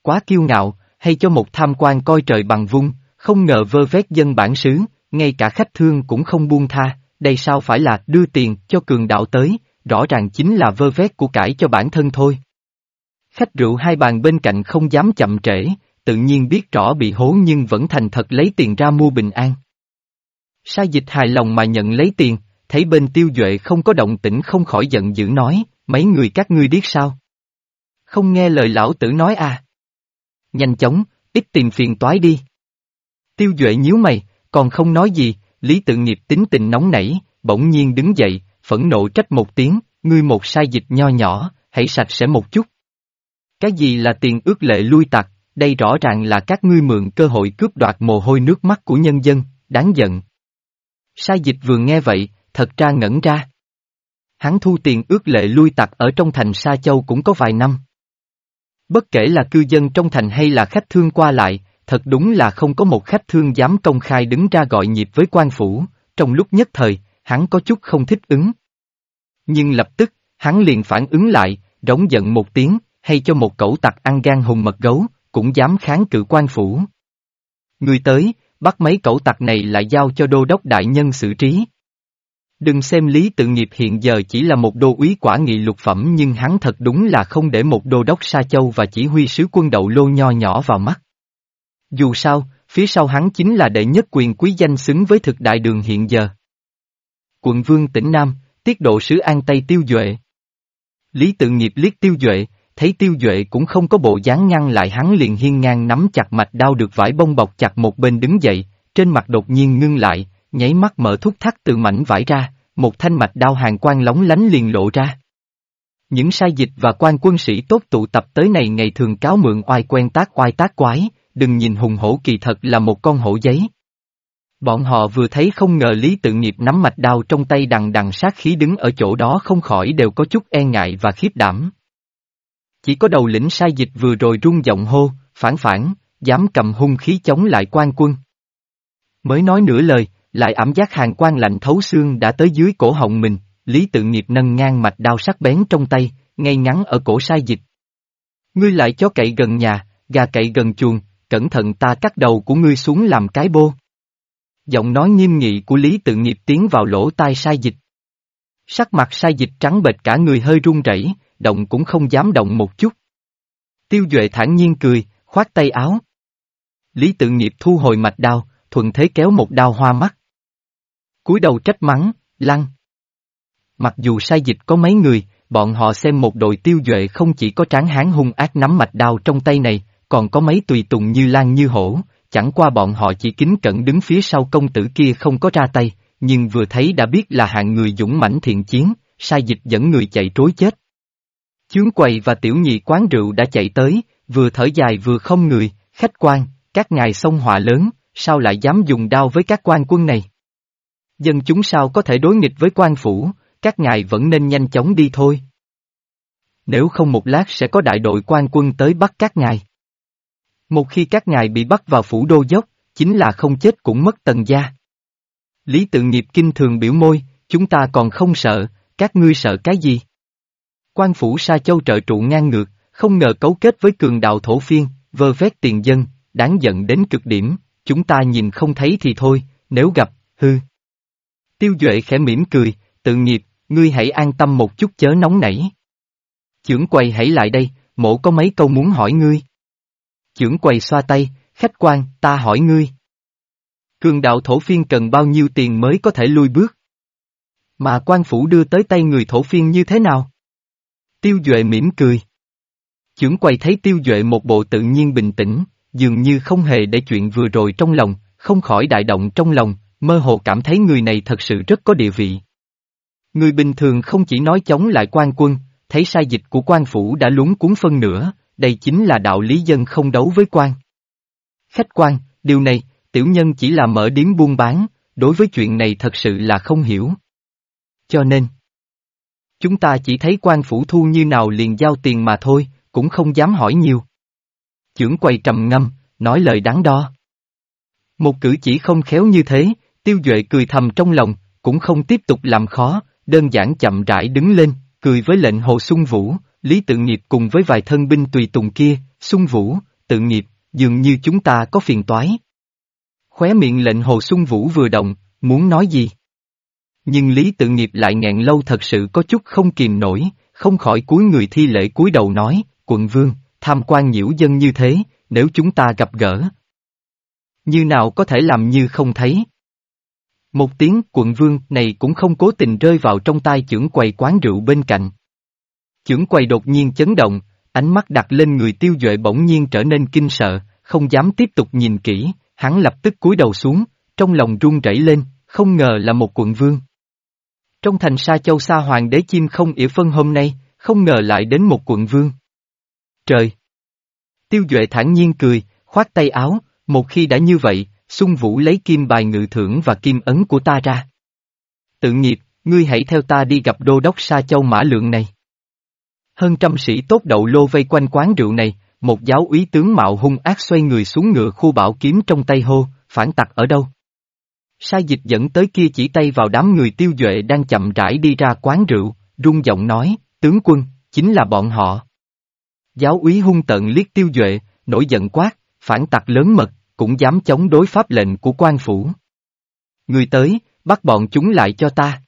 Quá kiêu ngạo, hay cho một tham quan coi trời bằng vung, không ngờ vơ vét dân bản xứ, ngay cả khách thương cũng không buông tha, đây sao phải là đưa tiền cho cường đạo tới, rõ ràng chính là vơ vét của cải cho bản thân thôi. Khách rượu hai bàn bên cạnh không dám chậm trễ, tự nhiên biết rõ bị hố nhưng vẫn thành thật lấy tiền ra mua bình an. Sai dịch hài lòng mà nhận lấy tiền, thấy bên tiêu duệ không có động tĩnh không khỏi giận dữ nói, mấy người các ngươi biết sao? Không nghe lời lão tử nói à? Nhanh chóng, ít tiền phiền toái đi. Tiêu duệ nhíu mày, còn không nói gì, Lý tự nghiệp tính tình nóng nảy, bỗng nhiên đứng dậy, phẫn nộ trách một tiếng, ngươi một sai dịch nho nhỏ, hãy sạch sẽ một chút. Cái gì là tiền ước lệ lui tặc, đây rõ ràng là các ngươi mượn cơ hội cướp đoạt mồ hôi nước mắt của nhân dân, đáng giận. Sai dịch vừa nghe vậy, thật ra ngẩn ra. Hắn thu tiền ước lệ lui tặc ở trong thành Sa Châu cũng có vài năm. Bất kể là cư dân trong thành hay là khách thương qua lại, thật đúng là không có một khách thương dám công khai đứng ra gọi nhịp với quan phủ, trong lúc nhất thời, hắn có chút không thích ứng. Nhưng lập tức, hắn liền phản ứng lại, rống giận một tiếng, hay cho một cẩu tặc ăn gan hùng mật gấu, cũng dám kháng cự quan phủ. Người tới, bắt mấy cẩu tặc này lại giao cho đô đốc đại nhân xử trí. Đừng xem Lý Tự Nghiệp hiện giờ chỉ là một đô úy quả nghị lục phẩm nhưng hắn thật đúng là không để một đô đốc Sa Châu và chỉ huy sứ quân đậu lô nho nhỏ vào mắt. Dù sao, phía sau hắn chính là đệ nhất quyền quý danh xứng với thực đại đường hiện giờ. Quận vương tỉnh Nam, tiết độ sứ An Tây Tiêu Duệ. Lý tự nghiệp liếc Tiêu Duệ, thấy Tiêu Duệ cũng không có bộ dáng ngăn lại hắn liền hiên ngang nắm chặt mạch đao được vải bông bọc chặt một bên đứng dậy, trên mặt đột nhiên ngưng lại, nháy mắt mở thúc thắt từ mảnh vải ra, một thanh mạch đao hàng quang lóng lánh liền lộ ra. Những sai dịch và quan quân sĩ tốt tụ tập tới này ngày thường cáo mượn oai quen tác oai tác quái, đừng nhìn hùng hổ kỳ thật là một con hổ giấy. Bọn họ vừa thấy không ngờ Lý Tự Nghiệp nắm mạch đao trong tay đằng đằng sát khí đứng ở chỗ đó không khỏi đều có chút e ngại và khiếp đảm. Chỉ có đầu lĩnh sai dịch vừa rồi rung giọng hô, phản phản, dám cầm hung khí chống lại quan quân. Mới nói nửa lời, lại ẩm giác hàng quan lạnh thấu xương đã tới dưới cổ họng mình, Lý Tự Nghiệp nâng ngang mạch đao sắc bén trong tay, ngay ngắn ở cổ sai dịch. Ngươi lại chó cậy gần nhà, gà cậy gần chuồng, cẩn thận ta cắt đầu của ngươi xuống làm cái bô. Giọng nói nghiêm nghị của Lý tự nghiệp tiến vào lỗ tai sai dịch. Sắc mặt sai dịch trắng bệch cả người hơi run rẩy, động cũng không dám động một chút. Tiêu Duệ thản nhiên cười, khoát tay áo. Lý tự nghiệp thu hồi mạch đao, thuận thế kéo một đao hoa mắt. cúi đầu trách mắng, lăng. Mặc dù sai dịch có mấy người, bọn họ xem một đội tiêu duệ không chỉ có tráng hán hung ác nắm mạch đao trong tay này, còn có mấy tùy tùng như lan như hổ, chẳng qua bọn họ chỉ kính cẩn đứng phía sau công tử kia không có ra tay, nhưng vừa thấy đã biết là hạng người dũng mãnh thiện chiến, sai dịch dẫn người chạy trối chết. Chướng quầy và tiểu nhị quán rượu đã chạy tới, vừa thở dài vừa không người, khách quan, các ngài sông họa lớn, sao lại dám dùng đao với các quan quân này? Dân chúng sao có thể đối nghịch với quan phủ, các ngài vẫn nên nhanh chóng đi thôi. Nếu không một lát sẽ có đại đội quan quân tới bắt các ngài. Một khi các ngài bị bắt vào phủ đô dốc, chính là không chết cũng mất tần gia. Lý tự nghiệp kinh thường biểu môi, chúng ta còn không sợ, các ngươi sợ cái gì? Quan phủ Sa Châu trợ trụ ngang ngược, không ngờ cấu kết với cường đạo thổ phiên, vơ vét tiền dân, đáng giận đến cực điểm, chúng ta nhìn không thấy thì thôi, nếu gặp, hư. Tiêu Duệ khẽ mỉm cười, tự nghiệp, ngươi hãy an tâm một chút chớ nóng nảy. Chưởng quầy hãy lại đây, mộ có mấy câu muốn hỏi ngươi. Chưởng quầy xoa tay, khách quan, ta hỏi ngươi. Cường đạo thổ phiên cần bao nhiêu tiền mới có thể lui bước? Mà quan phủ đưa tới tay người thổ phiên như thế nào? Tiêu Duệ mỉm cười. Chưởng quầy thấy Tiêu Duệ một bộ tự nhiên bình tĩnh, dường như không hề để chuyện vừa rồi trong lòng, không khỏi đại động trong lòng, mơ hồ cảm thấy người này thật sự rất có địa vị. Người bình thường không chỉ nói chống lại quan quân, thấy sai dịch của quan phủ đã lúng cuốn phân nửa, đây chính là đạo lý dân không đấu với quan. Khách quan, điều này, tiểu nhân chỉ là mở điếm buôn bán, đối với chuyện này thật sự là không hiểu. Cho nên, chúng ta chỉ thấy quan phủ thu như nào liền giao tiền mà thôi, cũng không dám hỏi nhiều. Chưởng quầy trầm ngâm, nói lời đáng đo. Một cử chỉ không khéo như thế, tiêu duệ cười thầm trong lòng, cũng không tiếp tục làm khó, đơn giản chậm rãi đứng lên, cười với lệnh hồ sung vũ, Lý tự nghiệp cùng với vài thân binh tùy tùng kia, Xuân vũ, tự nghiệp, dường như chúng ta có phiền toái. Khóe miệng lệnh hồ Xuân vũ vừa động, muốn nói gì? Nhưng Lý tự nghiệp lại ngẹn lâu thật sự có chút không kìm nổi, không khỏi cúi người thi lễ cúi đầu nói, quận vương, tham quan nhiễu dân như thế, nếu chúng ta gặp gỡ. Như nào có thể làm như không thấy? Một tiếng quận vương này cũng không cố tình rơi vào trong tay trưởng quầy quán rượu bên cạnh. Chưởng quầy đột nhiên chấn động, ánh mắt đặt lên người tiêu duệ bỗng nhiên trở nên kinh sợ, không dám tiếp tục nhìn kỹ, hắn lập tức cúi đầu xuống, trong lòng run rẩy lên, không ngờ là một quận vương. Trong thành sa châu sa hoàng đế chim không ỉa phân hôm nay, không ngờ lại đến một quận vương. Trời! Tiêu Duệ thản nhiên cười, khoát tay áo, một khi đã như vậy, Xung Vũ lấy kim bài ngự thưởng và kim ấn của ta ra. Tự nghiệp, ngươi hãy theo ta đi gặp đô đốc Sa Châu Mã Lượng này. Hơn trăm sĩ tốt đậu lô vây quanh quán rượu này, một giáo úy tướng mạo hung ác xoay người xuống ngựa khu bảo kiếm trong tay hô, phản tặc ở đâu? Sai dịch dẫn tới kia chỉ tay vào đám người tiêu duệ đang chậm rãi đi ra quán rượu, rung giọng nói, tướng quân, chính là bọn họ. Giáo úy hung tận liếc tiêu duệ, nổi giận quát, phản tặc lớn mật, cũng dám chống đối pháp lệnh của quan phủ. Người tới, bắt bọn chúng lại cho ta.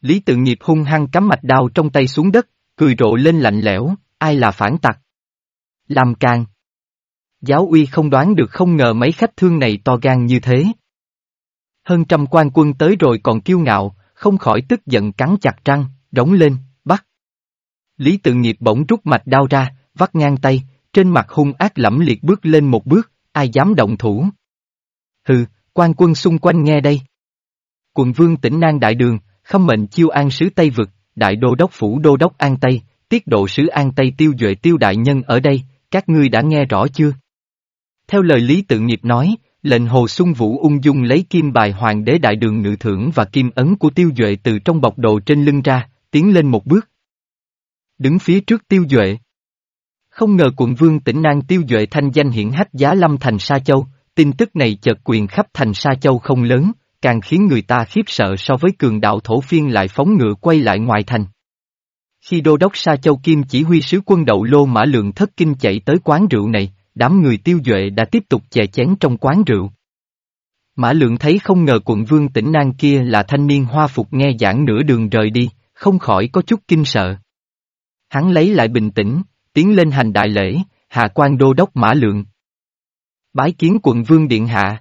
Lý tự nghiệp hung hăng cắm mạch đao trong tay xuống đất, cười rộ lên lạnh lẽo, ai là phản tặc? Làm càng. Giáo uy không đoán được không ngờ mấy khách thương này to gan như thế. Hơn trăm quan quân tới rồi còn kiêu ngạo, không khỏi tức giận cắn chặt răng, đóng lên, bắt. Lý tự nghiệp bỗng rút mạch đao ra, vắt ngang tay, trên mặt hung ác lẫm liệt bước lên một bước, ai dám động thủ. Hừ, quan quân xung quanh nghe đây. Quận vương tỉnh Nang Đại Đường, khâm mệnh chiêu an sứ Tây Vực, Đại Đô Đốc Phủ Đô Đốc An Tây, tiết độ sứ An Tây tiêu duệ tiêu đại nhân ở đây, các ngươi đã nghe rõ chưa? Theo lời Lý Tự Nghiệp nói, lệnh Hồ Xuân Vũ ung dung lấy kim bài hoàng đế đại đường ngự thưởng và kim ấn của tiêu duệ từ trong bọc đồ trên lưng ra, tiến lên một bước. Đứng phía trước tiêu duệ. Không ngờ quận vương tỉnh Nang tiêu duệ thanh danh hiển hách giá lâm thành Sa Châu, tin tức này chợt quyền khắp thành Sa Châu không lớn, càng khiến người ta khiếp sợ so với cường đạo thổ phiên lại phóng ngựa quay lại ngoài thành. Khi đô đốc Sa Châu Kim chỉ huy sứ quân đậu lô mã lượng thất kinh chạy tới quán rượu này, đám người tiêu duệ đã tiếp tục chè chén trong quán rượu. Mã lượng thấy không ngờ quận vương tỉnh Nang kia là thanh niên hoa phục nghe giảng nửa đường rời đi, không khỏi có chút kinh sợ. Hắn lấy lại bình tĩnh, tiến lên hành đại lễ, hạ quan đô đốc mã lượng. Bái kiến quận vương điện hạ.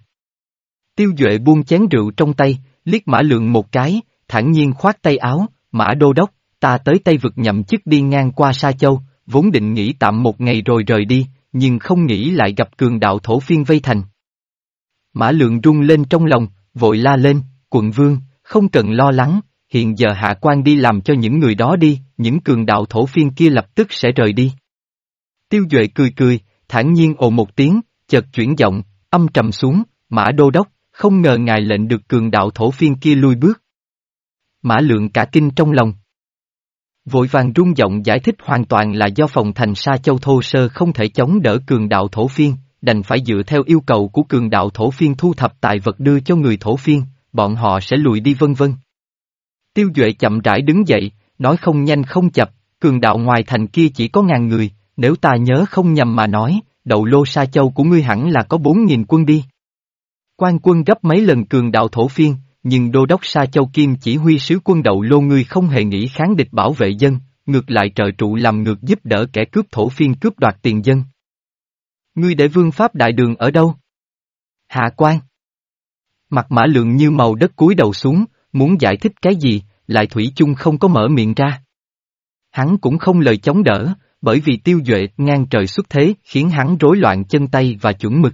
Tiêu Duệ buông chén rượu trong tay, liếc mã lượng một cái, thản nhiên khoát tay áo, mã đô đốc, ta tới Tây vực nhậm chức đi ngang qua Sa Châu, vốn định nghỉ tạm một ngày rồi rời đi, nhưng không nghĩ lại gặp cường đạo thổ phiên vây thành. Mã lượng rung lên trong lòng, vội la lên, quận vương, không cần lo lắng, hiện giờ hạ quan đi làm cho những người đó đi, những cường đạo thổ phiên kia lập tức sẽ rời đi. Tiêu Duệ cười cười, thản nhiên ồ một tiếng, chợt chuyển giọng, âm trầm xuống, mã đô đốc, không ngờ ngài lệnh được cường đạo thổ phiên kia lui bước. Mã lượng cả kinh trong lòng. Vội vàng rung giọng giải thích hoàn toàn là do phòng thành Sa Châu Thô Sơ không thể chống đỡ cường đạo thổ phiên, đành phải dựa theo yêu cầu của cường đạo thổ phiên thu thập tài vật đưa cho người thổ phiên, bọn họ sẽ lùi đi vân vân. Tiêu Duệ chậm rãi đứng dậy, nói không nhanh không chập, cường đạo ngoài thành kia chỉ có ngàn người, nếu ta nhớ không nhầm mà nói, đầu lô sa châu của ngươi hẳn là có bốn nghìn quân đi. Quan quân gấp mấy lần cường đạo thổ phiên, nhưng đô đốc sa châu kim chỉ huy sứ quân đậu lô ngươi không hề nghĩ kháng địch bảo vệ dân, ngược lại trợ trụ làm ngược giúp đỡ kẻ cướp thổ phiên cướp đoạt tiền dân. Ngươi để vương pháp đại đường ở đâu? Hạ quan. Mặt mã lượng như màu đất cúi đầu xuống, muốn giải thích cái gì, lại thủy chung không có mở miệng ra. Hắn cũng không lời chống đỡ, bởi vì tiêu duệ ngang trời xuất thế khiến hắn rối loạn chân tay và chuẩn mực.